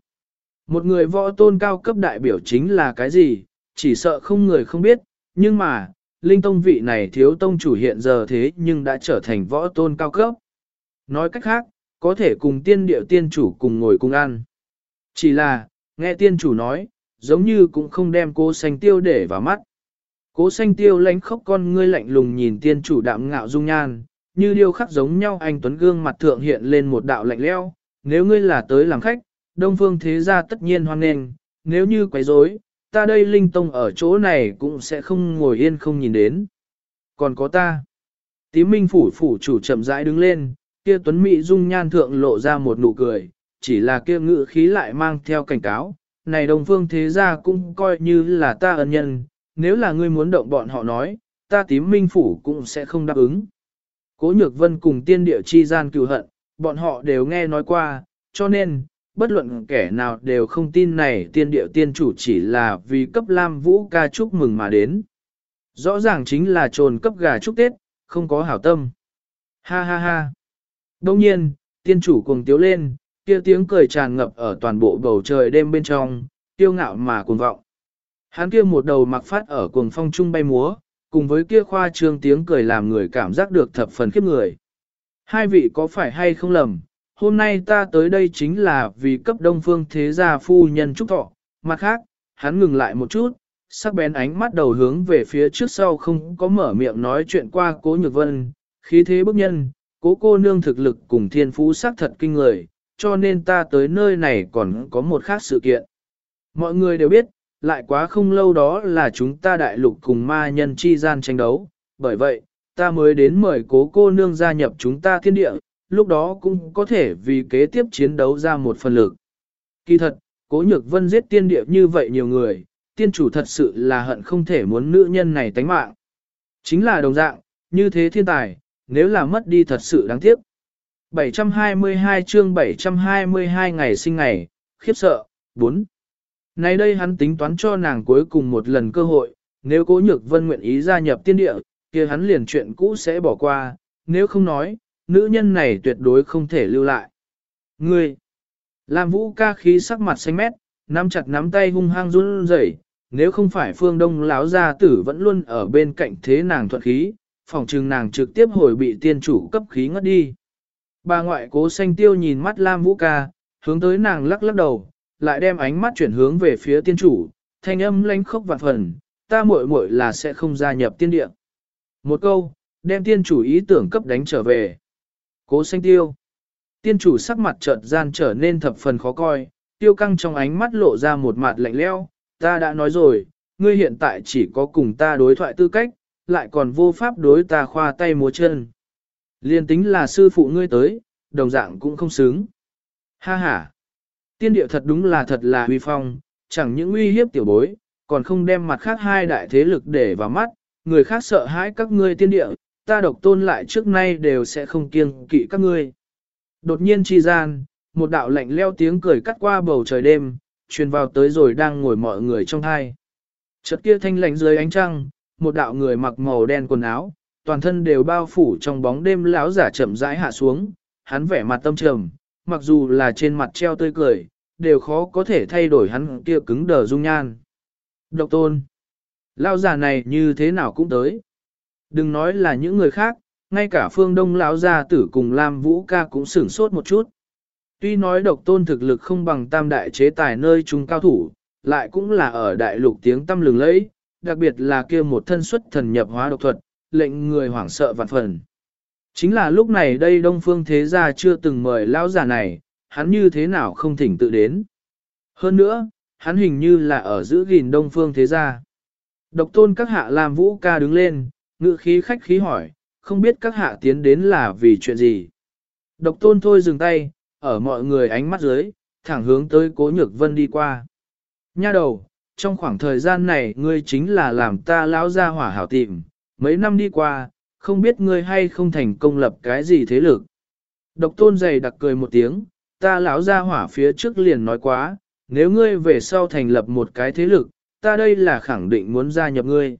Một người võ tôn cao cấp đại biểu chính là cái gì, chỉ sợ không người không biết, nhưng mà, linh tông vị này thiếu tông chủ hiện giờ thế nhưng đã trở thành võ tôn cao cấp. Nói cách khác, có thể cùng tiên điệu tiên chủ cùng ngồi cùng ăn. Chỉ là, nghe tiên chủ nói, giống như cũng không đem cô xanh tiêu để vào mắt. Cố xanh tiêu lánh khóc con ngươi lạnh lùng nhìn tiên chủ đạm ngạo dung nhan, như điêu khắc giống nhau anh Tuấn Gương mặt thượng hiện lên một đạo lạnh leo, nếu ngươi là tới làm khách, đông phương thế gia tất nhiên hoan nghênh, nếu như quấy rối, ta đây linh tông ở chỗ này cũng sẽ không ngồi yên không nhìn đến. Còn có ta. Tím minh phủ phủ chủ chậm rãi đứng lên, kia tuấn mỹ dung nhan thượng lộ ra một nụ cười, chỉ là kia ngự khí lại mang theo cảnh cáo, này đồng phương thế gia cũng coi như là ta ân nhân, nếu là ngươi muốn động bọn họ nói, ta tím minh phủ cũng sẽ không đáp ứng. Cố nhược vân cùng tiên địa chi gian cựu hận, bọn họ đều nghe nói qua, cho nên, bất luận kẻ nào đều không tin này tiên điệu tiên chủ chỉ là vì cấp Lam Vũ ca chúc mừng mà đến. Rõ ràng chính là trồn cấp gà chúc Tết, không có hảo tâm. Ha ha ha. Đông nhiên, tiên chủ cuồng tiếu lên, kia tiếng cười tràn ngập ở toàn bộ bầu trời đêm bên trong, tiêu ngạo mà cuồng vọng. Hắn kia một đầu mặc phát ở cuồng phong trung bay múa, cùng với kia khoa trương tiếng cười làm người cảm giác được thập phần khiếp người. Hai vị có phải hay không lầm, hôm nay ta tới đây chính là vì cấp đông phương thế gia phu nhân trúc thọ, mặt khác, hắn ngừng lại một chút, sắc bén ánh mắt đầu hướng về phía trước sau không có mở miệng nói chuyện qua cố nhược vân, khí thế bức nhân, cố cô nương thực lực cùng thiên phú sắc thật kinh người, cho nên ta tới nơi này còn có một khác sự kiện. Mọi người đều biết, lại quá không lâu đó là chúng ta đại lục cùng ma nhân chi gian tranh đấu, bởi vậy, ta mới đến mời cố cô nương gia nhập chúng ta thiên địa, lúc đó cũng có thể vì kế tiếp chiến đấu ra một phần lực. Kỳ thật, cố nhược vân giết tiên địa như vậy nhiều người, tiên chủ thật sự là hận không thể muốn nữ nhân này tánh mạng. Chính là đồng dạng, như thế thiên tài, nếu là mất đi thật sự đáng tiếc. 722 chương 722 ngày sinh ngày, khiếp sợ, 4. Nay đây hắn tính toán cho nàng cuối cùng một lần cơ hội, nếu cố nhược vân nguyện ý gia nhập tiên địa, kia hắn liền chuyện cũ sẽ bỏ qua, nếu không nói, nữ nhân này tuyệt đối không thể lưu lại. Ngươi, Lam Vũ ca khí sắc mặt xanh mét, nắm chặt nắm tay hung hăng run rẩy, nếu không phải phương đông lão gia tử vẫn luôn ở bên cạnh thế nàng thuận khí, phòng trừng nàng trực tiếp hồi bị tiên chủ cấp khí ngất đi. Bà ngoại cố xanh tiêu nhìn mắt Lam Vũ ca, hướng tới nàng lắc lắc đầu, lại đem ánh mắt chuyển hướng về phía tiên chủ, thanh âm lanh khốc vạn phần, ta muội muội là sẽ không gia nhập tiên địa. Một câu, đem tiên chủ ý tưởng cấp đánh trở về. Cố xanh tiêu. Tiên chủ sắc mặt chợt gian trở nên thập phần khó coi, tiêu căng trong ánh mắt lộ ra một mặt lạnh leo, ta đã nói rồi, ngươi hiện tại chỉ có cùng ta đối thoại tư cách, lại còn vô pháp đối ta khoa tay múa chân. Liên tính là sư phụ ngươi tới, đồng dạng cũng không xứng. Ha ha! Tiên địa thật đúng là thật là huy phong, chẳng những uy hiếp tiểu bối, còn không đem mặt khác hai đại thế lực để vào mắt, người khác sợ hãi các ngươi tiên địa, ta độc tôn lại trước nay đều sẽ không kiêng kỵ các ngươi. Đột nhiên chi gian, một đạo lạnh leo tiếng cười cắt qua bầu trời đêm, truyền vào tới rồi đang ngồi mọi người trong hai. Chợt kia thanh lạnh dưới ánh trăng, một đạo người mặc màu đen quần áo, toàn thân đều bao phủ trong bóng đêm lão giả chậm rãi hạ xuống, hắn vẻ mặt tâm trầm, mặc dù là trên mặt treo tươi cười, đều khó có thể thay đổi hắn kia cứng đờ dung nhan. Độc tôn, lão giả này như thế nào cũng tới. Đừng nói là những người khác, ngay cả phương đông lão gia tử cùng Lam Vũ ca cũng sửng sốt một chút. Tuy nói độc tôn thực lực không bằng tam đại chế tài nơi chúng cao thủ, lại cũng là ở đại lục tiếng tâm lừng lẫy, đặc biệt là kia một thân xuất thần nhập hóa độc thuật, lệnh người hoảng sợ vạn phần. Chính là lúc này đây Đông Phương Thế Gia chưa từng mời lão già này, hắn như thế nào không thỉnh tự đến. Hơn nữa, hắn hình như là ở giữ gìn Đông Phương Thế Gia. Độc tôn các hạ làm vũ ca đứng lên, ngự khí khách khí hỏi, không biết các hạ tiến đến là vì chuyện gì. Độc tôn thôi dừng tay, ở mọi người ánh mắt dưới, thẳng hướng tới cố nhược vân đi qua. Nha đầu, trong khoảng thời gian này ngươi chính là làm ta lão ra hỏa hảo tìm, mấy năm đi qua, không biết ngươi hay không thành công lập cái gì thế lực. Độc tôn dày đặc cười một tiếng, ta lão ra hỏa phía trước liền nói quá, nếu ngươi về sau thành lập một cái thế lực, ta đây là khẳng định muốn gia nhập ngươi.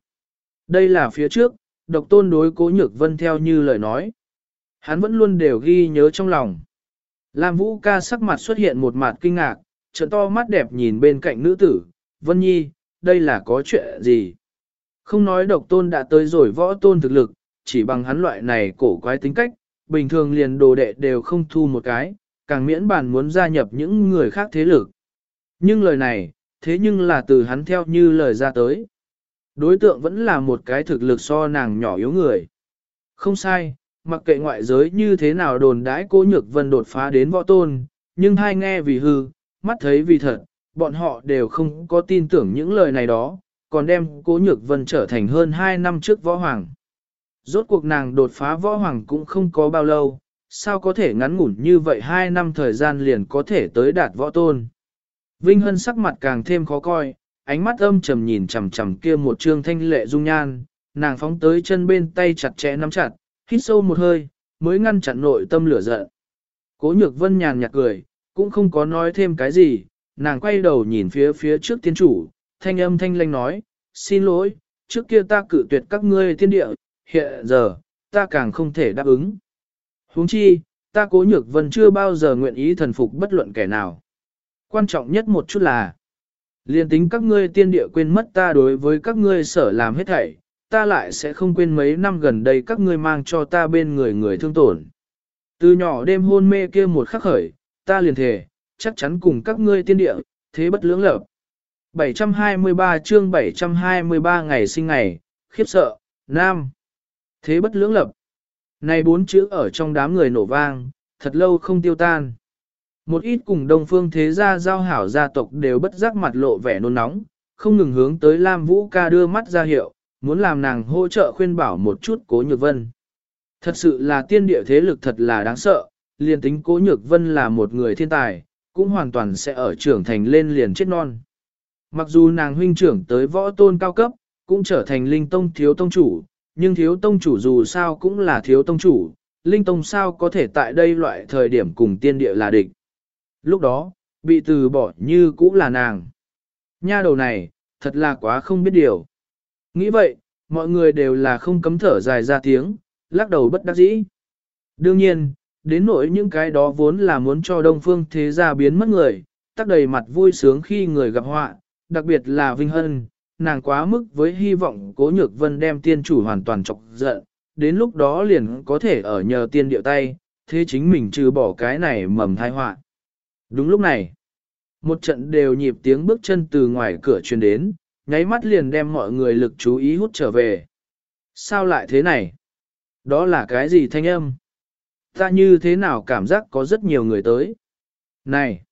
Đây là phía trước, độc tôn đối cố nhược vân theo như lời nói. Hắn vẫn luôn đều ghi nhớ trong lòng. Lam Vũ ca sắc mặt xuất hiện một mặt kinh ngạc, trận to mắt đẹp nhìn bên cạnh nữ tử, Vân Nhi, đây là có chuyện gì? Không nói độc tôn đã tới rồi võ tôn thực lực, chỉ bằng hắn loại này cổ quái tính cách, bình thường liền đồ đệ đều không thu một cái, càng miễn bàn muốn gia nhập những người khác thế lực. Nhưng lời này, thế nhưng là từ hắn theo như lời ra tới. Đối tượng vẫn là một cái thực lực so nàng nhỏ yếu người. Không sai, mặc kệ ngoại giới như thế nào đồn đãi cô nhược vân đột phá đến võ tôn, nhưng hai nghe vì hư, mắt thấy vì thật, bọn họ đều không có tin tưởng những lời này đó, còn đem cố nhược vân trở thành hơn 2 năm trước võ hoàng. Rốt cuộc nàng đột phá võ hoàng cũng không có bao lâu, sao có thể ngắn ngủn như vậy 2 năm thời gian liền có thể tới đạt võ tôn. Vinh Hân sắc mặt càng thêm khó coi, ánh mắt âm trầm nhìn chằm chằm kia một trương thanh lệ dung nhan, nàng phóng tới chân bên tay chặt chẽ nắm chặt, hít sâu một hơi, mới ngăn chặn nội tâm lửa giận. Cố nhược vân nhàn nhạt cười, cũng không có nói thêm cái gì, nàng quay đầu nhìn phía phía trước tiên chủ, thanh âm thanh lanh nói, xin lỗi, trước kia ta cử tuyệt các ngươi thiên địa, hiện giờ, ta càng không thể đáp ứng. huống chi, ta cố nhược vân chưa bao giờ nguyện ý thần phục bất luận kẻ nào. Quan trọng nhất một chút là, liền tính các ngươi tiên địa quên mất ta đối với các ngươi sở làm hết thảy, ta lại sẽ không quên mấy năm gần đây các ngươi mang cho ta bên người người thương tổn. Từ nhỏ đêm hôn mê kia một khắc khởi, ta liền thề, chắc chắn cùng các ngươi tiên địa, thế bất lưỡng lập. 723 chương 723 ngày sinh ngày, khiếp sợ, nam. Thế bất lưỡng lập. Này bốn chữ ở trong đám người nổ vang, thật lâu không tiêu tan. Một ít cùng đông phương thế gia giao hảo gia tộc đều bất giác mặt lộ vẻ nôn nóng, không ngừng hướng tới Lam Vũ ca đưa mắt ra hiệu, muốn làm nàng hỗ trợ khuyên bảo một chút cố nhược vân. Thật sự là tiên địa thế lực thật là đáng sợ, liền tính cố nhược vân là một người thiên tài, cũng hoàn toàn sẽ ở trưởng thành lên liền chết non. Mặc dù nàng huynh trưởng tới võ tôn cao cấp, cũng trở thành linh tông thiếu tông chủ, nhưng thiếu tông chủ dù sao cũng là thiếu tông chủ, linh tông sao có thể tại đây loại thời điểm cùng tiên địa là địch. Lúc đó, bị từ bỏ như cũng là nàng. Nha đầu này, thật là quá không biết điều. Nghĩ vậy, mọi người đều là không cấm thở dài ra tiếng, lắc đầu bất đắc dĩ. Đương nhiên, đến nỗi những cái đó vốn là muốn cho đông phương thế gia biến mất người, tắc đầy mặt vui sướng khi người gặp họa, đặc biệt là Vinh Hân, nàng quá mức với hy vọng cố nhược vân đem tiên chủ hoàn toàn chọc giận, đến lúc đó liền có thể ở nhờ tiên điệu tay, thế chính mình trừ bỏ cái này mầm thai họa. Đúng lúc này, một trận đều nhịp tiếng bước chân từ ngoài cửa truyền đến, nháy mắt liền đem mọi người lực chú ý hút trở về. Sao lại thế này? Đó là cái gì thanh âm? Ta như thế nào cảm giác có rất nhiều người tới? Này!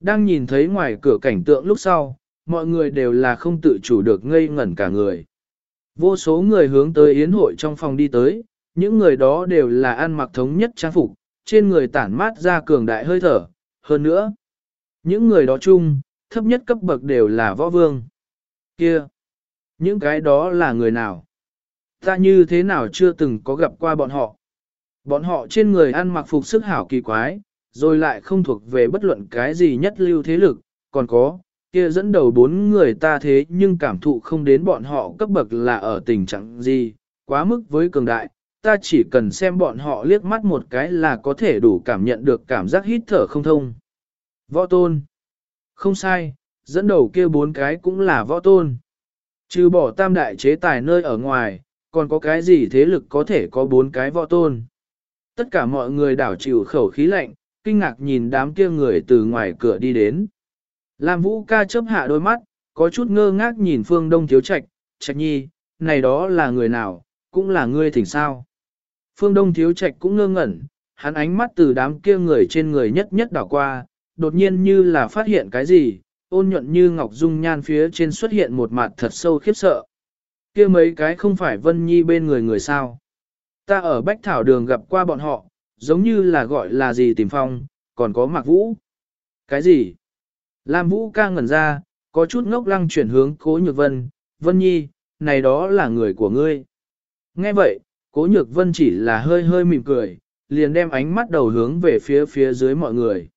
Đang nhìn thấy ngoài cửa cảnh tượng lúc sau, mọi người đều là không tự chủ được ngây ngẩn cả người. Vô số người hướng tới yến hội trong phòng đi tới, những người đó đều là ăn mặc thống nhất trang phục, trên người tản mát ra cường đại hơi thở, hơn nữa. Những người đó chung, thấp nhất cấp bậc đều là võ vương. Kia! Những cái đó là người nào? Ta như thế nào chưa từng có gặp qua bọn họ? Bọn họ trên người ăn mặc phục sức hảo kỳ quái, rồi lại không thuộc về bất luận cái gì nhất lưu thế lực, còn có, kia dẫn đầu bốn người ta thế nhưng cảm thụ không đến bọn họ cấp bậc là ở tình trạng gì, quá mức với cường đại, ta chỉ cần xem bọn họ liếc mắt một cái là có thể đủ cảm nhận được cảm giác hít thở không thông. Võ tôn. Không sai, dẫn đầu kia bốn cái cũng là võ tôn. Trừ bỏ tam đại chế tài nơi ở ngoài, còn có cái gì thế lực có thể có bốn cái võ tôn. Tất cả mọi người đảo chịu khẩu khí lạnh, kinh ngạc nhìn đám kia người từ ngoài cửa đi đến. Lam Vũ ca chớp hạ đôi mắt, có chút ngơ ngác nhìn phương đông thiếu trạch, trạch nhi, này đó là người nào, cũng là ngươi thỉnh sao. Phương đông thiếu trạch cũng ngơ ngẩn, hắn ánh mắt từ đám kia người trên người nhất nhất đảo qua, đột nhiên như là phát hiện cái gì, ôn nhuận như ngọc dung nhan phía trên xuất hiện một mặt thật sâu khiếp sợ. kia mấy cái không phải vân nhi bên người người sao. Ta ở Bách Thảo Đường gặp qua bọn họ, giống như là gọi là gì tìm phong, còn có Mạc Vũ. Cái gì? Lam Vũ ca ngẩn ra, có chút ngốc lăng chuyển hướng Cố Nhược Vân, Vân Nhi, này đó là người của ngươi. Nghe vậy, Cố Nhược Vân chỉ là hơi hơi mỉm cười, liền đem ánh mắt đầu hướng về phía phía dưới mọi người.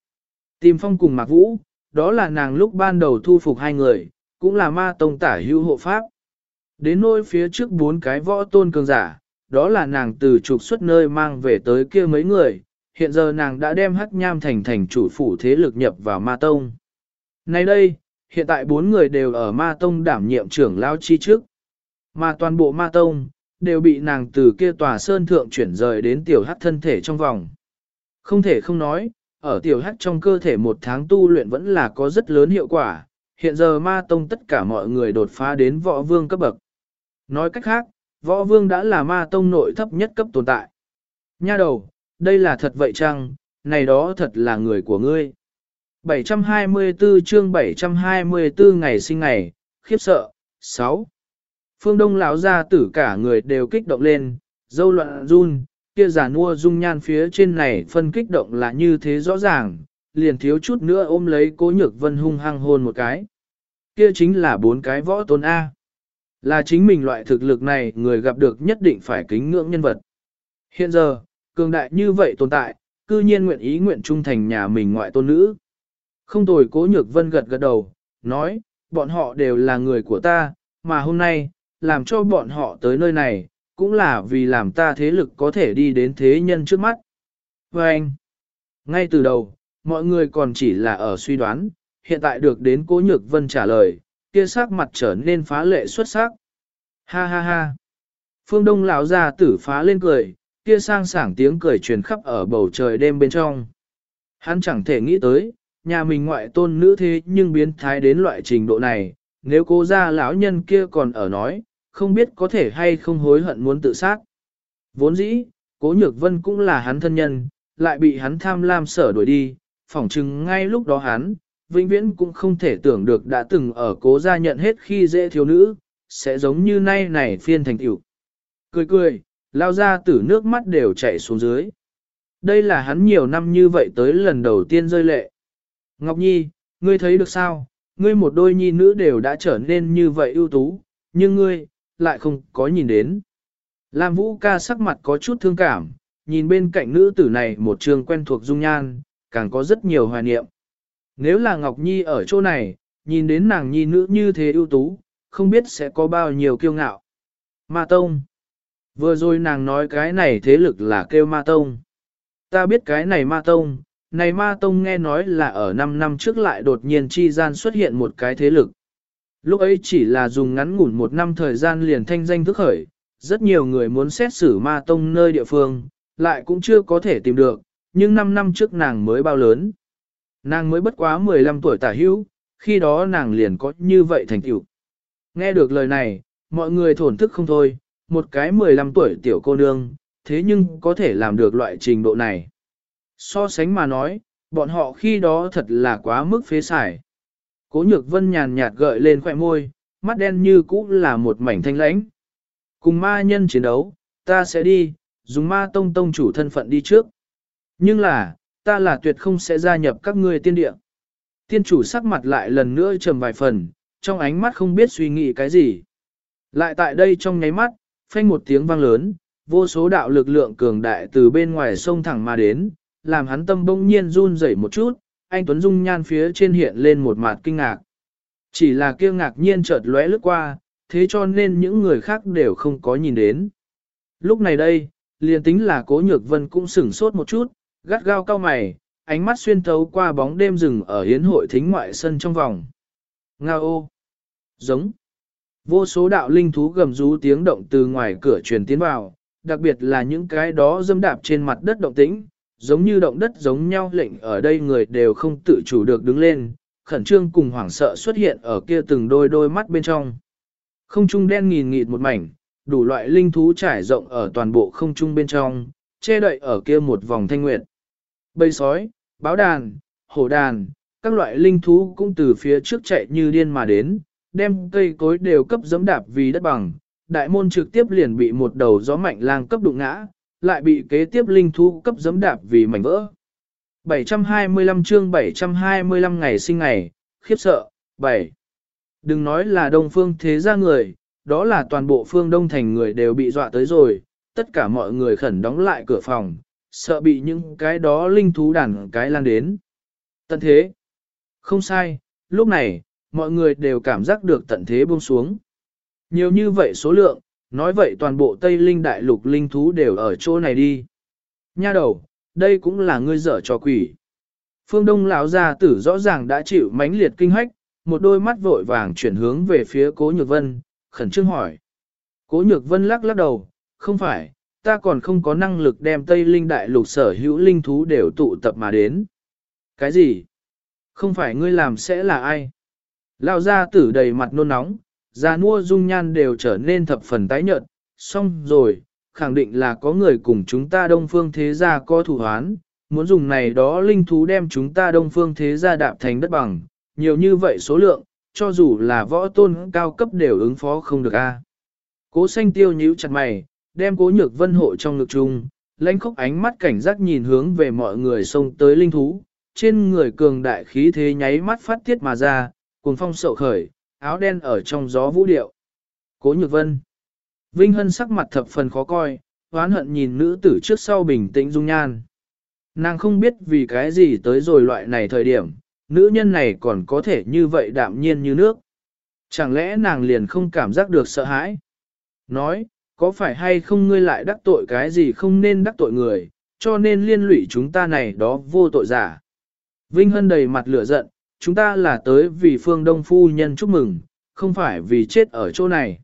Tìm phong cùng Mạc Vũ, đó là nàng lúc ban đầu thu phục hai người, cũng là ma tông tả hữu hộ pháp. Đến nỗi phía trước bốn cái võ tôn cường giả, đó là nàng từ trục xuất nơi mang về tới kia mấy người, hiện giờ nàng đã đem hắc nham thành thành chủ phủ thế lực nhập vào ma tông. Nay đây, hiện tại bốn người đều ở ma tông đảm nhiệm trưởng lao chi trước. Mà toàn bộ ma tông, đều bị nàng từ kia tòa sơn thượng chuyển rời đến tiểu hắc thân thể trong vòng. Không thể không nói, ở tiểu hắc trong cơ thể một tháng tu luyện vẫn là có rất lớn hiệu quả, hiện giờ ma tông tất cả mọi người đột phá đến võ vương cấp bậc. Nói cách khác, võ vương đã là ma tông nội thấp nhất cấp tồn tại. Nha đầu, đây là thật vậy chăng, này đó thật là người của ngươi. 724 chương 724 ngày sinh ngày, khiếp sợ, 6. Phương Đông lão gia tử cả người đều kích động lên, dâu loạn run, kia giả nua dung nhan phía trên này phân kích động là như thế rõ ràng, liền thiếu chút nữa ôm lấy cố nhược vân hung hăng hôn một cái. Kia chính là bốn cái võ tôn A. Là chính mình loại thực lực này người gặp được nhất định phải kính ngưỡng nhân vật. Hiện giờ, cường đại như vậy tồn tại, cư nhiên nguyện ý nguyện trung thành nhà mình ngoại tôn nữ. Không tồi cố nhược vân gật gật đầu, nói, bọn họ đều là người của ta, mà hôm nay, làm cho bọn họ tới nơi này, cũng là vì làm ta thế lực có thể đi đến thế nhân trước mắt. Và anh, ngay từ đầu, mọi người còn chỉ là ở suy đoán, hiện tại được đến cố nhược vân trả lời, kia sắc mặt trở nên phá lệ xuất sắc. Ha ha ha. Phương Đông lão già tử phá lên cười, kia sang sảng tiếng cười truyền khắp ở bầu trời đêm bên trong. Hắn chẳng thể nghĩ tới, nhà mình ngoại tôn nữ thế nhưng biến thái đến loại trình độ này, nếu cố gia lão nhân kia còn ở nói, không biết có thể hay không hối hận muốn tự sát. Vốn dĩ, cố nhược vân cũng là hắn thân nhân, lại bị hắn tham lam sở đuổi đi, phỏng chừng ngay lúc đó hắn, vĩnh viễn cũng không thể tưởng được đã từng ở cố gia nhận hết khi dễ thiếu nữ, sẽ giống như nay này phiên thành tiểu. Cười cười, lao ra tử nước mắt đều chảy xuống dưới. Đây là hắn nhiều năm như vậy tới lần đầu tiên rơi lệ. Ngọc Nhi, ngươi thấy được sao? Ngươi một đôi nhi nữ đều đã trở nên như vậy ưu tú, nhưng ngươi, lại không có nhìn đến. Lam Vũ ca sắc mặt có chút thương cảm, nhìn bên cạnh nữ tử này một trường quen thuộc dung nhan, càng có rất nhiều hoài niệm. Nếu là Ngọc Nhi ở chỗ này, nhìn đến nàng nhi nữ như thế ưu tú, không biết sẽ có bao nhiêu kiêu ngạo. Ma Tông. Vừa rồi nàng nói cái này thế lực là kêu Ma Tông. Ta biết cái này Ma Tông, này Ma Tông nghe nói là ở 5 năm trước lại đột nhiên chi gian xuất hiện một cái thế lực. Lúc ấy chỉ là dùng ngắn ngủn một năm thời gian liền thanh danh thức khởi, rất nhiều người muốn xét xử Ma Tông nơi địa phương, lại cũng chưa có thể tìm được, nhưng 5 năm trước nàng mới bao lớn. Nàng mới bất quá 15 tuổi tả hữu, khi đó nàng liền có như vậy thành tựu. Nghe được lời này, mọi người thổn thức không thôi, một cái 15 tuổi tiểu cô nương, thế nhưng có thể làm được loại trình độ này. So sánh mà nói, bọn họ khi đó thật là quá mức phế xài. Cố nhược vân nhàn nhạt gợi lên khỏe môi, mắt đen như cũ là một mảnh thanh lãnh. Cùng ma nhân chiến đấu, ta sẽ đi, dùng ma tông tông chủ thân phận đi trước. Nhưng là, ta là tuyệt không sẽ gia nhập các ngươi tiên địa. Tiên chủ sắc mặt lại lần nữa trầm vài phần, trong ánh mắt không biết suy nghĩ cái gì. Lại tại đây trong nháy mắt, phanh một tiếng vang lớn, vô số đạo lực lượng cường đại từ bên ngoài sông thẳng mà đến, làm hắn tâm bỗng nhiên run rẩy một chút, anh Tuấn Dung nhan phía trên hiện lên một mặt kinh ngạc. Chỉ là kia ngạc nhiên chợt lóe lướt qua, thế cho nên những người khác đều không có nhìn đến. Lúc này đây, liền tính là cố nhược vân cũng sửng sốt một chút, gắt gao cao mày, ánh mắt xuyên thấu qua bóng đêm rừng ở hiến hội thính ngoại sân trong vòng. Nga ô! Giống! Vô số đạo linh thú gầm rú tiếng động từ ngoài cửa truyền tiến vào, đặc biệt là những cái đó dâm đạp trên mặt đất động tĩnh, giống như động đất giống nhau lệnh ở đây người đều không tự chủ được đứng lên, khẩn trương cùng hoảng sợ xuất hiện ở kia từng đôi đôi mắt bên trong. Không trung đen nghìn nghịt một mảnh, đủ loại linh thú trải rộng ở toàn bộ không trung bên trong, che đậy ở kia một vòng thanh nguyệt. Bầy sói, báo đàn, hổ đàn, các loại linh thú cũng từ phía trước chạy như điên mà đến, đem cây cối đều cấp dẫm đạp vì đất bằng, đại môn trực tiếp liền bị một đầu gió mạnh lang cấp đụng ngã, lại bị kế tiếp linh thú cấp giấm đạp vì mảnh vỡ. 725 chương 725 ngày sinh ngày, khiếp sợ, 7. Đừng nói là đông phương thế gia người, đó là toàn bộ phương đông thành người đều bị dọa tới rồi, tất cả mọi người khẩn đóng lại cửa phòng, sợ bị những cái đó linh thú đàn cái lan đến. Tận thế. Không sai, lúc này, mọi người đều cảm giác được tận thế buông xuống. Nhiều như vậy số lượng, nói vậy toàn bộ Tây Linh đại lục linh thú đều ở chỗ này đi. Nha đầu, đây cũng là ngươi dở cho quỷ. Phương Đông lão gia tử rõ ràng đã chịu mãnh liệt kinh hách, một đôi mắt vội vàng chuyển hướng về phía Cố Nhược Vân, khẩn trương hỏi. Cố Nhược Vân lắc lắc đầu, không phải, ta còn không có năng lực đem Tây Linh đại lục sở hữu linh thú đều tụ tập mà đến. Cái gì? Không phải ngươi làm sẽ là ai? Lão gia tử đầy mặt nôn nóng, già nua dung nhan đều trở nên thập phần tái nhợt, xong rồi, khẳng định là có người cùng chúng ta đông phương thế gia có thủ hoán, muốn dùng này đó linh thú đem chúng ta đông phương thế gia đạp thành đất bằng, nhiều như vậy số lượng, cho dù là võ tôn cao cấp đều ứng phó không được a. Cố xanh tiêu nhíu chặt mày, đem cố nhược vân hộ trong ngực chung, lãnh khốc ánh mắt cảnh giác nhìn hướng về mọi người xông tới linh thú, trên người cường đại khí thế nháy mắt phát tiết mà ra, cuồng phong sậu khởi, áo đen ở trong gió vũ điệu. Cố nhược vân. Vinh Hân sắc mặt thập phần khó coi, oán hận nhìn nữ tử trước sau bình tĩnh dung nhan. Nàng không biết vì cái gì tới rồi loại này thời điểm, nữ nhân này còn có thể như vậy đạm nhiên như nước. Chẳng lẽ nàng liền không cảm giác được sợ hãi? Nói, có phải hay không ngươi lại đắc tội cái gì không nên đắc tội người, cho nên liên lụy chúng ta này đó vô tội giả. Vinh Hân đầy mặt lửa giận, chúng ta là tới vì phương đông phu nhân chúc mừng, không phải vì chết ở chỗ này.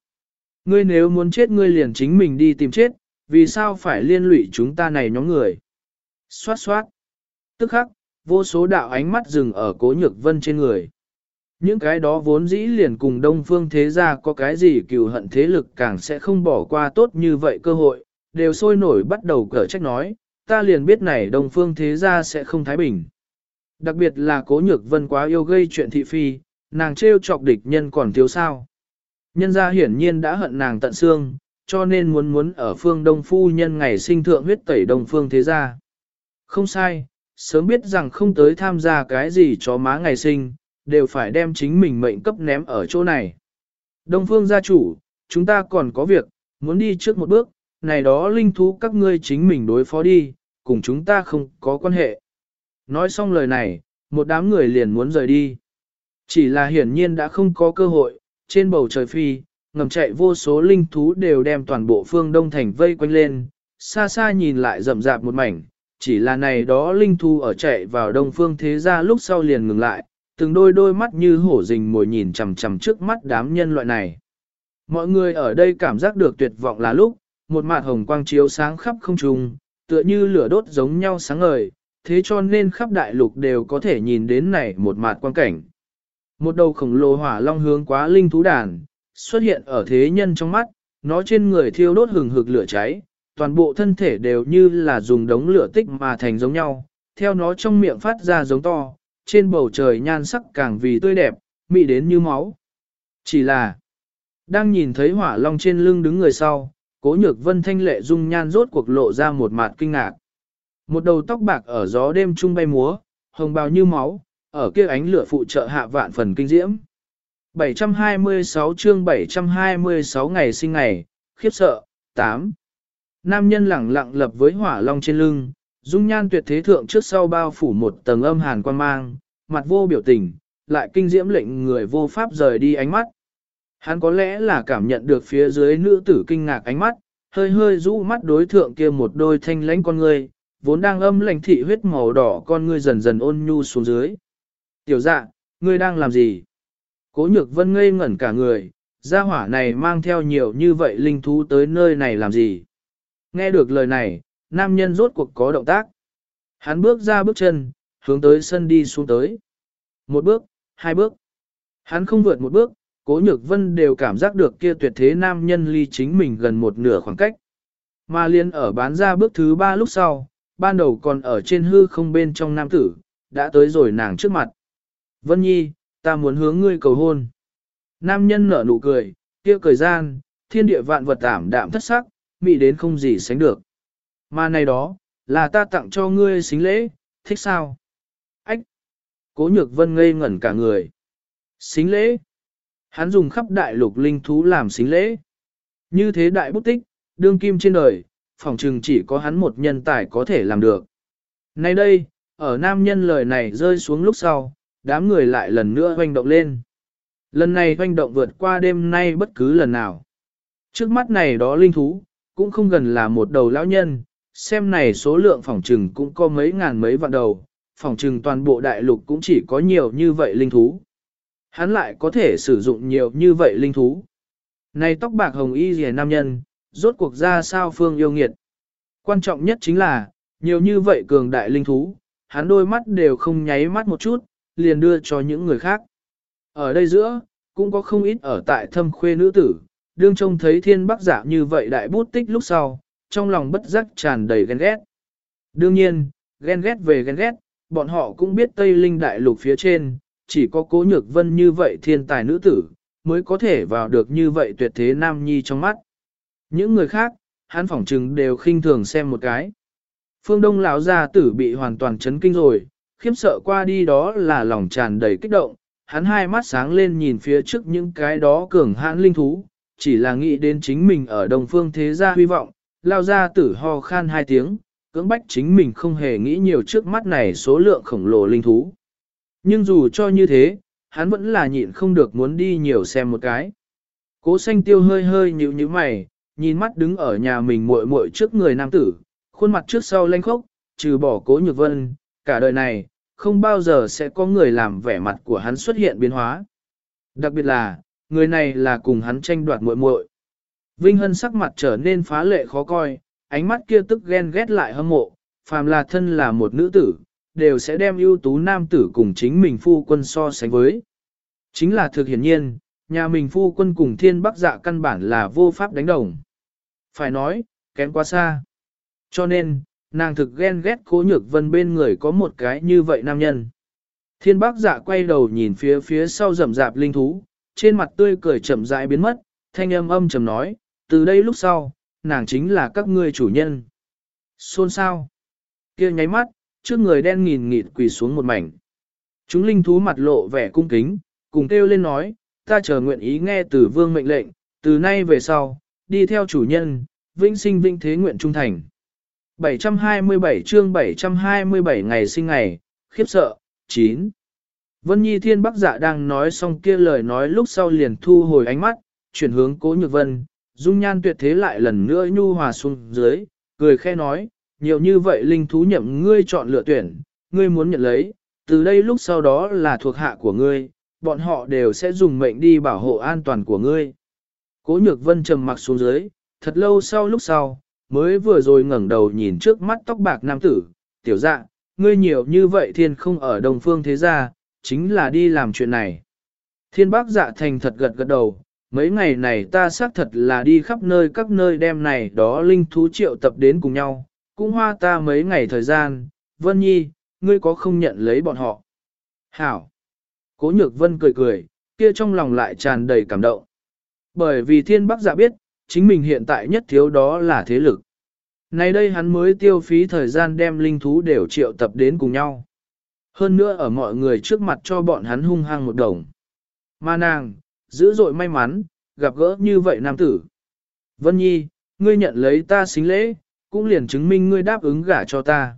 Ngươi nếu muốn chết ngươi liền chính mình đi tìm chết, vì sao phải liên lụy chúng ta này nhóm người. Xoát xoát. Tức khắc, vô số đạo ánh mắt dừng ở cố nhược vân trên người. Những cái đó vốn dĩ liền cùng đông phương thế gia có cái gì cừu hận thế lực càng sẽ không bỏ qua tốt như vậy cơ hội, đều sôi nổi bắt đầu cở trách nói, ta liền biết này đông phương thế gia sẽ không thái bình. Đặc biệt là cố nhược vân quá yêu gây chuyện thị phi, nàng trêu chọc địch nhân còn thiếu sao. Nhân gia hiển nhiên đã hận nàng tận xương, cho nên muốn muốn ở phương đông phu nhân ngày sinh thượng huyết tẩy đông phương thế gia. Không sai, sớm biết rằng không tới tham gia cái gì cho má ngày sinh, đều phải đem chính mình mệnh cấp ném ở chỗ này. Đông phương gia chủ, chúng ta còn có việc, muốn đi trước một bước, này đó linh thú các ngươi chính mình đối phó đi, cùng chúng ta không có quan hệ. Nói xong lời này, một đám người liền muốn rời đi. Chỉ là hiển nhiên đã không có cơ hội, trên bầu trời phi, ngầm chạy vô số linh thú đều đem toàn bộ phương đông thành vây quanh lên, xa xa nhìn lại rậm rạp một mảnh, chỉ là này đó linh thú ở chạy vào đông phương thế gia lúc sau liền ngừng lại, từng đôi đôi mắt như hổ rình mồi nhìn chằm chằm trước mắt đám nhân loại này. Mọi người ở đây cảm giác được tuyệt vọng là lúc, một mạt hồng quang chiếu sáng khắp không trung, tựa như lửa đốt giống nhau sáng ngời, thế cho nên khắp đại lục đều có thể nhìn đến này một mặt quan cảnh. Một đầu khổng lồ hỏa long hướng quá linh thú đàn, xuất hiện ở thế nhân trong mắt, nó trên người thiêu đốt hừng hực lửa cháy, toàn bộ thân thể đều như là dùng đống lửa tích mà thành giống nhau, theo nó trong miệng phát ra giống to, trên bầu trời nhan sắc càng vì tươi đẹp, mị đến như máu. Chỉ là, đang nhìn thấy hỏa long trên lưng đứng người sau, cố nhược vân thanh lệ dung nhan rốt cuộc lộ ra một mặt kinh ngạc. Một đầu tóc bạc ở gió đêm trung bay múa, hồng bào như máu, ở kia ánh lửa phụ trợ hạ vạn phần kinh diễm. 726 chương 726 ngày sinh ngày, khiếp sợ, 8. Nam nhân lẳng lặng lập với hỏa long trên lưng, dung nhan tuyệt thế thượng trước sau bao phủ một tầng âm hàn quan mang, mặt vô biểu tình, lại kinh diễm lệnh người vô pháp rời đi ánh mắt. Hắn có lẽ là cảm nhận được phía dưới nữ tử kinh ngạc ánh mắt, hơi hơi rũ mắt đối thượng kia một đôi thanh lãnh con người, vốn đang âm lãnh thị huyết màu đỏ con ngươi dần dần ôn nhu xuống dưới. Tiểu dạ, ngươi đang làm gì? Cố nhược vân ngây ngẩn cả người, gia hỏa này mang theo nhiều như vậy linh thú tới nơi này làm gì? Nghe được lời này, nam nhân rốt cuộc có động tác. Hắn bước ra bước chân, hướng tới sân đi xuống tới. Một bước, hai bước. Hắn không vượt một bước, cố nhược vân đều cảm giác được kia tuyệt thế nam nhân ly chính mình gần một nửa khoảng cách. Mà liên ở bán ra bước thứ ba lúc sau, ban đầu còn ở trên hư không bên trong nam tử, đã tới rồi nàng trước mặt. Vân Nhi, ta muốn hướng ngươi cầu hôn. Nam nhân nở nụ cười, kia cười gian, thiên địa vạn vật ảm đạm thất sắc, mị đến không gì sánh được. Mà này đó, là ta tặng cho ngươi xính lễ, thích sao? Ách! Cố nhược vân ngây ngẩn cả người. Xính lễ! Hắn dùng khắp đại lục linh thú làm xính lễ. Như thế đại bút tích, đương kim trên đời, phòng trừng chỉ có hắn một nhân tài có thể làm được. Nay đây, ở nam nhân lời này rơi xuống lúc sau, đám người lại lần nữa hoành động lên. Lần này hoành động vượt qua đêm nay bất cứ lần nào. Trước mắt này đó linh thú, cũng không gần là một đầu lão nhân, xem này số lượng phòng trừng cũng có mấy ngàn mấy vạn đầu, phòng trừng toàn bộ đại lục cũng chỉ có nhiều như vậy linh thú. Hắn lại có thể sử dụng nhiều như vậy linh thú. Này tóc bạc hồng y rìa nam nhân, rốt cuộc ra sao phương yêu nghiệt. Quan trọng nhất chính là, nhiều như vậy cường đại linh thú, hắn đôi mắt đều không nháy mắt một chút, liền đưa cho những người khác. Ở đây giữa, cũng có không ít ở tại thâm khuê nữ tử, đương trông thấy thiên bắc giả như vậy đại bút tích lúc sau, trong lòng bất giác tràn đầy ghen ghét. Đương nhiên, ghen ghét về ghen ghét, bọn họ cũng biết Tây Linh đại lục phía trên, chỉ có cố nhược vân như vậy thiên tài nữ tử, mới có thể vào được như vậy tuyệt thế nam nhi trong mắt. Những người khác, hắn phỏng chừng đều khinh thường xem một cái. Phương Đông lão gia tử bị hoàn toàn chấn kinh rồi, khiếp sợ qua đi đó là lòng tràn đầy kích động, hắn hai mắt sáng lên nhìn phía trước những cái đó cường hãn linh thú, chỉ là nghĩ đến chính mình ở đồng phương thế gia huy vọng, lao ra tử ho khan hai tiếng, cưỡng bách chính mình không hề nghĩ nhiều trước mắt này số lượng khổng lồ linh thú. Nhưng dù cho như thế, hắn vẫn là nhịn không được muốn đi nhiều xem một cái. Cố xanh tiêu hơi hơi nhíu như mày, nhìn mắt đứng ở nhà mình muội muội trước người nam tử, khuôn mặt trước sau lanh khốc, trừ bỏ cố nhược vân, cả đời này, không bao giờ sẽ có người làm vẻ mặt của hắn xuất hiện biến hóa. Đặc biệt là, người này là cùng hắn tranh đoạt muội muội. Vinh Hân sắc mặt trở nên phá lệ khó coi, ánh mắt kia tức ghen ghét lại hâm mộ, phàm là thân là một nữ tử, đều sẽ đem ưu tú nam tử cùng chính mình phu quân so sánh với. Chính là thực hiển nhiên, nhà mình phu quân cùng thiên bắc dạ căn bản là vô pháp đánh đồng. Phải nói, kém quá xa. Cho nên, nàng thực ghen ghét cố nhược vân bên người có một cái như vậy nam nhân. Thiên bác dạ quay đầu nhìn phía phía sau rầm rạp linh thú, trên mặt tươi cười chậm rãi biến mất, thanh âm âm trầm nói, từ đây lúc sau, nàng chính là các ngươi chủ nhân. Xôn sao? kia nháy mắt, trước người đen nghìn nghịt quỳ xuống một mảnh. Chúng linh thú mặt lộ vẻ cung kính, cùng kêu lên nói, ta chờ nguyện ý nghe từ vương mệnh lệnh, từ nay về sau, đi theo chủ nhân, vĩnh sinh vĩnh thế nguyện trung thành. 727 chương 727 ngày sinh ngày, khiếp sợ, 9. Vân Nhi Thiên Bắc Dạ đang nói xong kia lời nói lúc sau liền thu hồi ánh mắt, chuyển hướng Cố Nhược Vân, dung nhan tuyệt thế lại lần nữa nhu hòa xuống dưới, cười khe nói, nhiều như vậy linh thú nhậm ngươi chọn lựa tuyển, ngươi muốn nhận lấy, từ đây lúc sau đó là thuộc hạ của ngươi, bọn họ đều sẽ dùng mệnh đi bảo hộ an toàn của ngươi. Cố Nhược Vân trầm mặc xuống dưới, thật lâu sau lúc sau, mới vừa rồi ngẩng đầu nhìn trước mắt tóc bạc nam tử, tiểu dạ, ngươi nhiều như vậy thiên không ở đồng phương thế gia, chính là đi làm chuyện này. Thiên bác dạ thành thật gật gật đầu, mấy ngày này ta xác thật là đi khắp nơi các nơi đem này đó linh thú triệu tập đến cùng nhau, cũng hoa ta mấy ngày thời gian, Vân Nhi, ngươi có không nhận lấy bọn họ? Hảo! Cố nhược Vân cười cười, kia trong lòng lại tràn đầy cảm động. Bởi vì thiên bác dạ biết, chính mình hiện tại nhất thiếu đó là thế lực. Nay đây hắn mới tiêu phí thời gian đem linh thú đều triệu tập đến cùng nhau. Hơn nữa ở mọi người trước mặt cho bọn hắn hung hăng một đồng. Mà nàng, dữ dội may mắn, gặp gỡ như vậy nam tử. Vân Nhi, ngươi nhận lấy ta xính lễ, cũng liền chứng minh ngươi đáp ứng gả cho ta.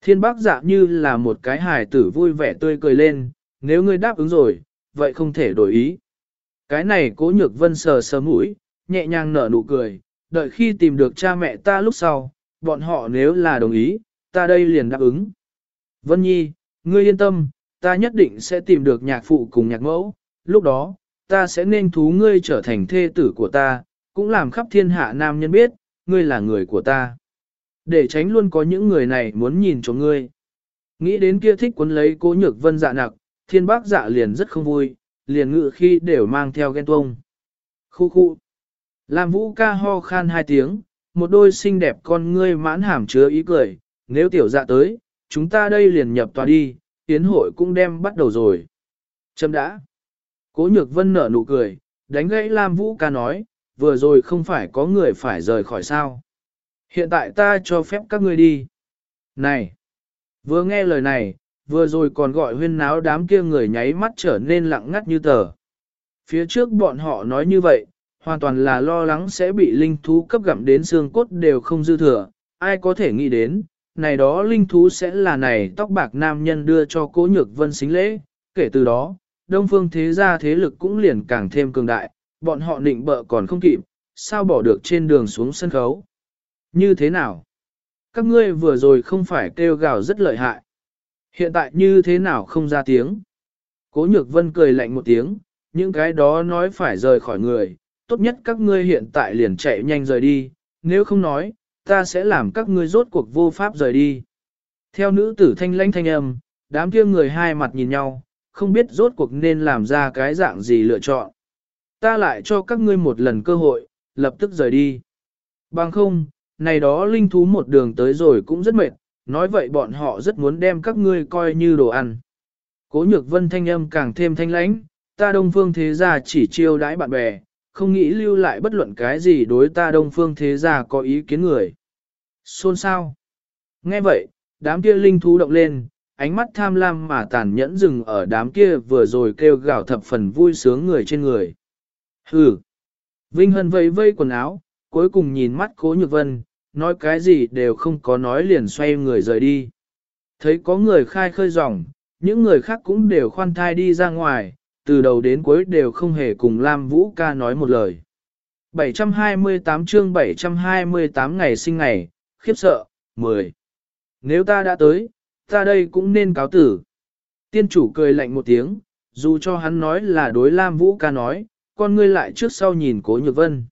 Thiên bác dạ như là một cái hài tử vui vẻ tươi cười lên, nếu ngươi đáp ứng rồi, vậy không thể đổi ý. Cái này cố nhược vân sờ sờ mũi, nhẹ nhàng nở nụ cười, đợi khi tìm được cha mẹ ta lúc sau, bọn họ nếu là đồng ý, ta đây liền đáp ứng. Vân Nhi, ngươi yên tâm, ta nhất định sẽ tìm được nhạc phụ cùng nhạc mẫu, lúc đó, ta sẽ nên thú ngươi trở thành thê tử của ta, cũng làm khắp thiên hạ nam nhân biết, ngươi là người của ta. Để tránh luôn có những người này muốn nhìn cho ngươi. Nghĩ đến kia thích cuốn lấy cố nhược vân dạ nặc, thiên bác dạ liền rất không vui, liền ngự khi đều mang theo ghen tuông. Khu khu. Lam vũ ca ho khan hai tiếng, một đôi xinh đẹp con ngươi mãn hàm chứa ý cười, nếu tiểu dạ tới, chúng ta đây liền nhập tòa đi, tiến hội cũng đem bắt đầu rồi. Châm đã. Cố nhược vân nở nụ cười, đánh gãy Lam vũ ca nói, vừa rồi không phải có người phải rời khỏi sao. Hiện tại ta cho phép các ngươi đi. Này! Vừa nghe lời này, vừa rồi còn gọi huyên náo đám kia người nháy mắt trở nên lặng ngắt như tờ. Phía trước bọn họ nói như vậy, hoàn toàn là lo lắng sẽ bị linh thú cấp gặm đến xương cốt đều không dư thừa, ai có thể nghĩ đến, này đó linh thú sẽ là này tóc bạc nam nhân đưa cho cố nhược vân xính lễ, kể từ đó, đông phương thế gia thế lực cũng liền càng thêm cường đại, bọn họ định bợ còn không kịp, sao bỏ được trên đường xuống sân khấu. Như thế nào? Các ngươi vừa rồi không phải kêu gào rất lợi hại. Hiện tại như thế nào không ra tiếng? Cố nhược vân cười lạnh một tiếng, những cái đó nói phải rời khỏi người, tốt nhất các ngươi hiện tại liền chạy nhanh rời đi, nếu không nói, ta sẽ làm các ngươi rốt cuộc vô pháp rời đi. Theo nữ tử thanh lãnh thanh âm, đám kia người hai mặt nhìn nhau, không biết rốt cuộc nên làm ra cái dạng gì lựa chọn. Ta lại cho các ngươi một lần cơ hội, lập tức rời đi. Bằng không, này đó linh thú một đường tới rồi cũng rất mệt, nói vậy bọn họ rất muốn đem các ngươi coi như đồ ăn. Cố nhược vân thanh âm càng thêm thanh lãnh, ta đông phương thế gia chỉ chiêu đãi bạn bè, không nghĩ lưu lại bất luận cái gì đối ta đông phương thế gia có ý kiến người. Xôn sao? Nghe vậy, đám kia linh thú động lên, ánh mắt tham lam mà tàn nhẫn dừng ở đám kia vừa rồi kêu gào thập phần vui sướng người trên người. Hừ! Vinh Hân vây vây quần áo, cuối cùng nhìn mắt cố nhược vân, nói cái gì đều không có nói liền xoay người rời đi. Thấy có người khai khơi ròng, những người khác cũng đều khoan thai đi ra ngoài, từ đầu đến cuối đều không hề cùng Lam Vũ ca nói một lời. 728 chương 728 ngày sinh ngày, khiếp sợ, 10. Nếu ta đã tới, ta đây cũng nên cáo tử. Tiên chủ cười lạnh một tiếng, dù cho hắn nói là đối Lam Vũ ca nói, con ngươi lại trước sau nhìn Cố Nhược Vân.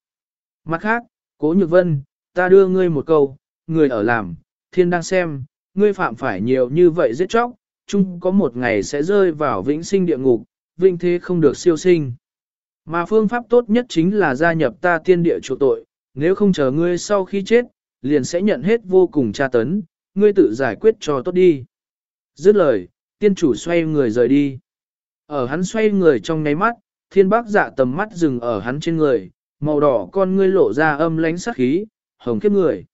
Mặt khác, Cố Nhược Vân, ta đưa ngươi một câu, người ở làm, thiên đang xem, ngươi phạm phải nhiều như vậy giết chóc, chung có một ngày sẽ rơi vào vĩnh sinh địa ngục, vĩnh thế không được siêu sinh. Mà phương pháp tốt nhất chính là gia nhập ta tiên địa chỗ tội, nếu không chờ ngươi sau khi chết, liền sẽ nhận hết vô cùng tra tấn, ngươi tự giải quyết cho tốt đi. Dứt lời, tiên chủ xoay người rời đi. Ở hắn xoay người trong nháy mắt, thiên bác dạ tầm mắt dừng ở hắn trên người, màu đỏ con ngươi lộ ra âm lánh sát khí, hồng kiếp người.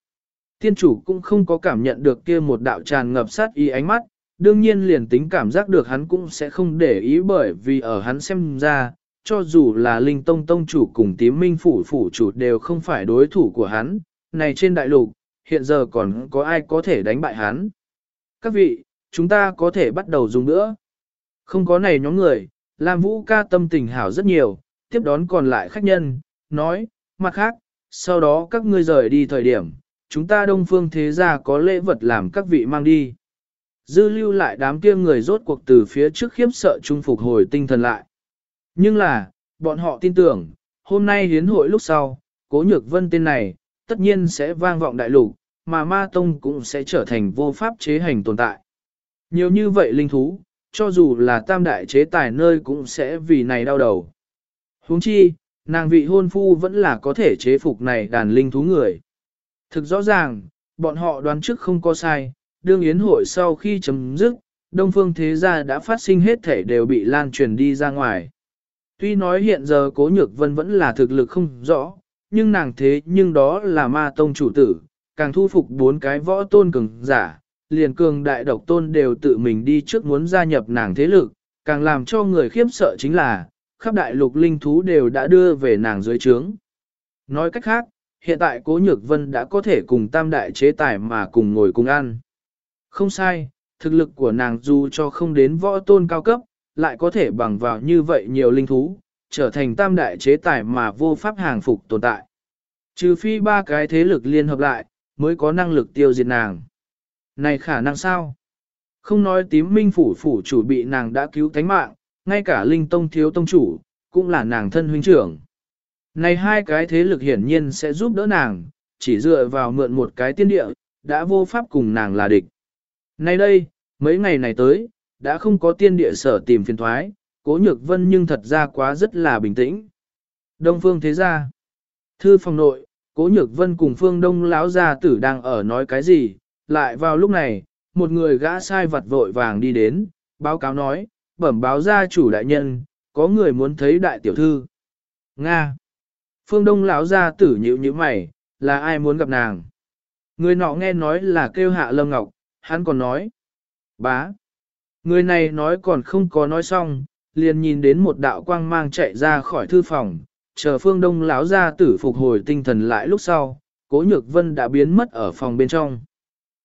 Tiên chủ cũng không có cảm nhận được kia một đạo tràn ngập sát ý ánh mắt, đương nhiên liền tính cảm giác được hắn cũng sẽ không để ý bởi vì ở hắn xem ra, cho dù là linh tông tông chủ cùng tím minh phủ phủ chủ đều không phải đối thủ của hắn, này trên đại lục, hiện giờ còn có ai có thể đánh bại hắn. Các vị, chúng ta có thể bắt đầu dùng nữa. Không có này nhóm người, Lam Vũ ca tâm tình hảo rất nhiều, tiếp đón còn lại khách nhân, nói, mặt khác, sau đó các ngươi rời đi thời điểm, chúng ta đông phương thế gia có lễ vật làm các vị mang đi. Dư lưu lại đám kia người rốt cuộc từ phía trước khiếp sợ trung phục hồi tinh thần lại. Nhưng là, bọn họ tin tưởng, hôm nay hiến hội lúc sau, cố nhược vân tên này, tất nhiên sẽ vang vọng đại lục, mà ma tông cũng sẽ trở thành vô pháp chế hành tồn tại. Nhiều như vậy linh thú, cho dù là tam đại chế tài nơi cũng sẽ vì này đau đầu. huống chi, nàng vị hôn phu vẫn là có thể chế phục này đàn linh thú người. Thực rõ ràng, bọn họ đoán trước không có sai, đương yến hội sau khi chấm dứt, Đông Phương Thế Gia đã phát sinh hết thể đều bị lan truyền đi ra ngoài. Tuy nói hiện giờ Cố Nhược Vân vẫn là thực lực không rõ, nhưng nàng thế nhưng đó là ma tông chủ tử, càng thu phục bốn cái võ tôn cường giả, liền cường đại độc tôn đều tự mình đi trước muốn gia nhập nàng thế lực, càng làm cho người khiếp sợ chính là, khắp đại lục linh thú đều đã đưa về nàng dưới trướng. Nói cách khác, hiện tại Cố Nhược Vân đã có thể cùng tam đại chế tài mà cùng ngồi cùng ăn. Không sai, thực lực của nàng dù cho không đến võ tôn cao cấp, lại có thể bằng vào như vậy nhiều linh thú, trở thành tam đại chế tài mà vô pháp hàng phục tồn tại. Trừ phi ba cái thế lực liên hợp lại, mới có năng lực tiêu diệt nàng. Này khả năng sao? Không nói tím minh phủ phủ chủ bị nàng đã cứu thánh mạng, ngay cả linh tông thiếu tông chủ, cũng là nàng thân huynh trưởng. Này hai cái thế lực hiển nhiên sẽ giúp đỡ nàng, chỉ dựa vào mượn một cái tiên địa, đã vô pháp cùng nàng là địch. Nay đây, mấy ngày này tới, đã không có tiên địa sở tìm phiền thoái, cố nhược vân nhưng thật ra quá rất là bình tĩnh. Đông phương thế gia. Thư phòng nội, cố nhược vân cùng phương đông lão gia tử đang ở nói cái gì, lại vào lúc này, một người gã sai vặt vội vàng đi đến, báo cáo nói, bẩm báo gia chủ đại nhân, có người muốn thấy đại tiểu thư. Nga. Phương đông lão gia tử nhíu như mày, là ai muốn gặp nàng? Người nọ nghe nói là kêu hạ lâm ngọc, hắn còn nói. Bá. Người này nói còn không có nói xong, liền nhìn đến một đạo quang mang chạy ra khỏi thư phòng, chờ phương đông lão ra tử phục hồi tinh thần lại lúc sau, cố nhược vân đã biến mất ở phòng bên trong.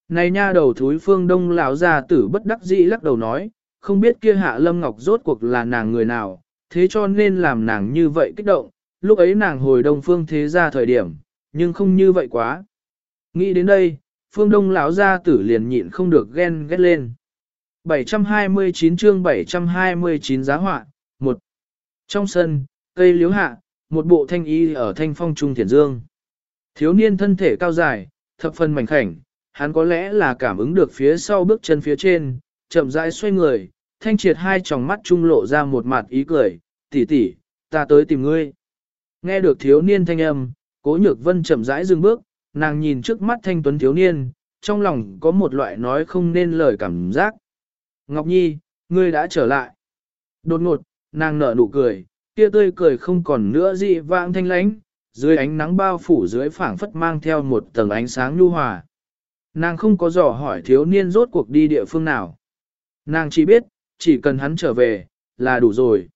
Này nha đầu thúi phương đông lão ra tử bất đắc dĩ lắc đầu nói, không biết kia hạ lâm ngọc rốt cuộc là nàng người nào, thế cho nên làm nàng như vậy kích động, lúc ấy nàng hồi đông phương thế ra thời điểm, nhưng không như vậy quá. Nghĩ đến đây, phương đông lão gia tử liền nhịn không được ghen ghét lên. 729 chương 729 giá họa, một Trong sân, cây liếu hạ, một bộ thanh y ở thanh phong trung thiền dương. Thiếu niên thân thể cao dài, thập phần mảnh khảnh, hắn có lẽ là cảm ứng được phía sau bước chân phía trên, chậm rãi xoay người, thanh triệt hai tròng mắt trung lộ ra một mặt ý cười, tỷ tỷ, ta tới tìm ngươi. Nghe được thiếu niên thanh âm, cố nhược vân chậm rãi dừng bước, nàng nhìn trước mắt thanh tuấn thiếu niên, trong lòng có một loại nói không nên lời cảm giác. Ngọc Nhi, ngươi đã trở lại. Đột ngột, nàng nở nụ cười, kia tươi cười không còn nữa dị vãng thanh lãnh, dưới ánh nắng bao phủ dưới phảng phất mang theo một tầng ánh sáng nhu hòa. Nàng không có dò hỏi thiếu niên rốt cuộc đi địa phương nào. Nàng chỉ biết, chỉ cần hắn trở về, là đủ rồi.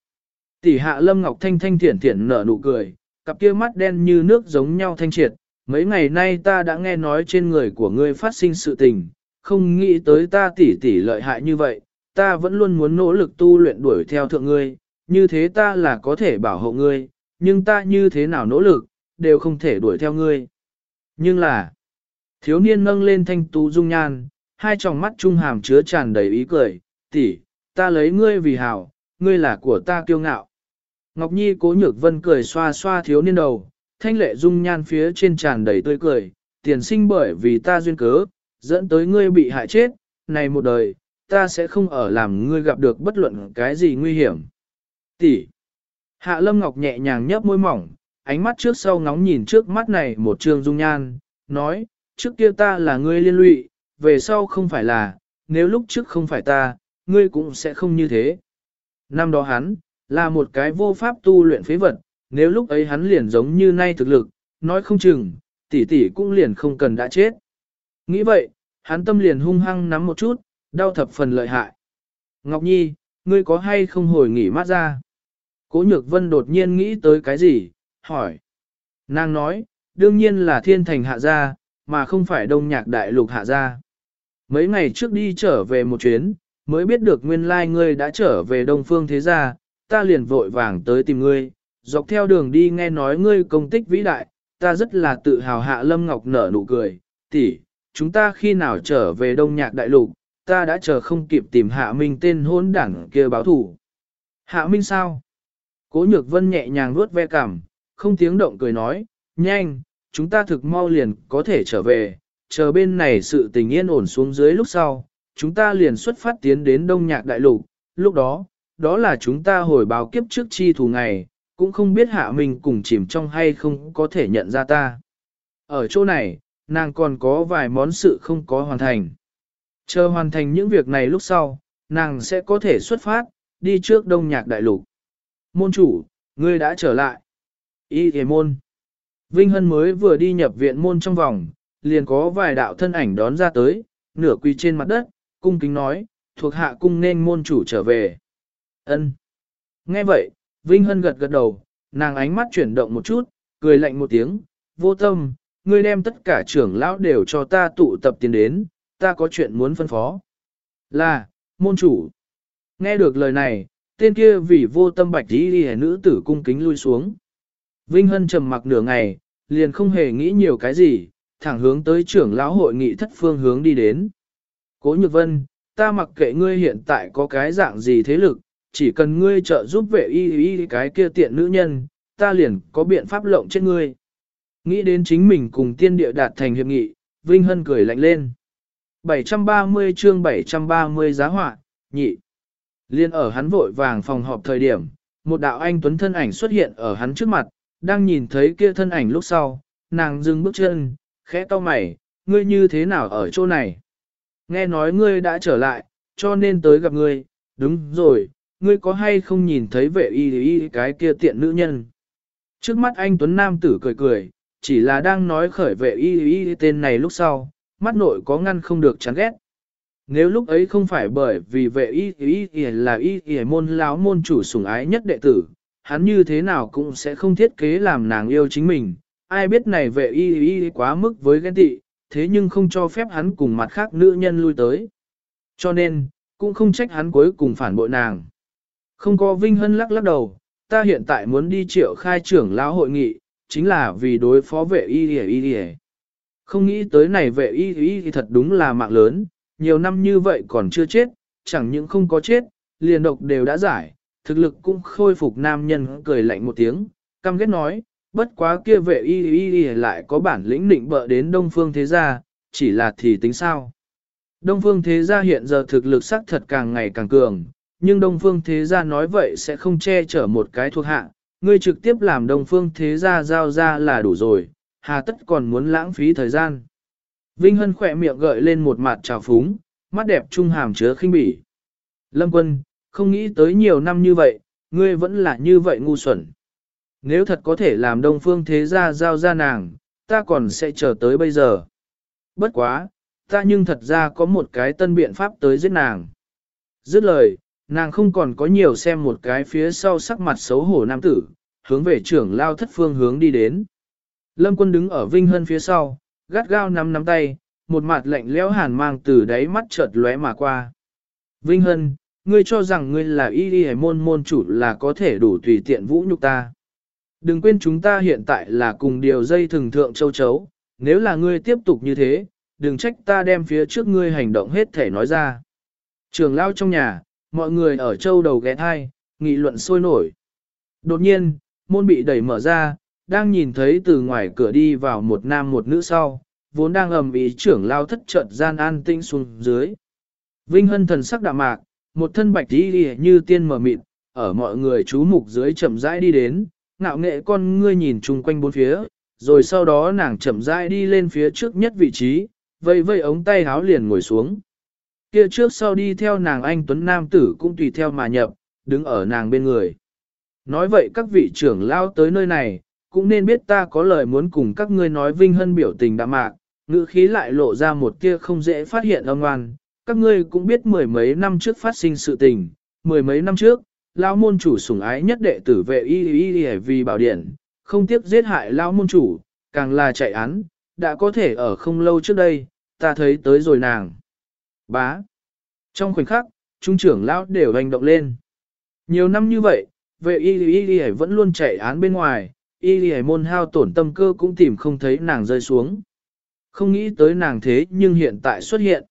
Tỷ hạ lâm ngọc thanh thanh thiển thiển nở nụ cười, cặp kia mắt đen như nước giống nhau thanh triệt, Mấy ngày nay ta đã nghe nói trên người của ngươi phát sinh sự tình, không nghĩ tới ta tỷ tỷ lợi hại như vậy, ta vẫn luôn muốn nỗ lực tu luyện đuổi theo thượng ngươi, như thế ta là có thể bảo hộ ngươi, nhưng ta như thế nào nỗ lực, đều không thể đuổi theo ngươi. Nhưng là, thiếu niên nâng lên thanh tú dung nhan, hai tròng mắt trung hàm chứa tràn đầy ý cười, tỷ, ta lấy ngươi vì hảo, ngươi là của ta kiêu ngạo. Ngọc Nhi cố nhược vân cười xoa xoa thiếu niên đầu, thanh lệ dung nhan phía trên tràn đầy tươi cười, tiền sinh bởi vì ta duyên cớ, dẫn tới ngươi bị hại chết, này một đời, ta sẽ không ở làm ngươi gặp được bất luận cái gì nguy hiểm. Tỷ. Hạ Lâm Ngọc nhẹ nhàng nhấp môi mỏng, ánh mắt trước sau ngóng nhìn trước mắt này một trường dung nhan, nói, trước kia ta là ngươi liên lụy, về sau không phải là, nếu lúc trước không phải ta, ngươi cũng sẽ không như thế. Năm đó hắn, là một cái vô pháp tu luyện phế vật, nếu lúc ấy hắn liền giống như nay thực lực, nói không chừng, tỷ tỷ cũng liền không cần đã chết. Nghĩ vậy, hắn tâm liền hung hăng nắm một chút, đau thập phần lợi hại. Ngọc Nhi, ngươi có hay không hồi nghỉ mát ra? Cố nhược vân đột nhiên nghĩ tới cái gì, hỏi. Nàng nói, đương nhiên là thiên thành hạ gia, mà không phải đông nhạc đại lục hạ gia. Mấy ngày trước đi trở về một chuyến, mới biết được nguyên lai ngươi đã trở về đông phương thế gia, ta liền vội vàng tới tìm ngươi, dọc theo đường đi nghe nói ngươi công tích vĩ đại, ta rất là tự hào hạ Lâm Ngọc nở nụ cười, tỷ, chúng ta khi nào trở về đông nhạc đại lục, ta đã chờ không kịp tìm hạ minh tên hôn đảng kia báo thủ. Hạ minh sao? Cố nhược vân nhẹ nhàng vuốt ve cảm, không tiếng động cười nói, nhanh, chúng ta thực mau liền có thể trở về, chờ bên này sự tình yên ổn xuống dưới lúc sau, chúng ta liền xuất phát tiến đến Đông Nhạc Đại Lục, lúc đó, đó là chúng ta hồi báo kiếp trước chi thù ngày, cũng không biết hạ mình cùng chìm trong hay không có thể nhận ra ta. Ở chỗ này, nàng còn có vài món sự không có hoàn thành. Chờ hoàn thành những việc này lúc sau, nàng sẽ có thể xuất phát, đi trước Đông Nhạc Đại Lục. Môn chủ, ngươi đã trở lại. Y thề môn. Vinh Hân mới vừa đi nhập viện môn trong vòng, liền có vài đạo thân ảnh đón ra tới, nửa quỳ trên mặt đất, cung kính nói, thuộc hạ cung nên môn chủ trở về. Ân. Nghe vậy, Vinh Hân gật gật đầu, nàng ánh mắt chuyển động một chút, cười lạnh một tiếng, vô tâm, ngươi đem tất cả trưởng lão đều cho ta tụ tập tiền đến, ta có chuyện muốn phân phó. Là, môn chủ. Nghe được lời này, tên kia vì vô tâm bạch đi đi nữ tử cung kính lui xuống. Vinh Hân trầm mặc nửa ngày, liền không hề nghĩ nhiều cái gì, thẳng hướng tới trưởng lão hội nghị thất phương hướng đi đến. Cố Nhược Vân, ta mặc kệ ngươi hiện tại có cái dạng gì thế lực, chỉ cần ngươi trợ giúp vệ y y cái kia tiện nữ nhân, ta liền có biện pháp lộng chết ngươi. Nghĩ đến chính mình cùng tiên địa đạt thành hiệp nghị, Vinh Hân cười lạnh lên. 730 chương 730 giá họa, nhị. Liên ở hắn vội vàng phòng họp thời điểm, một đạo anh tuấn thân ảnh xuất hiện ở hắn trước mặt, đang nhìn thấy kia thân ảnh lúc sau, nàng dừng bước chân, khẽ to mày, ngươi như thế nào ở chỗ này? Nghe nói ngươi đã trở lại, cho nên tới gặp ngươi, đúng rồi, ngươi có hay không nhìn thấy vệ y y cái kia tiện nữ nhân? Trước mắt anh Tuấn Nam tử cười cười, chỉ là đang nói khởi vệ y y tên này lúc sau, mắt nội có ngăn không được chán ghét. Nếu lúc ấy không phải bởi vì vệ y y y là y y môn lão môn chủ sủng ái nhất đệ tử, hắn như thế nào cũng sẽ không thiết kế làm nàng yêu chính mình. Ai biết này vệ y y quá mức với ghen tị, thế nhưng không cho phép hắn cùng mặt khác nữ nhân lui tới. Cho nên, cũng không trách hắn cuối cùng phản bội nàng. Không có Vinh Hân lắc lắc đầu, ta hiện tại muốn đi triệu khai trưởng lão hội nghị, chính là vì đối phó vệ y y y Không nghĩ tới này vệ y y thật đúng là mạng lớn, nhiều năm như vậy còn chưa chết, chẳng những không có chết, liền độc đều đã giải, thực lực cũng khôi phục nam nhân cười lạnh một tiếng, căm ghét nói, bất quá kia vệ y y y lại có bản lĩnh định bợ đến đông phương thế gia, chỉ là thì tính sao. Đông phương thế gia hiện giờ thực lực sắc thật càng ngày càng cường, nhưng đông phương thế gia nói vậy sẽ không che chở một cái thuộc hạ, ngươi trực tiếp làm đông phương thế gia giao ra là đủ rồi, hà tất còn muốn lãng phí thời gian. Vinh Hân khỏe miệng gợi lên một mặt trào phúng, mắt đẹp trung hàm chứa khinh bỉ. Lâm quân, không nghĩ tới nhiều năm như vậy, ngươi vẫn là như vậy ngu xuẩn. Nếu thật có thể làm đông phương thế gia giao ra nàng, ta còn sẽ chờ tới bây giờ. Bất quá, ta nhưng thật ra có một cái tân biện pháp tới giết nàng. Dứt lời, nàng không còn có nhiều xem một cái phía sau sắc mặt xấu hổ nam tử, hướng về trưởng lao thất phương hướng đi đến. Lâm quân đứng ở Vinh Hân phía sau, gắt gao nắm nắm tay, một mặt lạnh lẽo hàn mang từ đáy mắt chợt lóe mà qua. Vinh Hân, ngươi cho rằng ngươi là y y môn môn chủ là có thể đủ tùy tiện vũ nhục ta. Đừng quên chúng ta hiện tại là cùng điều dây thường thượng châu chấu, nếu là ngươi tiếp tục như thế, đừng trách ta đem phía trước ngươi hành động hết thể nói ra. Trường lao trong nhà, mọi người ở châu đầu ghé thai, nghị luận sôi nổi. Đột nhiên, môn bị đẩy mở ra, đang nhìn thấy từ ngoài cửa đi vào một nam một nữ sau, vốn đang ầm ý trưởng lao thất trận gian an tinh xuống dưới. Vinh hân thần sắc đạm mạc, một thân bạch đi như tiên mở mịt, ở mọi người chú mục dưới chậm rãi đi đến, ngạo nghệ con ngươi nhìn chung quanh bốn phía, rồi sau đó nàng chậm rãi đi lên phía trước nhất vị trí, vây vây ống tay háo liền ngồi xuống. Kia trước sau đi theo nàng anh Tuấn Nam tử cũng tùy theo mà nhập, đứng ở nàng bên người. Nói vậy các vị trưởng lao tới nơi này, cũng nên biết ta có lời muốn cùng các ngươi nói vinh hân biểu tình đạm mạc, ngữ khí lại lộ ra một kia không dễ phát hiện âm ngoan. Các ngươi cũng biết mười mấy năm trước phát sinh sự tình, mười mấy năm trước, lao môn chủ sủng ái nhất đệ tử vệ y y y vì bảo điện, không tiếc giết hại lao môn chủ, càng là chạy án, đã có thể ở không lâu trước đây, ta thấy tới rồi nàng. Bá. Trong khoảnh khắc, trung trưởng lão đều hành động lên. Nhiều năm như vậy, vệ y y y vẫn luôn chạy án bên ngoài, y y môn hao tổn tâm cơ cũng tìm không thấy nàng rơi xuống. Không nghĩ tới nàng thế nhưng hiện tại xuất hiện.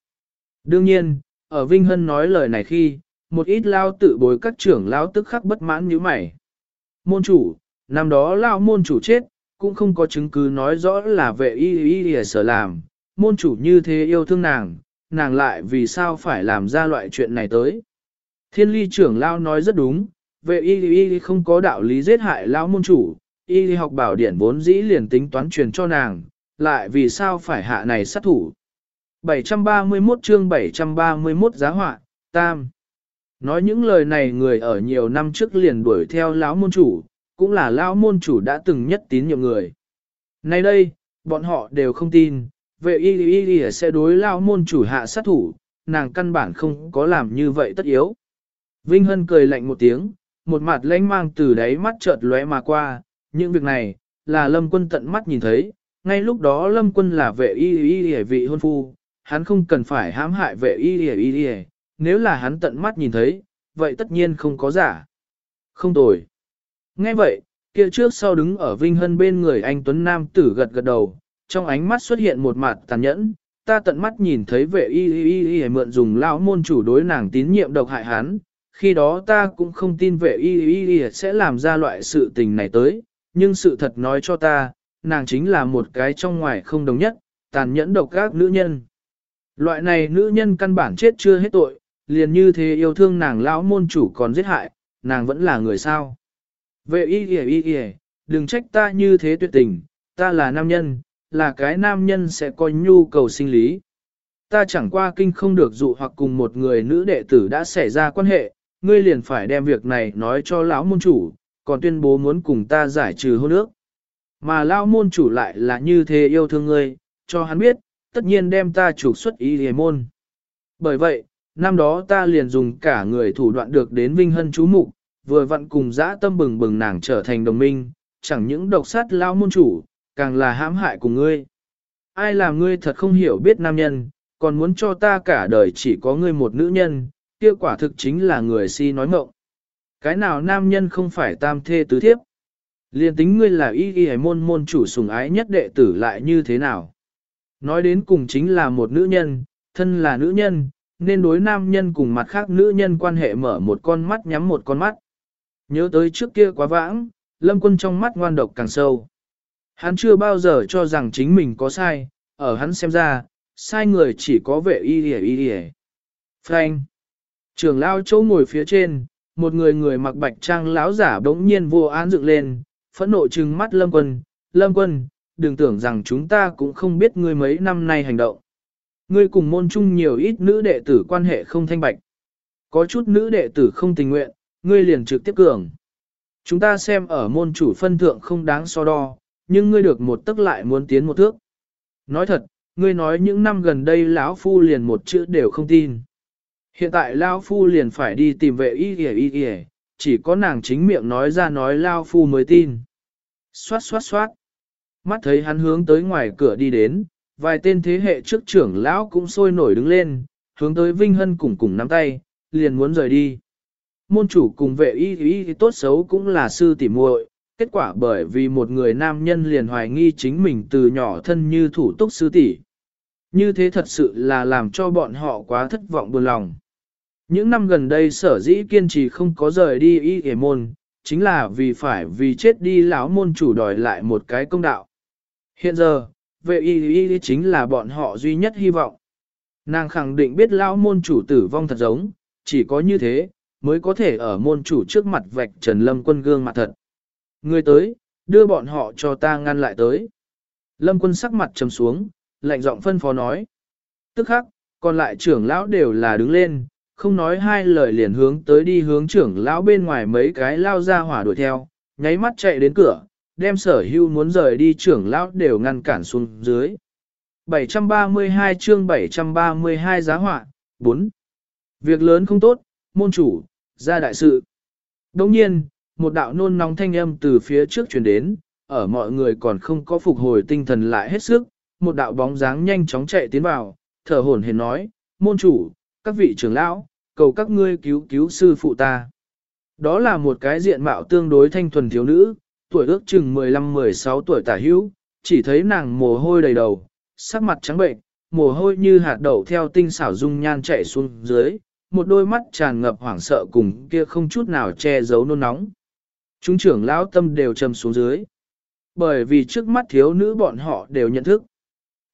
Đương nhiên, ở Vinh Hân nói lời này khi, một ít lao tự bối các trưởng lao tức khắc bất mãn như mày. Môn chủ, năm đó lao môn chủ chết, cũng không có chứng cứ nói rõ là vệ y y y sở làm, môn chủ như thế yêu thương nàng, nàng lại vì sao phải làm ra loại chuyện này tới. Thiên ly trưởng lao nói rất đúng, vệ y y không có đạo lý giết hại lao môn chủ, y học bảo điển vốn dĩ liền tính toán truyền cho nàng, lại vì sao phải hạ này sát thủ. 731 chương 731 giá họa, tam. Nói những lời này người ở nhiều năm trước liền đuổi theo lão môn chủ, cũng là lão môn chủ đã từng nhất tín nhiệm người. Nay đây, bọn họ đều không tin, vệ y y y sẽ đối lão môn chủ hạ sát thủ, nàng căn bản không có làm như vậy tất yếu. Vinh Hân cười lạnh một tiếng, một mặt lãnh mang từ đáy mắt chợt lóe mà qua, những việc này, là lâm quân tận mắt nhìn thấy, ngay lúc đó lâm quân là vệ y y y vị hôn phu, hắn không cần phải hãm hại vệ y y y y, nếu là hắn tận mắt nhìn thấy, vậy tất nhiên không có giả. Không tồi. Nghe vậy, kia trước sau đứng ở Vinh Hân bên người anh Tuấn Nam tử gật gật đầu, trong ánh mắt xuất hiện một mặt tàn nhẫn, ta tận mắt nhìn thấy vệ y y y y mượn dùng lão môn chủ đối nàng tín nhiệm độc hại hắn, khi đó ta cũng không tin vệ y y y sẽ làm ra loại sự tình này tới, nhưng sự thật nói cho ta, nàng chính là một cái trong ngoài không đồng nhất, tàn nhẫn độc các nữ nhân. Loại này nữ nhân căn bản chết chưa hết tội, liền như thế yêu thương nàng lão môn chủ còn giết hại, nàng vẫn là người sao. Vệ y y y y, đừng trách ta như thế tuyệt tình, ta là nam nhân, là cái nam nhân sẽ có nhu cầu sinh lý. Ta chẳng qua kinh không được dụ hoặc cùng một người nữ đệ tử đã xảy ra quan hệ, ngươi liền phải đem việc này nói cho lão môn chủ, còn tuyên bố muốn cùng ta giải trừ hôn ước. Mà lão môn chủ lại là như thế yêu thương ngươi, cho hắn biết, tất nhiên đem ta trục xuất ý hề môn. Bởi vậy, năm đó ta liền dùng cả người thủ đoạn được đến vinh hân chú mục, vừa vặn cùng dã tâm bừng bừng nàng trở thành đồng minh, chẳng những độc sát lao môn chủ, càng là hãm hại cùng ngươi. Ai làm ngươi thật không hiểu biết nam nhân, còn muốn cho ta cả đời chỉ có ngươi một nữ nhân, kia quả thực chính là người si nói mộng. Cái nào nam nhân không phải tam thê tứ thiếp? Liên tính ngươi là y y môn môn chủ sùng ái nhất đệ tử lại như thế nào? Nói đến cùng chính là một nữ nhân, thân là nữ nhân, nên đối nam nhân cùng mặt khác nữ nhân quan hệ mở một con mắt nhắm một con mắt. Nhớ tới trước kia quá vãng, lâm quân trong mắt ngoan độc càng sâu. Hắn chưa bao giờ cho rằng chính mình có sai, ở hắn xem ra, sai người chỉ có vệ y hề y hề. Frank. trưởng lao chỗ ngồi phía trên, một người người mặc bạch trang lão giả bỗng nhiên vô án dựng lên, phẫn nộ trừng mắt lâm quân. Lâm quân, đừng tưởng rằng chúng ta cũng không biết ngươi mấy năm nay hành động. Ngươi cùng môn chung nhiều ít nữ đệ tử quan hệ không thanh bạch. Có chút nữ đệ tử không tình nguyện, ngươi liền trực tiếp cường. Chúng ta xem ở môn chủ phân thượng không đáng so đo, nhưng ngươi được một tức lại muốn tiến một thước. Nói thật, ngươi nói những năm gần đây lão phu liền một chữ đều không tin. Hiện tại lão phu liền phải đi tìm vệ y y y y, chỉ có nàng chính miệng nói ra nói lão phu mới tin. Xoát xoát xoát. mắt thấy hắn hướng tới ngoài cửa đi đến, vài tên thế hệ trước trưởng lão cũng sôi nổi đứng lên, hướng tới Vinh Hân cùng cùng nắm tay, liền muốn rời đi. Môn chủ cùng vệ y y tốt xấu cũng là sư tỉ muội, kết quả bởi vì một người nam nhân liền hoài nghi chính mình từ nhỏ thân như thủ túc sư tỷ. Như thế thật sự là làm cho bọn họ quá thất vọng buồn lòng. Những năm gần đây sở dĩ kiên trì không có rời đi y hề môn, chính là vì phải vì chết đi lão môn chủ đòi lại một cái công đạo. Hiện giờ, vệ y y chính là bọn họ duy nhất hy vọng. Nàng khẳng định biết lão môn chủ tử vong thật giống, chỉ có như thế, mới có thể ở môn chủ trước mặt vạch Trần Lâm quân gương mặt thật. Người tới, đưa bọn họ cho ta ngăn lại tới. Lâm quân sắc mặt trầm xuống, lạnh giọng phân phó nói. Tức khắc, còn lại trưởng lão đều là đứng lên, không nói hai lời liền hướng tới đi hướng trưởng lão bên ngoài mấy cái lao ra hỏa đuổi theo, nháy mắt chạy đến cửa, đem sở hưu muốn rời đi trưởng lão đều ngăn cản xuống dưới. 732 chương 732 giá họa 4. Việc lớn không tốt, môn chủ, ra đại sự. Đồng nhiên, một đạo nôn nóng thanh âm từ phía trước truyền đến, ở mọi người còn không có phục hồi tinh thần lại hết sức, một đạo bóng dáng nhanh chóng chạy tiến vào, thở hổn hển nói, môn chủ, các vị trưởng lão, cầu các ngươi cứu cứu sư phụ ta. Đó là một cái diện mạo tương đối thanh thuần thiếu nữ, tuổi ước chừng 15-16 tuổi tả hữu, chỉ thấy nàng mồ hôi đầy đầu, sắc mặt trắng bệnh, mồ hôi như hạt đậu theo tinh xảo dung nhan chạy xuống dưới, một đôi mắt tràn ngập hoảng sợ cùng kia không chút nào che giấu nôn nóng. Chúng trưởng lão tâm đều trầm xuống dưới. Bởi vì trước mắt thiếu nữ bọn họ đều nhận thức.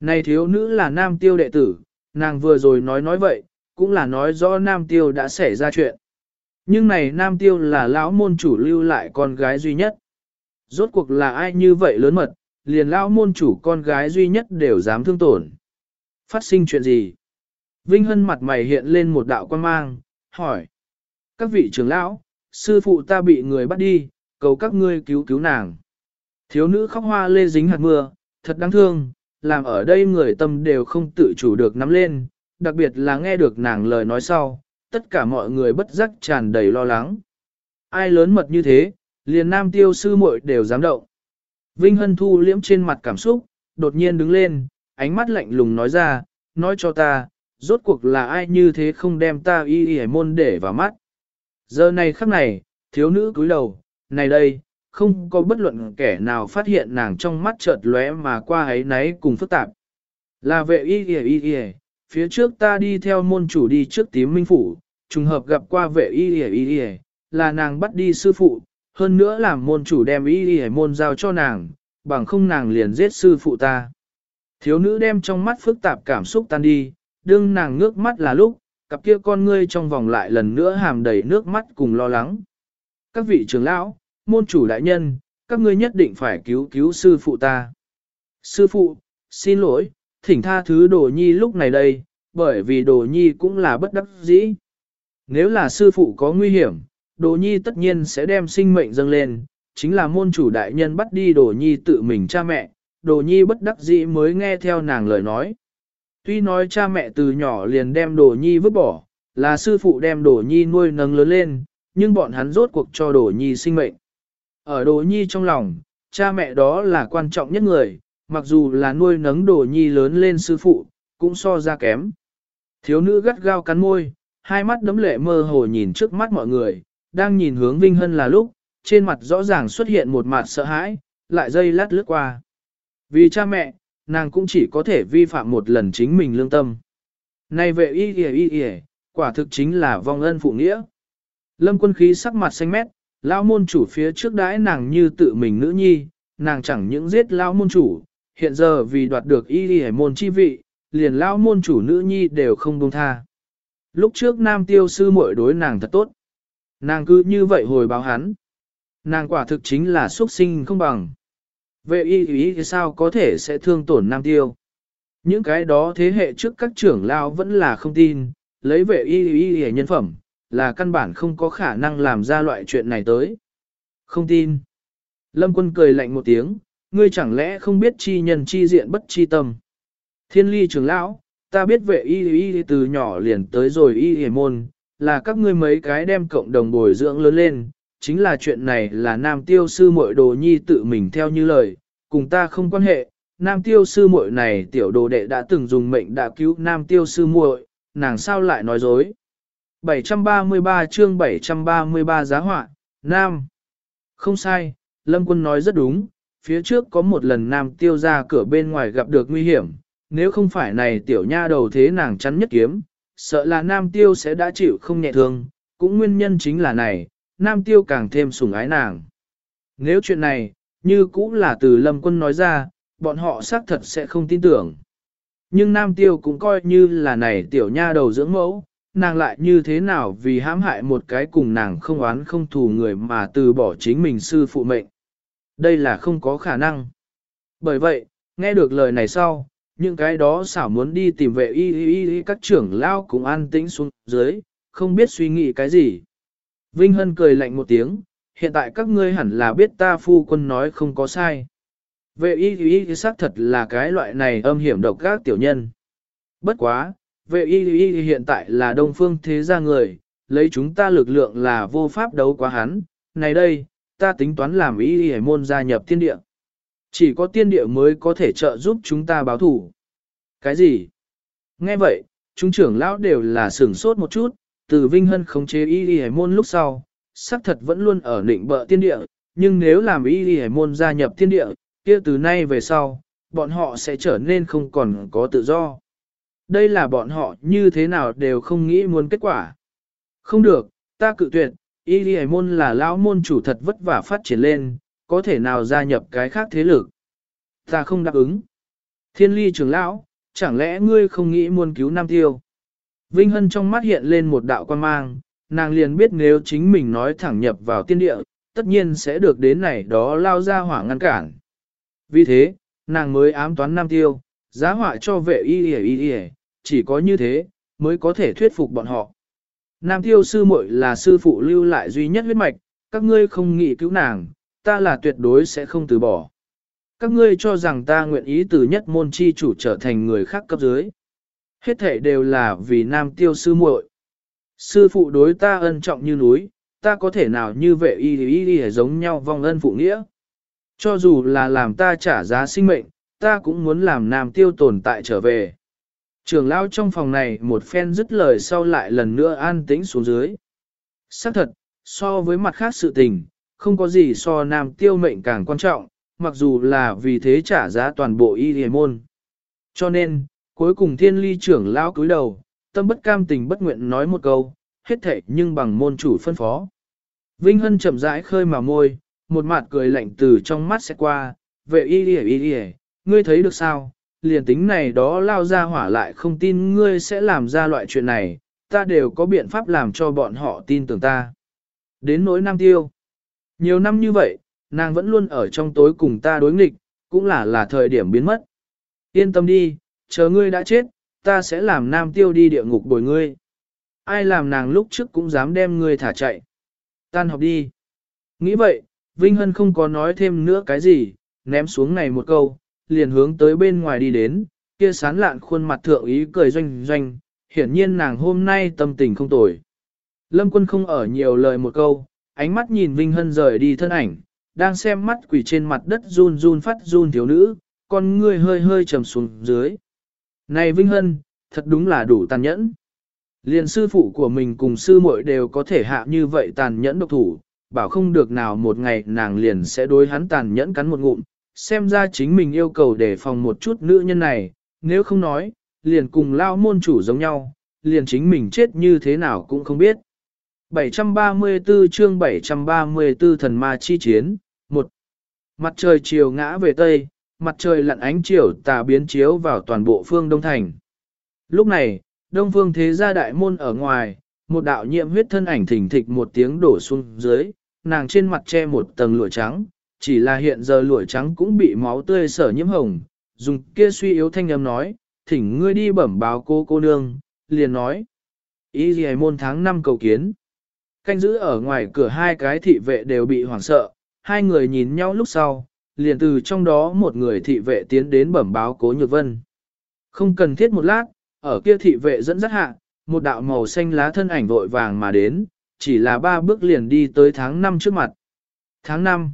Này thiếu nữ là nam tiêu đệ tử, nàng vừa rồi nói nói vậy, cũng là nói rõ nam tiêu đã xảy ra chuyện. Nhưng này nam tiêu là lão môn chủ lưu lại con gái duy nhất. Rốt cuộc là ai như vậy lớn mật, liền lão môn chủ con gái duy nhất đều dám thương tổn. Phát sinh chuyện gì? Vinh Hân mặt mày hiện lên một đạo quan mang, hỏi. Các vị trưởng lão, sư phụ ta bị người bắt đi, cầu các ngươi cứu cứu nàng. Thiếu nữ khóc hoa lê dính hạt mưa, thật đáng thương, làm ở đây người tâm đều không tự chủ được nắm lên, đặc biệt là nghe được nàng lời nói sau, tất cả mọi người bất giác tràn đầy lo lắng. Ai lớn mật như thế, liền nam tiêu sư muội đều dám động. Vinh Hân thu liễm trên mặt cảm xúc, đột nhiên đứng lên, ánh mắt lạnh lùng nói ra, nói cho ta, rốt cuộc là ai như thế không đem ta y y môn để vào mắt. Giờ này khắc này, thiếu nữ cúi đầu, này đây, không có bất luận kẻ nào phát hiện nàng trong mắt chợt lóe mà qua ấy náy cùng phức tạp. Là vệ y y y y, phía trước ta đi theo môn chủ đi trước tím minh phủ, trùng hợp gặp qua vệ y y y y, là nàng bắt đi sư phụ, hơn nữa làm môn chủ đem y y môn giao cho nàng, bằng không nàng liền giết sư phụ ta. Thiếu nữ đem trong mắt phức tạp cảm xúc tan đi, đương nàng ngước mắt là lúc, cặp kia con ngươi trong vòng lại lần nữa hàm đầy nước mắt cùng lo lắng. Các vị trưởng lão, môn chủ đại nhân, các ngươi nhất định phải cứu cứu sư phụ ta. Sư phụ, xin lỗi, thỉnh tha thứ đồ nhi lúc này đây, bởi vì đồ nhi cũng là bất đắc dĩ. Nếu là sư phụ có nguy hiểm, đồ nhi tất nhiên sẽ đem sinh mệnh dâng lên, chính là môn chủ đại nhân bắt đi đồ nhi tự mình cha mẹ, đồ nhi bất đắc dĩ mới nghe theo nàng lời nói. Tuy nói cha mẹ từ nhỏ liền đem đồ nhi vứt bỏ, là sư phụ đem đồ nhi nuôi nâng lớn lên, nhưng bọn hắn rốt cuộc cho đồ nhi sinh mệnh. Ở đồ nhi trong lòng, cha mẹ đó là quan trọng nhất người, mặc dù là nuôi nấng đồ nhi lớn lên sư phụ, cũng so ra kém. Thiếu nữ gắt gao cắn môi, hai mắt đấm lệ mơ hồ nhìn trước mắt mọi người, đang nhìn hướng Vinh Hân là lúc, trên mặt rõ ràng xuất hiện một mặt sợ hãi, lại dây lát lướt qua. Vì cha mẹ, nàng cũng chỉ có thể vi phạm một lần chính mình lương tâm. Này vệ y y y y, quả thực chính là vong ân phụ nghĩa. Lâm quân khí sắc mặt xanh mét, lao môn chủ phía trước đãi nàng như tự mình nữ nhi, nàng chẳng những giết lao môn chủ, hiện giờ vì đoạt được y y môn chi vị, liền lao môn chủ nữ nhi đều không buông tha. Lúc trước nam tiêu sư muội đối nàng thật tốt. Nàng cứ như vậy hồi báo hắn. Nàng quả thực chính là xuất sinh không bằng. Vệ y ý sao có thể sẽ thương tổn nam tiêu. Những cái đó thế hệ trước các trưởng lao vẫn là không tin, lấy vệ y y nhân phẩm, là căn bản không có khả năng làm ra loại chuyện này tới. Không tin. Lâm quân cười lạnh một tiếng, ngươi chẳng lẽ không biết chi nhân chi diện bất chi tâm. Thiên ly trưởng lão, ta biết vệ y y từ nhỏ liền tới rồi y y môn, là các ngươi mấy cái đem cộng đồng bồi dưỡng lớn lên, chính là chuyện này là nam tiêu sư muội đồ nhi tự mình theo như lời, cùng ta không quan hệ, nam tiêu sư muội này tiểu đồ đệ đã từng dùng mệnh đã cứu nam tiêu sư muội, nàng sao lại nói dối. 733 chương 733 giá họa, Nam. Không sai, Lâm Quân nói rất đúng, phía trước có một lần Nam tiêu ra cửa bên ngoài gặp được nguy hiểm, nếu không phải này tiểu nha đầu thế nàng chắn nhất kiếm, sợ là Nam tiêu sẽ đã chịu không nhẹ thương, cũng nguyên nhân chính là này, Nam tiêu càng thêm sủng ái nàng. Nếu chuyện này, như cũng là từ Lâm Quân nói ra, bọn họ xác thật sẽ không tin tưởng. Nhưng Nam Tiêu cũng coi như là này tiểu nha đầu dưỡng mẫu, nàng lại như thế nào vì hãm hại một cái cùng nàng không oán không thù người mà từ bỏ chính mình sư phụ mệnh. Đây là không có khả năng. Bởi vậy, nghe được lời này sau, những cái đó xảo muốn đi tìm vệ y y y các trưởng lao cũng an tĩnh xuống dưới, không biết suy nghĩ cái gì. Vinh Hân cười lạnh một tiếng, hiện tại các ngươi hẳn là biết ta phu quân nói không có sai. Vệ y y xác thật là cái loại này âm hiểm độc các tiểu nhân. Bất quá, vệ y y hiện tại là đông phương thế gia người, lấy chúng ta lực lượng là vô pháp đấu quá hắn. Này đây, ta tính toán làm y y môn gia nhập thiên địa. Chỉ có tiên địa mới có thể trợ giúp chúng ta báo thủ. Cái gì? Nghe vậy, chúng trưởng lão đều là sửng sốt một chút, từ Vinh Hân khống chế y y môn lúc sau, xác thật vẫn luôn ở định bợ tiên địa, nhưng nếu làm y y môn gia nhập tiên địa, kia từ nay về sau, bọn họ sẽ trở nên không còn có tự do. Đây là bọn họ như thế nào đều không nghĩ muốn kết quả. Không được, ta cự tuyệt, y đi môn là lão môn chủ thật vất vả phát triển lên, có thể nào gia nhập cái khác thế lực. Ta không đáp ứng. Thiên ly trưởng lão, chẳng lẽ ngươi không nghĩ muốn cứu Nam Tiêu? Vinh Hân trong mắt hiện lên một đạo quan mang, nàng liền biết nếu chính mình nói thẳng nhập vào tiên địa, tất nhiên sẽ được đến này đó lao ra hỏa ngăn cản. Vì thế, nàng mới ám toán Nam Tiêu, giá họa cho vệ y y y y, chỉ có như thế, mới có thể thuyết phục bọn họ. Nam Tiêu sư muội là sư phụ lưu lại duy nhất huyết mạch, các ngươi không nghĩ cứu nàng, ta là tuyệt đối sẽ không từ bỏ. Các ngươi cho rằng ta nguyện ý từ nhất môn chi chủ trở thành người khác cấp dưới. Hết thể đều là vì Nam Tiêu sư muội. Sư phụ đối ta ân trọng như núi, ta có thể nào như vệ y y y giống nhau vong ân phụ nghĩa. Cho dù là làm ta trả giá sinh mệnh, ta cũng muốn làm nam tiêu tồn tại trở về. Trường lao trong phòng này một phen dứt lời sau lại lần nữa an tĩnh xuống dưới. Xác thật, so với mặt khác sự tình, không có gì so nam tiêu mệnh càng quan trọng, mặc dù là vì thế trả giá toàn bộ y hề môn. Cho nên, cuối cùng thiên ly trưởng lão cúi đầu, tâm bất cam tình bất nguyện nói một câu, hết thệ nhưng bằng môn chủ phân phó. Vinh Hân chậm rãi khơi mà môi, một mặt cười lạnh từ trong mắt sẽ qua, vệ y đi y đi ngươi thấy được sao, liền tính này đó lao ra hỏa lại không tin ngươi sẽ làm ra loại chuyện này, ta đều có biện pháp làm cho bọn họ tin tưởng ta. Đến nỗi nam tiêu, nhiều năm như vậy, nàng vẫn luôn ở trong tối cùng ta đối nghịch, cũng là là thời điểm biến mất. Yên tâm đi, chờ ngươi đã chết, ta sẽ làm nam tiêu đi địa ngục bồi ngươi. Ai làm nàng lúc trước cũng dám đem ngươi thả chạy. Tan học đi. Nghĩ vậy, Vinh Hân không có nói thêm nữa cái gì, ném xuống này một câu, liền hướng tới bên ngoài đi đến, kia sán lạn khuôn mặt thượng ý cười doanh doanh, hiển nhiên nàng hôm nay tâm tình không tồi. Lâm quân không ở nhiều lời một câu, ánh mắt nhìn Vinh Hân rời đi thân ảnh, đang xem mắt quỷ trên mặt đất run run phát run thiếu nữ, con ngươi hơi hơi trầm xuống dưới. Này Vinh Hân, thật đúng là đủ tàn nhẫn. Liền sư phụ của mình cùng sư muội đều có thể hạ như vậy tàn nhẫn độc thủ, bảo không được nào một ngày nàng liền sẽ đối hắn tàn nhẫn cắn một ngụm, xem ra chính mình yêu cầu để phòng một chút nữ nhân này, nếu không nói, liền cùng lao môn chủ giống nhau, liền chính mình chết như thế nào cũng không biết. 734 chương 734 thần ma chi chiến, 1. Mặt trời chiều ngã về Tây, mặt trời lặn ánh chiều tà biến chiếu vào toàn bộ phương Đông Thành. Lúc này, Đông Phương Thế Gia Đại Môn ở ngoài, một đạo nhiệm huyết thân ảnh thỉnh thịch một tiếng đổ xuống dưới, nàng trên mặt che một tầng lụa trắng, chỉ là hiện giờ lụa trắng cũng bị máu tươi sở nhiễm hồng, dùng kia suy yếu thanh âm nói, thỉnh ngươi đi bẩm báo cô cô nương, liền nói. Ý gì môn tháng năm cầu kiến. Canh giữ ở ngoài cửa hai cái thị vệ đều bị hoảng sợ, hai người nhìn nhau lúc sau, liền từ trong đó một người thị vệ tiến đến bẩm báo cố nhược vân. Không cần thiết một lát, ở kia thị vệ dẫn dắt hạ, một đạo màu xanh lá thân ảnh vội vàng mà đến, chỉ là ba bước liền đi tới tháng 5 trước mặt. Tháng 5,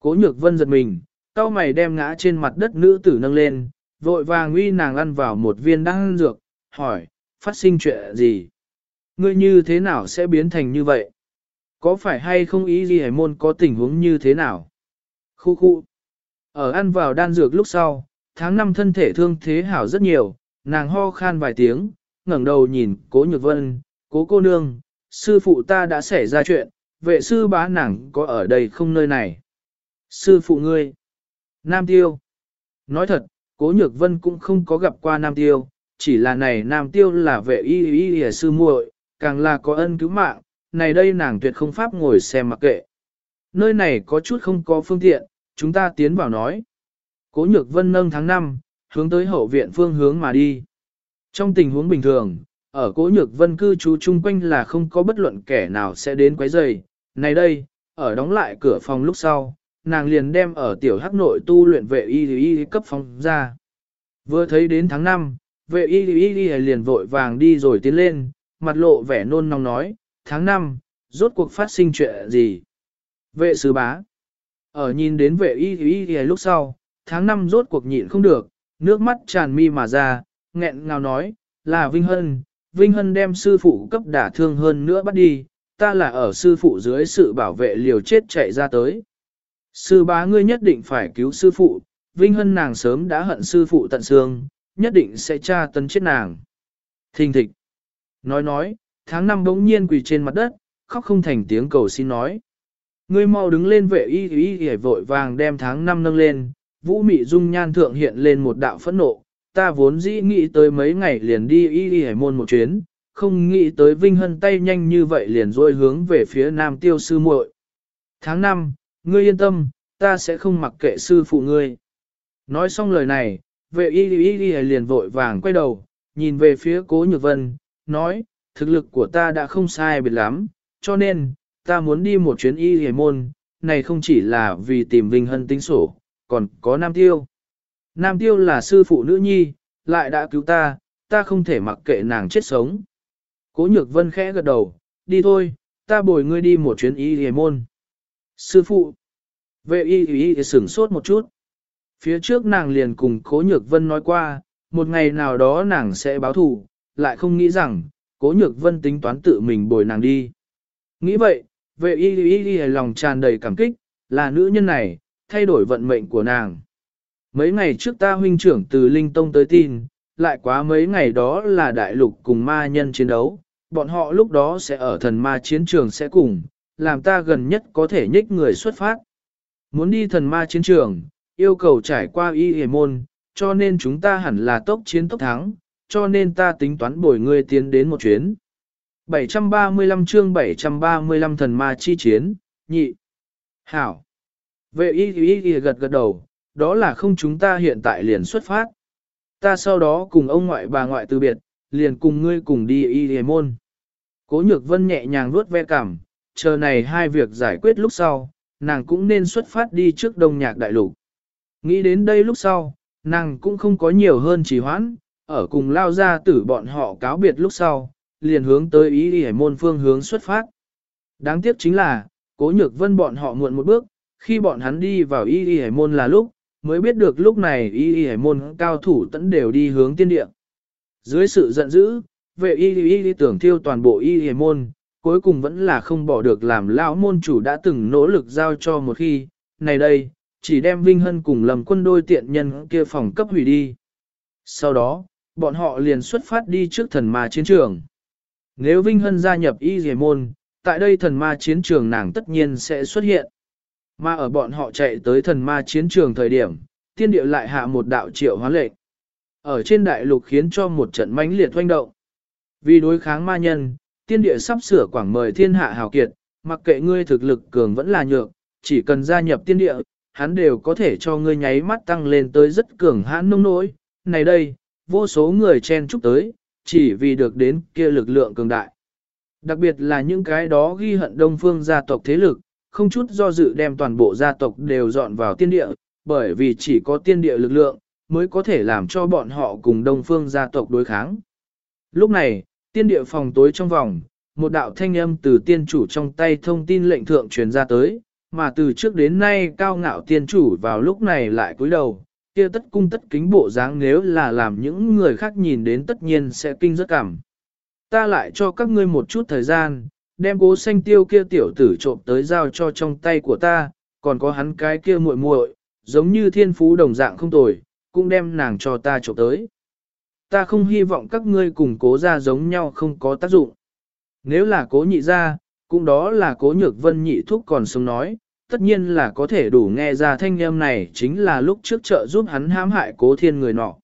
Cố Nhược Vân giật mình, cao mày đem ngã trên mặt đất nữ tử nâng lên, vội vàng uy nàng ăn vào một viên đan dược, hỏi, phát sinh chuyện gì? Ngươi như thế nào sẽ biến thành như vậy? Có phải hay không ý gì hải môn có tình huống như thế nào? Khu khu. Ở ăn vào đan dược lúc sau, tháng năm thân thể thương thế hảo rất nhiều, nàng ho khan vài tiếng, ngẩng đầu nhìn cố nhược vân, cố cô nương, sư phụ ta đã xảy ra chuyện, vệ sư bá nàng có ở đây không nơi này. Sư phụ ngươi, Nam Tiêu. Nói thật, cố nhược vân cũng không có gặp qua Nam Tiêu, chỉ là này Nam Tiêu là vệ y y y sư muội, càng là có ân cứu mạng, này đây nàng tuyệt không pháp ngồi xem mặc kệ. Nơi này có chút không có phương tiện, chúng ta tiến vào nói. Cố nhược vân nâng tháng 5, hướng tới hậu viện phương hướng mà đi. Trong tình huống bình thường, ở cố nhược vân cư trú chung quanh là không có bất luận kẻ nào sẽ đến quấy rầy. Này đây, ở đóng lại cửa phòng lúc sau, nàng liền đem ở tiểu hắc nội tu luyện vệ y y cấp phòng ra. Vừa thấy đến tháng 5, vệ y y y liền vội vàng đi rồi tiến lên, mặt lộ vẻ nôn nóng nói, tháng 5, rốt cuộc phát sinh chuyện gì? Vệ sứ bá. Ở nhìn đến vệ y y y lúc sau, tháng 5 rốt cuộc nhịn không được, nước mắt tràn mi mà ra, nghẹn ngào nói, là Vinh Hân, Vinh Hân đem sư phụ cấp đả thương hơn nữa bắt đi, ta là ở sư phụ dưới sự bảo vệ liều chết chạy ra tới. Sư bá ngươi nhất định phải cứu sư phụ, Vinh Hân nàng sớm đã hận sư phụ tận xương, nhất định sẽ tra tấn chết nàng. Thình thịch. Nói nói, tháng năm bỗng nhiên quỳ trên mặt đất, khóc không thành tiếng cầu xin nói. Ngươi mau đứng lên vệ y y y vội vàng đem tháng năm nâng lên, vũ mị dung nhan thượng hiện lên một đạo phẫn nộ, ta vốn dĩ nghĩ tới mấy ngày liền đi y y môn một chuyến, không nghĩ tới vinh hân tay nhanh như vậy liền dôi hướng về phía nam tiêu sư muội. Tháng năm, ngươi yên tâm, ta sẽ không mặc kệ sư phụ ngươi. Nói xong lời này, vệ y y y liền vội vàng quay đầu, nhìn về phía cố nhược vân, nói, thực lực của ta đã không sai biệt lắm, cho nên, ta muốn đi một chuyến y hề môn, này không chỉ là vì tìm Vinh Hân tính sổ, còn có Nam Tiêu. Nam Tiêu là sư phụ nữ nhi, lại đã cứu ta, ta không thể mặc kệ nàng chết sống. Cố nhược vân khẽ gật đầu, đi thôi, ta bồi ngươi đi một chuyến y hề môn. Sư phụ, vệ y y y sửng sốt một chút. Phía trước nàng liền cùng cố nhược vân nói qua, một ngày nào đó nàng sẽ báo thù, lại không nghĩ rằng, cố nhược vân tính toán tự mình bồi nàng đi. Nghĩ vậy, vệ y y y lòng tràn đầy cảm kích, là nữ nhân này, thay đổi vận mệnh của nàng. Mấy ngày trước ta huynh trưởng từ Linh Tông tới tin, lại quá mấy ngày đó là đại lục cùng ma nhân chiến đấu, bọn họ lúc đó sẽ ở thần ma chiến trường sẽ cùng, làm ta gần nhất có thể nhích người xuất phát. Muốn đi thần ma chiến trường, yêu cầu trải qua y hề môn, cho nên chúng ta hẳn là tốc chiến tốc thắng, cho nên ta tính toán bồi ngươi tiến đến một chuyến. 735 chương 735 thần ma chi chiến, nhị. Hảo. Vệ y y y gật gật đầu, đó là không chúng ta hiện tại liền xuất phát. Ta sau đó cùng ông ngoại bà ngoại từ biệt, liền cùng ngươi cùng đi y y môn. Cố nhược vân nhẹ nhàng vuốt ve cảm, chờ này hai việc giải quyết lúc sau, nàng cũng nên xuất phát đi trước đông nhạc đại lục. Nghĩ đến đây lúc sau, nàng cũng không có nhiều hơn trì hoãn, ở cùng lao ra tử bọn họ cáo biệt lúc sau, liền hướng tới ý đi môn phương hướng xuất phát. Đáng tiếc chính là, cố nhược vân bọn họ muộn một bước, khi bọn hắn đi vào y y môn là lúc, mới biết được lúc này y y môn cao thủ tẫn đều đi hướng tiên địa. Dưới sự giận dữ, vệ y y tưởng thiêu toàn bộ y y môn, cuối cùng vẫn là không bỏ được làm lão môn chủ đã từng nỗ lực giao cho một khi, này đây, chỉ đem Vinh Hân cùng lầm quân đôi tiện nhân kia phòng cấp hủy đi. Sau đó, bọn họ liền xuất phát đi trước thần ma chiến trường. Nếu Vinh Hân gia nhập y dề môn, tại đây thần ma chiến trường nàng tất nhiên sẽ xuất hiện. Mà ở bọn họ chạy tới thần ma chiến trường thời điểm, tiên địa lại hạ một đạo triệu hóa lệnh. Ở trên đại lục khiến cho một trận mãnh liệt hoanh động. Vì đối kháng ma nhân, tiên địa sắp sửa quảng mời thiên hạ hào kiệt, mặc kệ ngươi thực lực cường vẫn là nhược, chỉ cần gia nhập tiên địa, hắn đều có thể cho ngươi nháy mắt tăng lên tới rất cường hãn nông nỗi. Này đây, vô số người chen chúc tới, chỉ vì được đến kia lực lượng cường đại. Đặc biệt là những cái đó ghi hận đông phương gia tộc thế lực, không chút do dự đem toàn bộ gia tộc đều dọn vào tiên địa, bởi vì chỉ có tiên địa lực lượng, mới có thể làm cho bọn họ cùng đông phương gia tộc đối kháng. Lúc này, tiên địa phòng tối trong vòng, một đạo thanh âm từ tiên chủ trong tay thông tin lệnh thượng truyền ra tới, mà từ trước đến nay cao ngạo tiên chủ vào lúc này lại cúi đầu, kia tất cung tất kính bộ dáng nếu là làm những người khác nhìn đến tất nhiên sẽ kinh rất cảm. Ta lại cho các ngươi một chút thời gian, đem cố xanh tiêu kia tiểu tử trộm tới giao cho trong tay của ta, còn có hắn cái kia muội muội, giống như thiên phú đồng dạng không tồi, cũng đem nàng cho ta trộm tới. Ta không hy vọng các ngươi cùng cố ra giống nhau không có tác dụng. Nếu là cố nhị ra, cũng đó là cố nhược vân nhị thúc còn sống nói, tất nhiên là có thể đủ nghe ra thanh âm này chính là lúc trước trợ giúp hắn hãm hại cố thiên người nọ.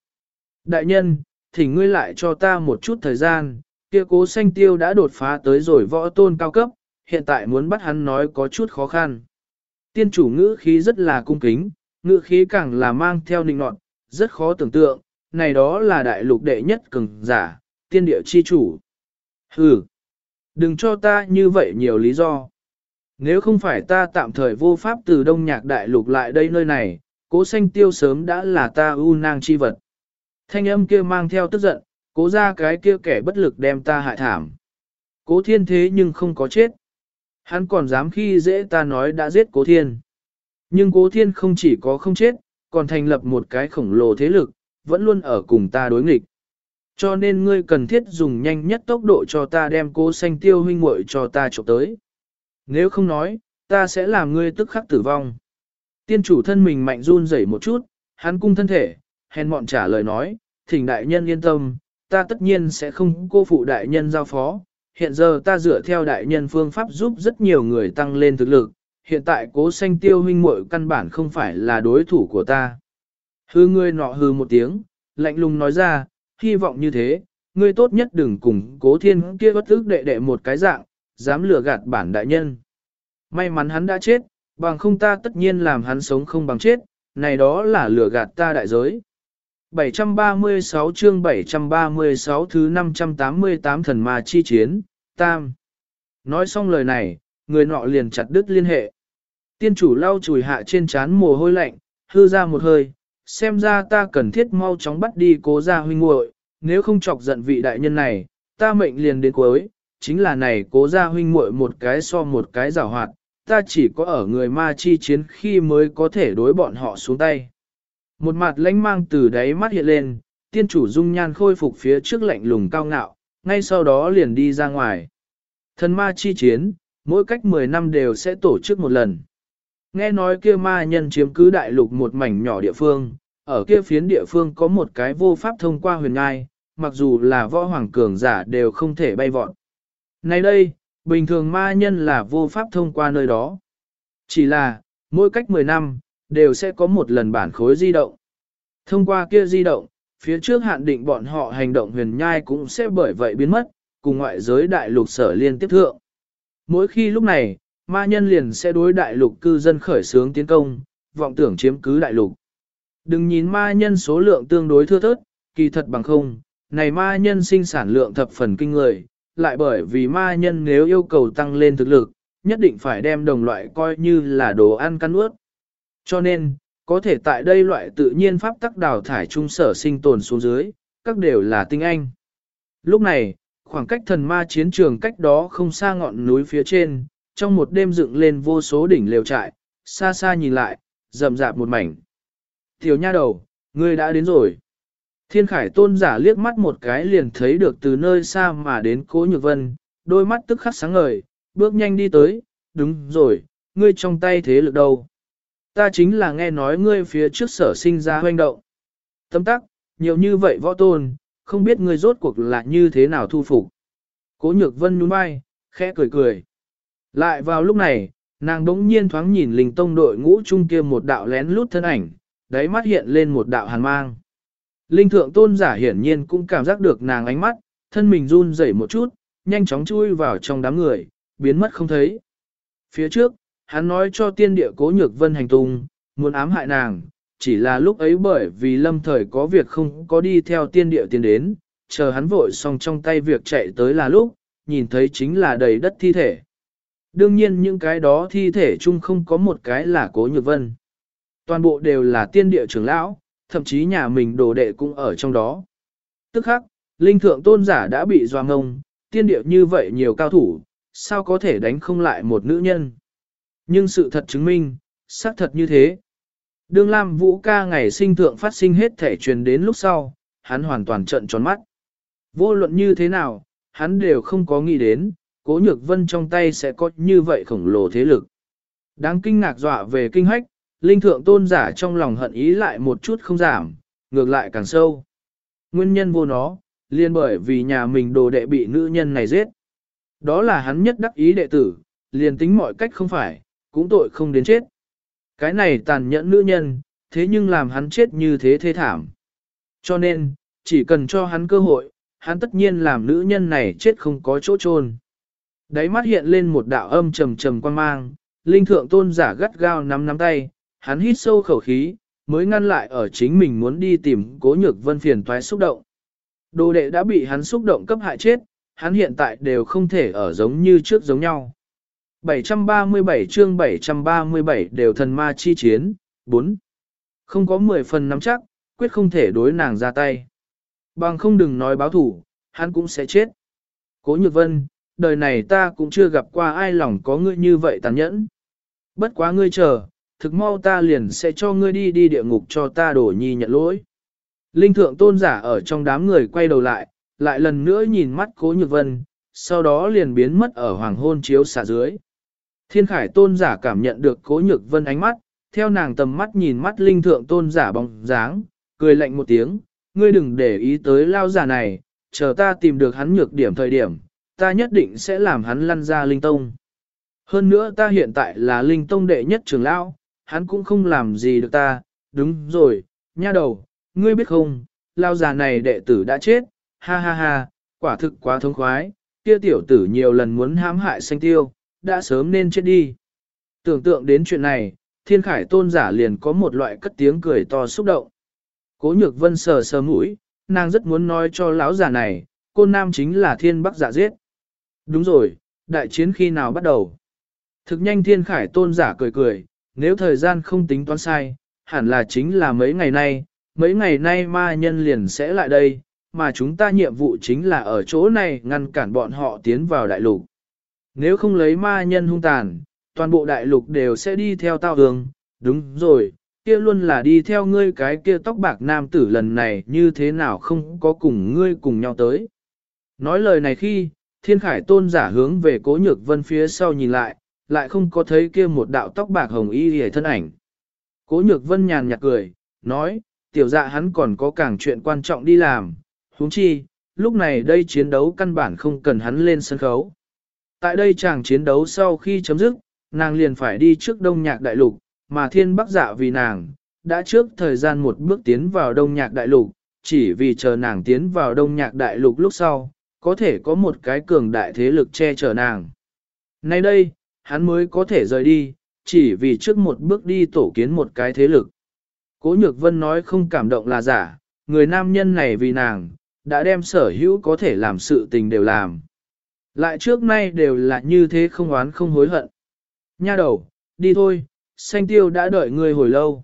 Đại nhân, thỉnh ngươi lại cho ta một chút thời gian, kia cố xanh tiêu đã đột phá tới rồi võ tôn cao cấp, hiện tại muốn bắt hắn nói có chút khó khăn. Tiên chủ ngữ khí rất là cung kính, ngữ khí càng là mang theo nịnh nọt, rất khó tưởng tượng, này đó là đại lục đệ nhất cường giả, tiên địa chi chủ. Hừ, đừng cho ta như vậy nhiều lý do. Nếu không phải ta tạm thời vô pháp từ đông nhạc đại lục lại đây nơi này, cố xanh tiêu sớm đã là ta ưu nang chi vật. Thanh âm kia mang theo tức giận, cố ra cái kia kẻ bất lực đem ta hại thảm. Cố thiên thế nhưng không có chết. Hắn còn dám khi dễ ta nói đã giết cố thiên. Nhưng cố thiên không chỉ có không chết, còn thành lập một cái khổng lồ thế lực, vẫn luôn ở cùng ta đối nghịch. Cho nên ngươi cần thiết dùng nhanh nhất tốc độ cho ta đem cố xanh tiêu huynh muội cho ta chụp tới. Nếu không nói, ta sẽ làm ngươi tức khắc tử vong. Tiên chủ thân mình mạnh run rẩy một chút, hắn cung thân thể, hèn mọn trả lời nói, thỉnh đại nhân yên tâm, ta tất nhiên sẽ không cô phụ đại nhân giao phó. Hiện giờ ta dựa theo đại nhân phương pháp giúp rất nhiều người tăng lên thực lực, hiện tại cố sanh tiêu huynh muội căn bản không phải là đối thủ của ta. Hư ngươi nọ hư một tiếng, lạnh lùng nói ra, hy vọng như thế, ngươi tốt nhất đừng cùng cố thiên kia bất ức đệ đệ một cái dạng, dám lừa gạt bản đại nhân. May mắn hắn đã chết, bằng không ta tất nhiên làm hắn sống không bằng chết, này đó là lừa gạt ta đại giới. 736 chương 736 thứ 588 thần ma chi chiến, tam. Nói xong lời này, người nọ liền chặt đứt liên hệ. Tiên chủ lau chùi hạ trên trán mồ hôi lạnh, hư ra một hơi, xem ra ta cần thiết mau chóng bắt đi cố gia huynh muội, nếu không chọc giận vị đại nhân này, ta mệnh liền đến cuối, chính là này cố gia huynh muội một cái so một cái giảo hoạt, ta chỉ có ở người ma chi chiến khi mới có thể đối bọn họ xuống tay. Một mặt lãnh mang từ đáy mắt hiện lên, tiên chủ dung nhan khôi phục phía trước lạnh lùng cao ngạo, ngay sau đó liền đi ra ngoài. Thần ma chi chiến, mỗi cách 10 năm đều sẽ tổ chức một lần. Nghe nói kia ma nhân chiếm cứ đại lục một mảnh nhỏ địa phương, ở kia phiến địa phương có một cái vô pháp thông qua huyền ngai, mặc dù là võ hoàng cường giả đều không thể bay vọt. Nay đây, bình thường ma nhân là vô pháp thông qua nơi đó. Chỉ là, mỗi cách 10 năm, đều sẽ có một lần bản khối di động. Thông qua kia di động, phía trước hạn định bọn họ hành động huyền nhai cũng sẽ bởi vậy biến mất, cùng ngoại giới đại lục sở liên tiếp thượng. Mỗi khi lúc này, ma nhân liền sẽ đối đại lục cư dân khởi xướng tiến công, vọng tưởng chiếm cứ đại lục. Đừng nhìn ma nhân số lượng tương đối thưa thớt, kỳ thật bằng không, này ma nhân sinh sản lượng thập phần kinh người, lại bởi vì ma nhân nếu yêu cầu tăng lên thực lực, nhất định phải đem đồng loại coi như là đồ ăn căn ướt. Cho nên, có thể tại đây loại tự nhiên pháp tắc đào thải trung sở sinh tồn xuống dưới, các đều là tinh anh. Lúc này, khoảng cách thần ma chiến trường cách đó không xa ngọn núi phía trên, trong một đêm dựng lên vô số đỉnh lều trại, xa xa nhìn lại, rậm rạp một mảnh. Tiểu nha đầu, ngươi đã đến rồi. Thiên khải tôn giả liếc mắt một cái liền thấy được từ nơi xa mà đến cố nhược vân, đôi mắt tức khắc sáng ngời, bước nhanh đi tới, đúng rồi, ngươi trong tay thế lực đâu. Ta chính là nghe nói ngươi phía trước sở sinh ra hoành động. Tâm tắc, nhiều như vậy võ tôn, không biết ngươi rốt cuộc là như thế nào thu phục. Cố nhược vân nhún vai, khẽ cười cười. Lại vào lúc này, nàng đống nhiên thoáng nhìn linh tông đội ngũ chung kia một đạo lén lút thân ảnh, đáy mắt hiện lên một đạo hàn mang. Linh thượng tôn giả hiển nhiên cũng cảm giác được nàng ánh mắt, thân mình run rẩy một chút, nhanh chóng chui vào trong đám người, biến mất không thấy. Phía trước, hắn nói cho tiên địa cố nhược vân hành tung, muốn ám hại nàng, chỉ là lúc ấy bởi vì lâm thời có việc không có đi theo tiên địa tiến đến, chờ hắn vội xong trong tay việc chạy tới là lúc, nhìn thấy chính là đầy đất thi thể. Đương nhiên những cái đó thi thể chung không có một cái là cố nhược vân. Toàn bộ đều là tiên địa trưởng lão, thậm chí nhà mình đồ đệ cũng ở trong đó. Tức khắc, linh thượng tôn giả đã bị doa ngông, tiên địa như vậy nhiều cao thủ, sao có thể đánh không lại một nữ nhân. Nhưng sự thật chứng minh, xác thật như thế. Đương Lam Vũ ca ngày sinh thượng phát sinh hết thể truyền đến lúc sau, hắn hoàn toàn trận tròn mắt. Vô luận như thế nào, hắn đều không có nghĩ đến, cố nhược vân trong tay sẽ có như vậy khổng lồ thế lực. Đáng kinh ngạc dọa về kinh hách, linh thượng tôn giả trong lòng hận ý lại một chút không giảm, ngược lại càng sâu. Nguyên nhân vô nó, liên bởi vì nhà mình đồ đệ bị nữ nhân này giết. Đó là hắn nhất đắc ý đệ tử, liền tính mọi cách không phải, cũng tội không đến chết. Cái này tàn nhẫn nữ nhân, thế nhưng làm hắn chết như thế thế thảm. Cho nên, chỉ cần cho hắn cơ hội, hắn tất nhiên làm nữ nhân này chết không có chỗ chôn. Đáy mắt hiện lên một đạo âm trầm trầm quan mang, linh thượng tôn giả gắt gao nắm nắm tay, hắn hít sâu khẩu khí, mới ngăn lại ở chính mình muốn đi tìm cố nhược vân phiền toái xúc động. Đồ đệ đã bị hắn xúc động cấp hại chết, hắn hiện tại đều không thể ở giống như trước giống nhau. 737 chương 737 đều thần ma chi chiến, 4. Không có 10 phần nắm chắc, quyết không thể đối nàng ra tay. Bằng không đừng nói báo thủ, hắn cũng sẽ chết. Cố nhược vân, đời này ta cũng chưa gặp qua ai lòng có ngươi như vậy tàn nhẫn. Bất quá ngươi chờ, thực mau ta liền sẽ cho ngươi đi đi địa ngục cho ta đổ nhi nhận lỗi. Linh thượng tôn giả ở trong đám người quay đầu lại, lại lần nữa nhìn mắt cố nhược vân, sau đó liền biến mất ở hoàng hôn chiếu xạ dưới. Thiên khải tôn giả cảm nhận được cố nhược vân ánh mắt, theo nàng tầm mắt nhìn mắt linh thượng tôn giả bóng dáng, cười lạnh một tiếng, ngươi đừng để ý tới lao giả này, chờ ta tìm được hắn nhược điểm thời điểm, ta nhất định sẽ làm hắn lăn ra linh tông. Hơn nữa ta hiện tại là linh tông đệ nhất trưởng lão, hắn cũng không làm gì được ta, đúng rồi, nha đầu, ngươi biết không, lao già này đệ tử đã chết, ha ha ha, quả thực quá thống khoái, kia tiểu tử nhiều lần muốn hãm hại xanh tiêu, đã sớm nên chết đi. Tưởng tượng đến chuyện này, thiên khải tôn giả liền có một loại cất tiếng cười to xúc động. Cố nhược vân sờ sờ mũi, nàng rất muốn nói cho lão già này, cô nam chính là thiên bắc giả giết. Đúng rồi, đại chiến khi nào bắt đầu? Thực nhanh thiên khải tôn giả cười cười, nếu thời gian không tính toán sai, hẳn là chính là mấy ngày nay, mấy ngày nay ma nhân liền sẽ lại đây, mà chúng ta nhiệm vụ chính là ở chỗ này ngăn cản bọn họ tiến vào đại lục. Nếu không lấy ma nhân hung tàn, toàn bộ đại lục đều sẽ đi theo tao hương, đúng rồi, kia luôn là đi theo ngươi cái kia tóc bạc nam tử lần này như thế nào không có cùng ngươi cùng nhau tới. Nói lời này khi, thiên khải tôn giả hướng về cố nhược vân phía sau nhìn lại, lại không có thấy kia một đạo tóc bạc hồng y hề thân ảnh. Cố nhược vân nhàn nhạt cười, nói, tiểu dạ hắn còn có càng chuyện quan trọng đi làm, huống chi, lúc này đây chiến đấu căn bản không cần hắn lên sân khấu. Tại đây chàng chiến đấu sau khi chấm dứt, nàng liền phải đi trước đông nhạc đại lục, mà thiên bắc dạ vì nàng, đã trước thời gian một bước tiến vào đông nhạc đại lục, chỉ vì chờ nàng tiến vào đông nhạc đại lục lúc sau, có thể có một cái cường đại thế lực che chở nàng. Nay đây, hắn mới có thể rời đi, chỉ vì trước một bước đi tổ kiến một cái thế lực. Cố Nhược Vân nói không cảm động là giả, người nam nhân này vì nàng, đã đem sở hữu có thể làm sự tình đều làm. Lại trước nay đều là như thế không oán không hối hận. Nha đầu, đi thôi, xanh tiêu đã đợi người hồi lâu.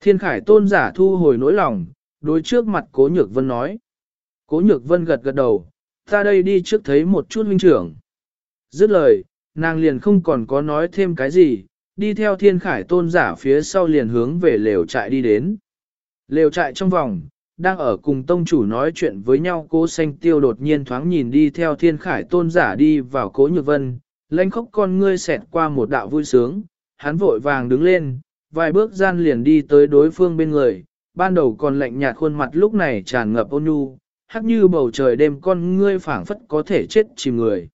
Thiên khải tôn giả thu hồi nỗi lòng, đối trước mặt cố nhược vân nói. Cố nhược vân gật gật đầu, ta đây đi trước thấy một chút huynh trưởng. Dứt lời, nàng liền không còn có nói thêm cái gì, đi theo thiên khải tôn giả phía sau liền hướng về lều trại đi đến. Lều trại trong vòng, đang ở cùng tông chủ nói chuyện với nhau cố xanh tiêu đột nhiên thoáng nhìn đi theo thiên khải tôn giả đi vào cố nhược vân, lãnh khóc con ngươi xẹt qua một đạo vui sướng, hắn vội vàng đứng lên, vài bước gian liền đi tới đối phương bên người, ban đầu còn lạnh nhạt khuôn mặt lúc này tràn ngập ôn nhu, hắc như bầu trời đêm con ngươi phảng phất có thể chết chìm người.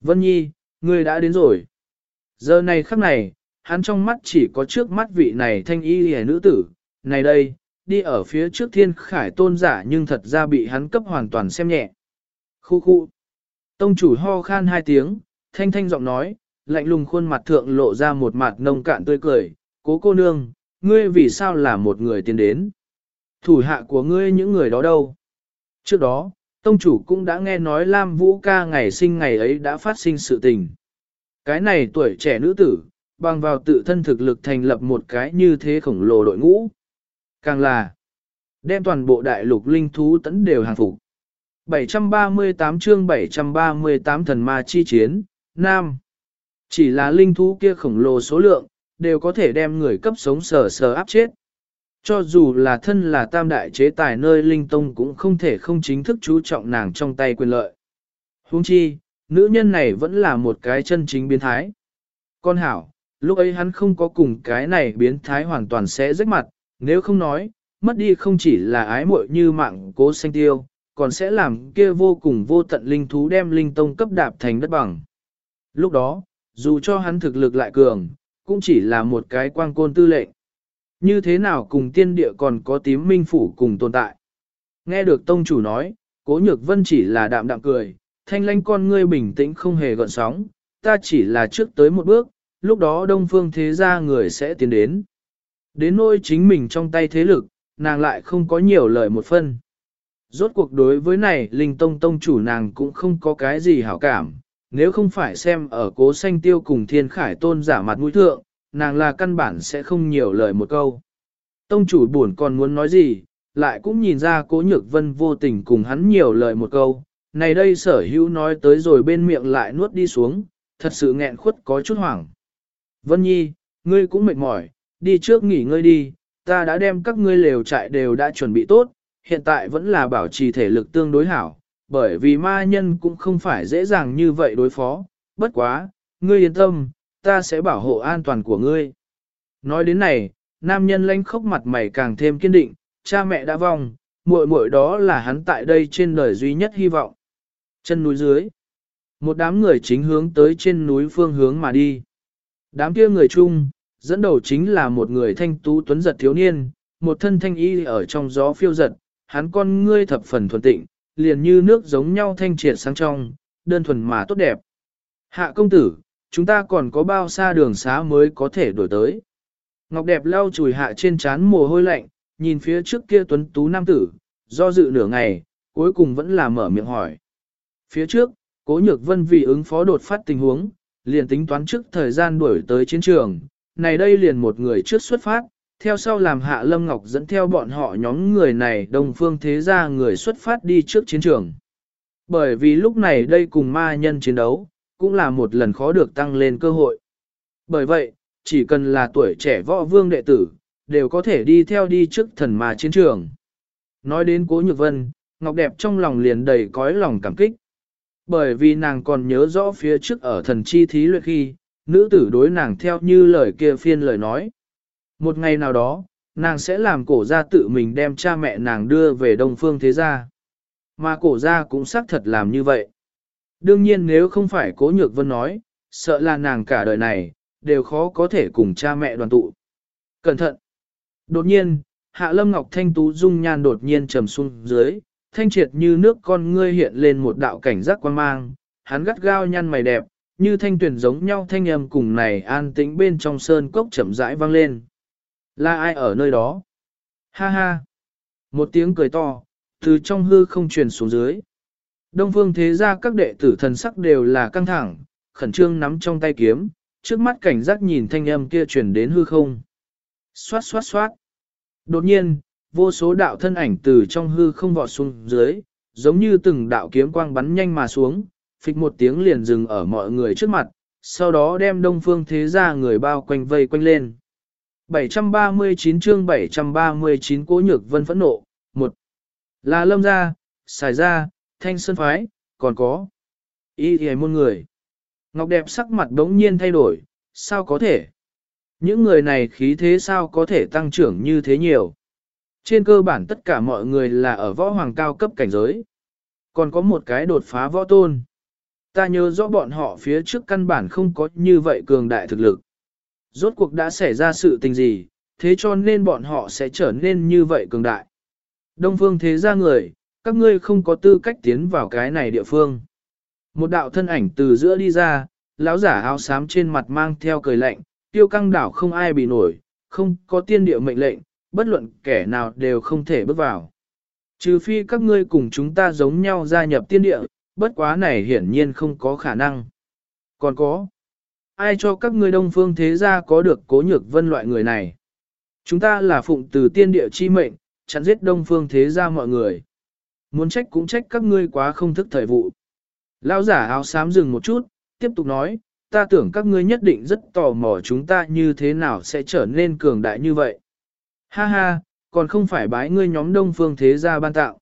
Vân Nhi, ngươi đã đến rồi. Giờ này khắc này, hắn trong mắt chỉ có trước mắt vị này thanh y hề nữ tử, này đây, đi ở phía trước thiên khải tôn giả nhưng thật ra bị hắn cấp hoàn toàn xem nhẹ. Khu khu. Tông chủ ho khan hai tiếng, thanh thanh giọng nói, lạnh lùng khuôn mặt thượng lộ ra một mặt nông cạn tươi cười, cố cô nương, ngươi vì sao là một người tiến đến? Thủ hạ của ngươi những người đó đâu? Trước đó, tông chủ cũng đã nghe nói Lam Vũ ca ngày sinh ngày ấy đã phát sinh sự tình. Cái này tuổi trẻ nữ tử, bằng vào tự thân thực lực thành lập một cái như thế khổng lồ đội ngũ. Càng là, đem toàn bộ đại lục linh thú tấn đều hàng phục. 738 chương 738 thần ma chi chiến, Nam. Chỉ là linh thú kia khổng lồ số lượng, đều có thể đem người cấp sống sờ sờ áp chết. Cho dù là thân là tam đại chế tài nơi linh tông cũng không thể không chính thức chú trọng nàng trong tay quyền lợi. Huống chi, nữ nhân này vẫn là một cái chân chính biến thái. Con hảo, lúc ấy hắn không có cùng cái này biến thái hoàn toàn sẽ rách mặt, nếu không nói, mất đi không chỉ là ái muội như mạng cố xanh tiêu, còn sẽ làm kia vô cùng vô tận linh thú đem linh tông cấp đạp thành đất bằng. Lúc đó, dù cho hắn thực lực lại cường, cũng chỉ là một cái quang côn tư lệnh. Như thế nào cùng tiên địa còn có tím minh phủ cùng tồn tại. Nghe được tông chủ nói, cố nhược vân chỉ là đạm đạm cười, thanh lanh con ngươi bình tĩnh không hề gợn sóng, ta chỉ là trước tới một bước, lúc đó đông phương thế gia người sẽ tiến đến. Đến nỗi chính mình trong tay thế lực, nàng lại không có nhiều lời một phân. Rốt cuộc đối với này, linh tông tông chủ nàng cũng không có cái gì hảo cảm, nếu không phải xem ở cố xanh tiêu cùng thiên khải tôn giả mặt mũi thượng, nàng là căn bản sẽ không nhiều lời một câu. Tông chủ buồn còn muốn nói gì, lại cũng nhìn ra cố nhược vân vô tình cùng hắn nhiều lời một câu. Này đây sở hữu nói tới rồi bên miệng lại nuốt đi xuống, thật sự nghẹn khuất có chút hoảng. Vân Nhi, ngươi cũng mệt mỏi, đi trước nghỉ ngơi đi, ta đã đem các ngươi lều trại đều đã chuẩn bị tốt, hiện tại vẫn là bảo trì thể lực tương đối hảo, bởi vì ma nhân cũng không phải dễ dàng như vậy đối phó, bất quá, ngươi yên tâm, ta sẽ bảo hộ an toàn của ngươi. Nói đến này, nam nhân lanh khóc mặt mày càng thêm kiên định, cha mẹ đã vong, muội muội đó là hắn tại đây trên đời duy nhất hy vọng. Chân núi dưới, một đám người chính hướng tới trên núi phương hướng mà đi. Đám kia người chung, dẫn đầu chính là một người thanh tú tuấn giật thiếu niên, một thân thanh y ở trong gió phiêu giật, hắn con ngươi thập phần thuần tịnh, liền như nước giống nhau thanh triệt sáng trong, đơn thuần mà tốt đẹp. Hạ công tử, chúng ta còn có bao xa đường xá mới có thể đổi tới. Ngọc đẹp lau chùi hạ trên trán mồ hôi lạnh, nhìn phía trước kia tuấn tú nam tử, do dự nửa ngày, cuối cùng vẫn là mở miệng hỏi. Phía trước, cố nhược vân vì ứng phó đột phát tình huống, liền tính toán trước thời gian đuổi tới chiến trường, này đây liền một người trước xuất phát, theo sau làm Hạ Lâm Ngọc dẫn theo bọn họ nhóm người này đồng phương thế gia người xuất phát đi trước chiến trường. Bởi vì lúc này đây cùng ma nhân chiến đấu, cũng là một lần khó được tăng lên cơ hội. Bởi vậy, chỉ cần là tuổi trẻ võ vương đệ tử, đều có thể đi theo đi trước thần mà chiến trường. Nói đến Cố Nhược Vân, Ngọc Đẹp trong lòng liền đầy cõi lòng cảm kích. Bởi vì nàng còn nhớ rõ phía trước ở thần chi thí luyện khi, nữ tử đối nàng theo như lời kia phiên lời nói. Một ngày nào đó, nàng sẽ làm cổ gia tự mình đem cha mẹ nàng đưa về đông phương thế gia. Mà cổ gia cũng xác thật làm như vậy. Đương nhiên nếu không phải cố nhược vân nói, sợ là nàng cả đời này, đều khó có thể cùng cha mẹ đoàn tụ. Cẩn thận! Đột nhiên, Hạ Lâm Ngọc Thanh Tú dung nhan đột nhiên trầm xuống dưới, thanh triệt như nước con ngươi hiện lên một đạo cảnh giác quan mang, hắn gắt gao nhăn mày đẹp, như thanh tuyển giống nhau thanh âm cùng này an tĩnh bên trong sơn cốc chậm rãi vang lên. Là ai ở nơi đó? Ha ha! Một tiếng cười to, từ trong hư không truyền xuống dưới. Đông phương thế ra các đệ tử thần sắc đều là căng thẳng, khẩn trương nắm trong tay kiếm, trước mắt cảnh giác nhìn thanh âm kia truyền đến hư không. Xoát xoát xoát. Đột nhiên, vô số đạo thân ảnh từ trong hư không vọt xuống dưới, giống như từng đạo kiếm quang bắn nhanh mà xuống, phịch một tiếng liền dừng ở mọi người trước mặt, sau đó đem đông phương thế ra người bao quanh vây quanh lên. 739 chương 739 cố nhược vân phẫn nộ, một Là lâm gia, xài gia, thanh sơn phái, còn có y thì môn người. Ngọc đẹp sắc mặt đống nhiên thay đổi, sao có thể? Những người này khí thế sao có thể tăng trưởng như thế nhiều? Trên cơ bản tất cả mọi người là ở võ hoàng cao cấp cảnh giới. Còn có một cái đột phá võ tôn. Ta nhớ rõ bọn họ phía trước căn bản không có như vậy cường đại thực lực. Rốt cuộc đã xảy ra sự tình gì, thế cho nên bọn họ sẽ trở nên như vậy cường đại. Đông phương thế ra người, các ngươi không có tư cách tiến vào cái này địa phương. Một đạo thân ảnh từ giữa đi ra, lão giả áo xám trên mặt mang theo cười lạnh, tiêu căng đảo không ai bị nổi, không có tiên địa mệnh lệnh, bất luận kẻ nào đều không thể bước vào. Trừ phi các ngươi cùng chúng ta giống nhau gia nhập tiên địa, bất quá này hiển nhiên không có khả năng. Còn có, ai cho các ngươi đông phương thế gia có được cố nhược vân loại người này? Chúng ta là phụng từ tiên địa chi mệnh, chặn giết đông phương thế gia mọi người. Muốn trách cũng trách các ngươi quá không thức thời vụ. Lão giả áo xám dừng một chút, tiếp tục nói, ta tưởng các ngươi nhất định rất tò mò chúng ta như thế nào sẽ trở nên cường đại như vậy. Ha ha, còn không phải bái ngươi nhóm đông phương thế gia ban tạo.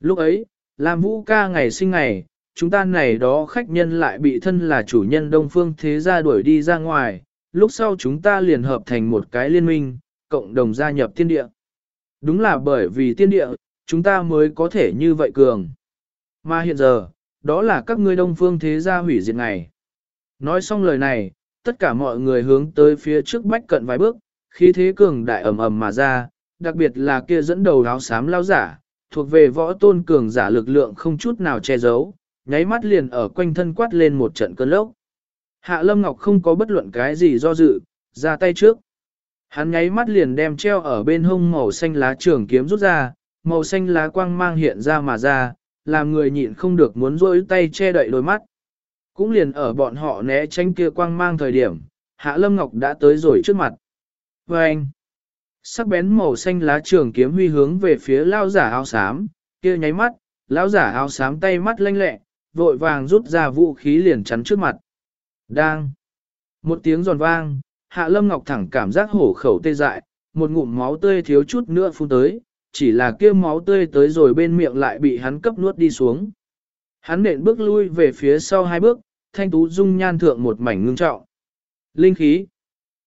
Lúc ấy, làm vũ ca ngày sinh ngày, chúng ta này đó khách nhân lại bị thân là chủ nhân đông phương thế gia đuổi đi ra ngoài, lúc sau chúng ta liền hợp thành một cái liên minh, cộng đồng gia nhập tiên địa. Đúng là bởi vì tiên địa, chúng ta mới có thể như vậy cường. Mà hiện giờ, đó là các ngươi đông phương thế gia hủy diệt ngày. Nói xong lời này, tất cả mọi người hướng tới phía trước bách cận vài bước, khí thế cường đại ầm ầm mà ra, đặc biệt là kia dẫn đầu áo xám lao giả, thuộc về võ tôn cường giả lực lượng không chút nào che giấu, nháy mắt liền ở quanh thân quát lên một trận cơn lốc. Hạ Lâm Ngọc không có bất luận cái gì do dự, ra tay trước. Hắn nháy mắt liền đem treo ở bên hông màu xanh lá trường kiếm rút ra, màu xanh lá quang mang hiện ra mà ra, làm người nhịn không được muốn rỗi tay che đậy đôi mắt. Cũng liền ở bọn họ né tránh kia quang mang thời điểm, Hạ Lâm Ngọc đã tới rồi trước mặt. Và anh, sắc bén màu xanh lá trường kiếm huy hướng về phía lao giả áo xám, kia nháy mắt, lão giả áo xám tay mắt lanh lẹ, vội vàng rút ra vũ khí liền chắn trước mặt. Đang. Một tiếng giòn vang, Hạ Lâm Ngọc thẳng cảm giác hổ khẩu tê dại, một ngụm máu tươi thiếu chút nữa phun tới, chỉ là kia máu tươi tới rồi bên miệng lại bị hắn cấp nuốt đi xuống. Hắn nện bước lui về phía sau hai bước, thanh tú dung nhan thượng một mảnh ngưng trọng. Linh khí.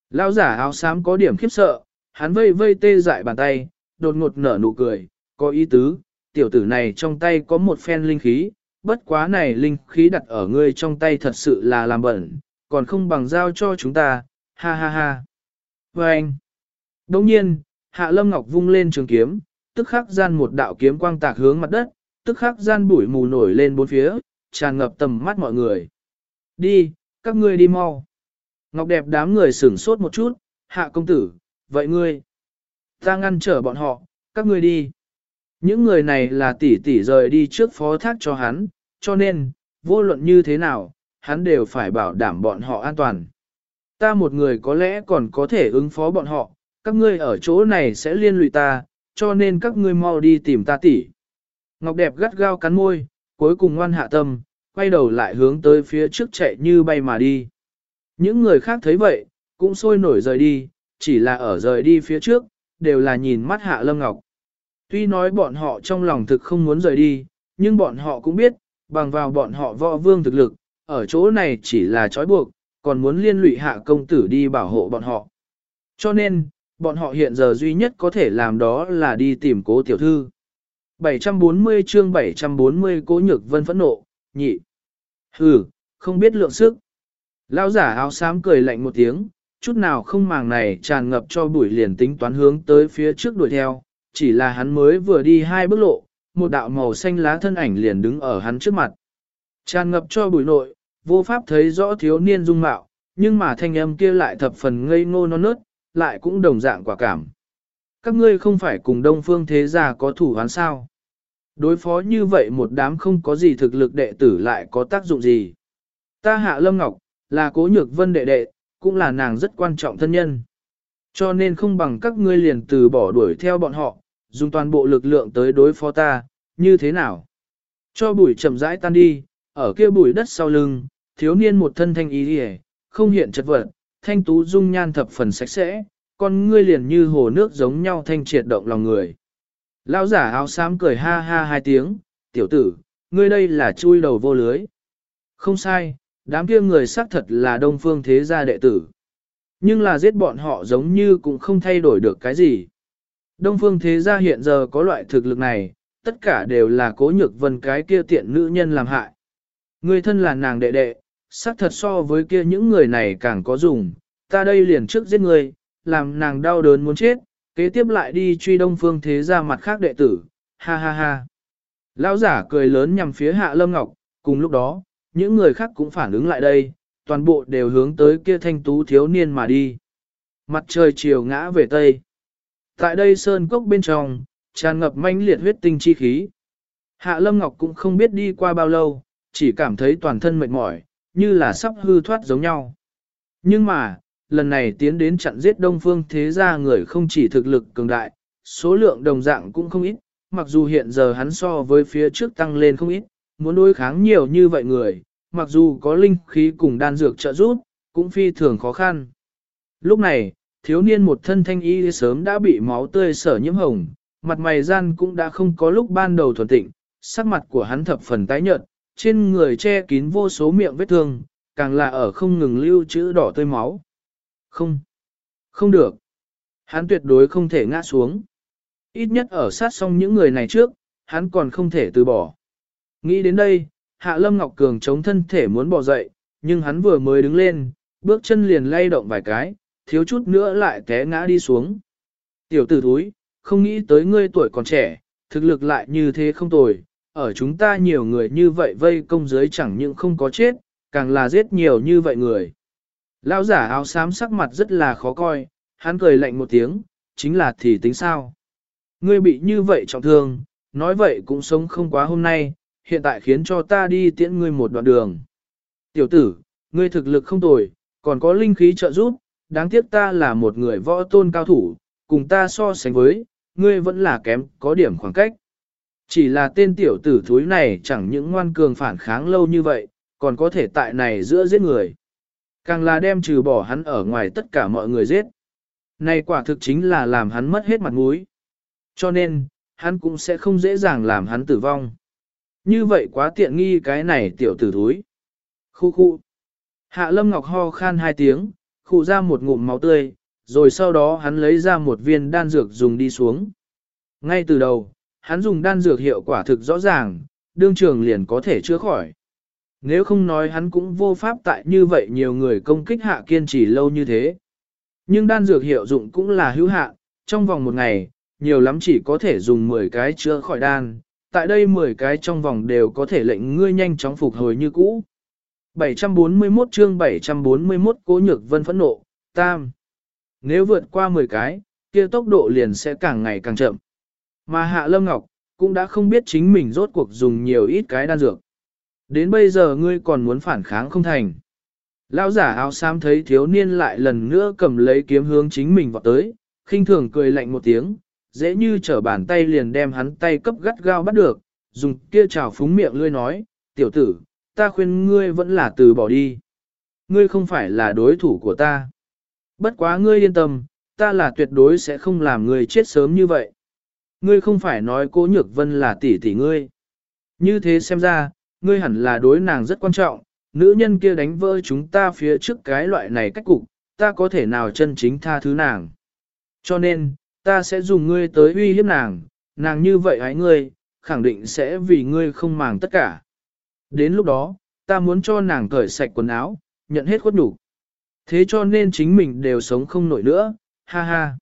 Lão giả áo xám có điểm khiếp sợ, hắn vây vây tê dại bàn tay, đột ngột nở nụ cười, có ý tứ, tiểu tử này trong tay có một phen linh khí, bất quá này linh khí đặt ở ngươi trong tay thật sự là làm bẩn, còn không bằng giao cho chúng ta, ha ha ha. Và anh, đồng nhiên, Hạ Lâm Ngọc vung lên trường kiếm, tức khắc gian một đạo kiếm quang tạc hướng mặt đất, tức khắc gian bụi mù nổi lên bốn phía, tràn ngập tầm mắt mọi người. Đi, các ngươi đi mau. Ngọc đẹp đám người sửng sốt một chút, hạ công tử, vậy ngươi. Ta ngăn trở bọn họ, các ngươi đi. Những người này là tỷ tỷ rời đi trước phó thác cho hắn, cho nên, vô luận như thế nào, hắn đều phải bảo đảm bọn họ an toàn. Ta một người có lẽ còn có thể ứng phó bọn họ, các ngươi ở chỗ này sẽ liên lụy ta, cho nên các ngươi mau đi tìm ta tỷ. Ngọc đẹp gắt gao cắn môi, cuối cùng ngoan hạ tâm, quay đầu lại hướng tới phía trước chạy như bay mà đi. Những người khác thấy vậy, cũng sôi nổi rời đi, chỉ là ở rời đi phía trước, đều là nhìn mắt hạ lâm ngọc. Tuy nói bọn họ trong lòng thực không muốn rời đi, nhưng bọn họ cũng biết, bằng vào bọn họ võ vương thực lực, ở chỗ này chỉ là trói buộc, còn muốn liên lụy hạ công tử đi bảo hộ bọn họ. Cho nên, bọn họ hiện giờ duy nhất có thể làm đó là đi tìm cố tiểu thư. 740 chương 740 cố nhược vân phẫn nộ, nhị. Hừ, không biết lượng sức. Lão giả áo xám cười lạnh một tiếng, chút nào không màng này tràn ngập cho bụi liền tính toán hướng tới phía trước đuổi theo, chỉ là hắn mới vừa đi hai bước lộ, một đạo màu xanh lá thân ảnh liền đứng ở hắn trước mặt. Tràn ngập cho bụi nội, vô pháp thấy rõ thiếu niên dung mạo, nhưng mà thanh âm kia lại thập phần ngây ngô non nớt, lại cũng đồng dạng quả cảm. Các ngươi không phải cùng đông phương thế gia có thủ hoán sao? Đối phó như vậy một đám không có gì thực lực đệ tử lại có tác dụng gì? Ta hạ lâm ngọc, là cố nhược vân đệ đệ, cũng là nàng rất quan trọng thân nhân. Cho nên không bằng các ngươi liền từ bỏ đuổi theo bọn họ, dùng toàn bộ lực lượng tới đối phó ta, như thế nào? Cho bụi chậm rãi tan đi, ở kia bụi đất sau lưng, thiếu niên một thân thanh ý hề, không hiện chật vật, thanh tú dung nhan thập phần sạch sẽ, con ngươi liền như hồ nước giống nhau thanh triệt động lòng người. Lão giả áo xám cười ha ha hai tiếng, tiểu tử, ngươi đây là chui đầu vô lưới. Không sai, đám kia người xác thật là đông phương thế gia đệ tử. Nhưng là giết bọn họ giống như cũng không thay đổi được cái gì. Đông phương thế gia hiện giờ có loại thực lực này, tất cả đều là cố nhược vân cái kia tiện nữ nhân làm hại. Người thân là nàng đệ đệ, xác thật so với kia những người này càng có dùng, ta đây liền trước giết người, làm nàng đau đớn muốn chết, kế tiếp lại đi truy đông phương thế ra mặt khác đệ tử, ha ha ha. Lão giả cười lớn nhằm phía hạ lâm ngọc, cùng lúc đó, những người khác cũng phản ứng lại đây, toàn bộ đều hướng tới kia thanh tú thiếu niên mà đi. Mặt trời chiều ngã về tây. Tại đây sơn cốc bên trong, tràn ngập manh liệt huyết tinh chi khí. Hạ Lâm Ngọc cũng không biết đi qua bao lâu, chỉ cảm thấy toàn thân mệt mỏi, như là sắp hư thoát giống nhau. Nhưng mà, lần này tiến đến chặn giết đông phương thế gia người không chỉ thực lực cường đại, số lượng đồng dạng cũng không ít, mặc dù hiện giờ hắn so với phía trước tăng lên không ít, muốn đối kháng nhiều như vậy người, mặc dù có linh khí cùng đan dược trợ giúp, cũng phi thường khó khăn. Lúc này, thiếu niên một thân thanh y sớm đã bị máu tươi sở nhiễm hồng, mặt mày gian cũng đã không có lúc ban đầu thuần tịnh, sắc mặt của hắn thập phần tái nhợt, trên người che kín vô số miệng vết thương, càng là ở không ngừng lưu chữ đỏ tươi máu. Không, không được. Hắn tuyệt đối không thể ngã xuống. Ít nhất ở sát xong những người này trước, hắn còn không thể từ bỏ. Nghĩ đến đây, Hạ Lâm Ngọc Cường chống thân thể muốn bỏ dậy, nhưng hắn vừa mới đứng lên, bước chân liền lay động vài cái, thiếu chút nữa lại té ngã đi xuống. Tiểu tử thúi, không nghĩ tới ngươi tuổi còn trẻ, thực lực lại như thế không tồi, ở chúng ta nhiều người như vậy vây công giới chẳng những không có chết, càng là giết nhiều như vậy người. Lão giả áo xám sắc mặt rất là khó coi, hắn cười lạnh một tiếng, chính là thì tính sao. Ngươi bị như vậy trọng thương, nói vậy cũng sống không quá hôm nay, hiện tại khiến cho ta đi tiễn ngươi một đoạn đường. Tiểu tử, ngươi thực lực không tồi, còn có linh khí trợ giúp, đáng tiếc ta là một người võ tôn cao thủ, cùng ta so sánh với, ngươi vẫn là kém có điểm khoảng cách. Chỉ là tên tiểu tử thúi này chẳng những ngoan cường phản kháng lâu như vậy, còn có thể tại này giữa giết người. Càng là đem trừ bỏ hắn ở ngoài tất cả mọi người giết. Này quả thực chính là làm hắn mất hết mặt mũi. Cho nên, hắn cũng sẽ không dễ dàng làm hắn tử vong. Như vậy quá tiện nghi cái này tiểu tử thúi. Khu khu. Hạ Lâm Ngọc ho khan hai tiếng, khụ ra một ngụm máu tươi, rồi sau đó hắn lấy ra một viên đan dược dùng đi xuống. Ngay từ đầu, hắn dùng đan dược hiệu quả thực rõ ràng, đương trường liền có thể chữa khỏi. Nếu không nói hắn cũng vô pháp tại như vậy nhiều người công kích hạ kiên trì lâu như thế. Nhưng đan dược hiệu dụng cũng là hữu hạn, trong vòng một ngày, nhiều lắm chỉ có thể dùng 10 cái chữa khỏi đan, tại đây 10 cái trong vòng đều có thể lệnh ngươi nhanh chóng phục hồi như cũ. 741 chương 741 Cố Nhược Vân phẫn nộ, tam. Nếu vượt qua 10 cái, kia tốc độ liền sẽ càng ngày càng chậm. Mà Hạ Lâm Ngọc, cũng đã không biết chính mình rốt cuộc dùng nhiều ít cái đan dược. Đến bây giờ ngươi còn muốn phản kháng không thành. Lão giả áo xám thấy thiếu niên lại lần nữa cầm lấy kiếm hướng chính mình vọt tới, khinh thường cười lạnh một tiếng, dễ như trở bàn tay liền đem hắn tay cấp gắt gao bắt được, dùng kia trào phúng miệng lươi nói, tiểu tử, ta khuyên ngươi vẫn là từ bỏ đi. Ngươi không phải là đối thủ của ta. Bất quá ngươi yên tâm, ta là tuyệt đối sẽ không làm ngươi chết sớm như vậy. Ngươi không phải nói cố nhược vân là tỷ tỷ ngươi. Như thế xem ra, ngươi hẳn là đối nàng rất quan trọng, nữ nhân kia đánh vỡ chúng ta phía trước cái loại này cách cục, ta có thể nào chân chính tha thứ nàng. Cho nên, ta sẽ dùng ngươi tới uy hiếp nàng, nàng như vậy hãy ngươi, khẳng định sẽ vì ngươi không màng tất cả. Đến lúc đó, ta muốn cho nàng cởi sạch quần áo, nhận hết khuất đủ. Thế cho nên chính mình đều sống không nổi nữa, ha ha.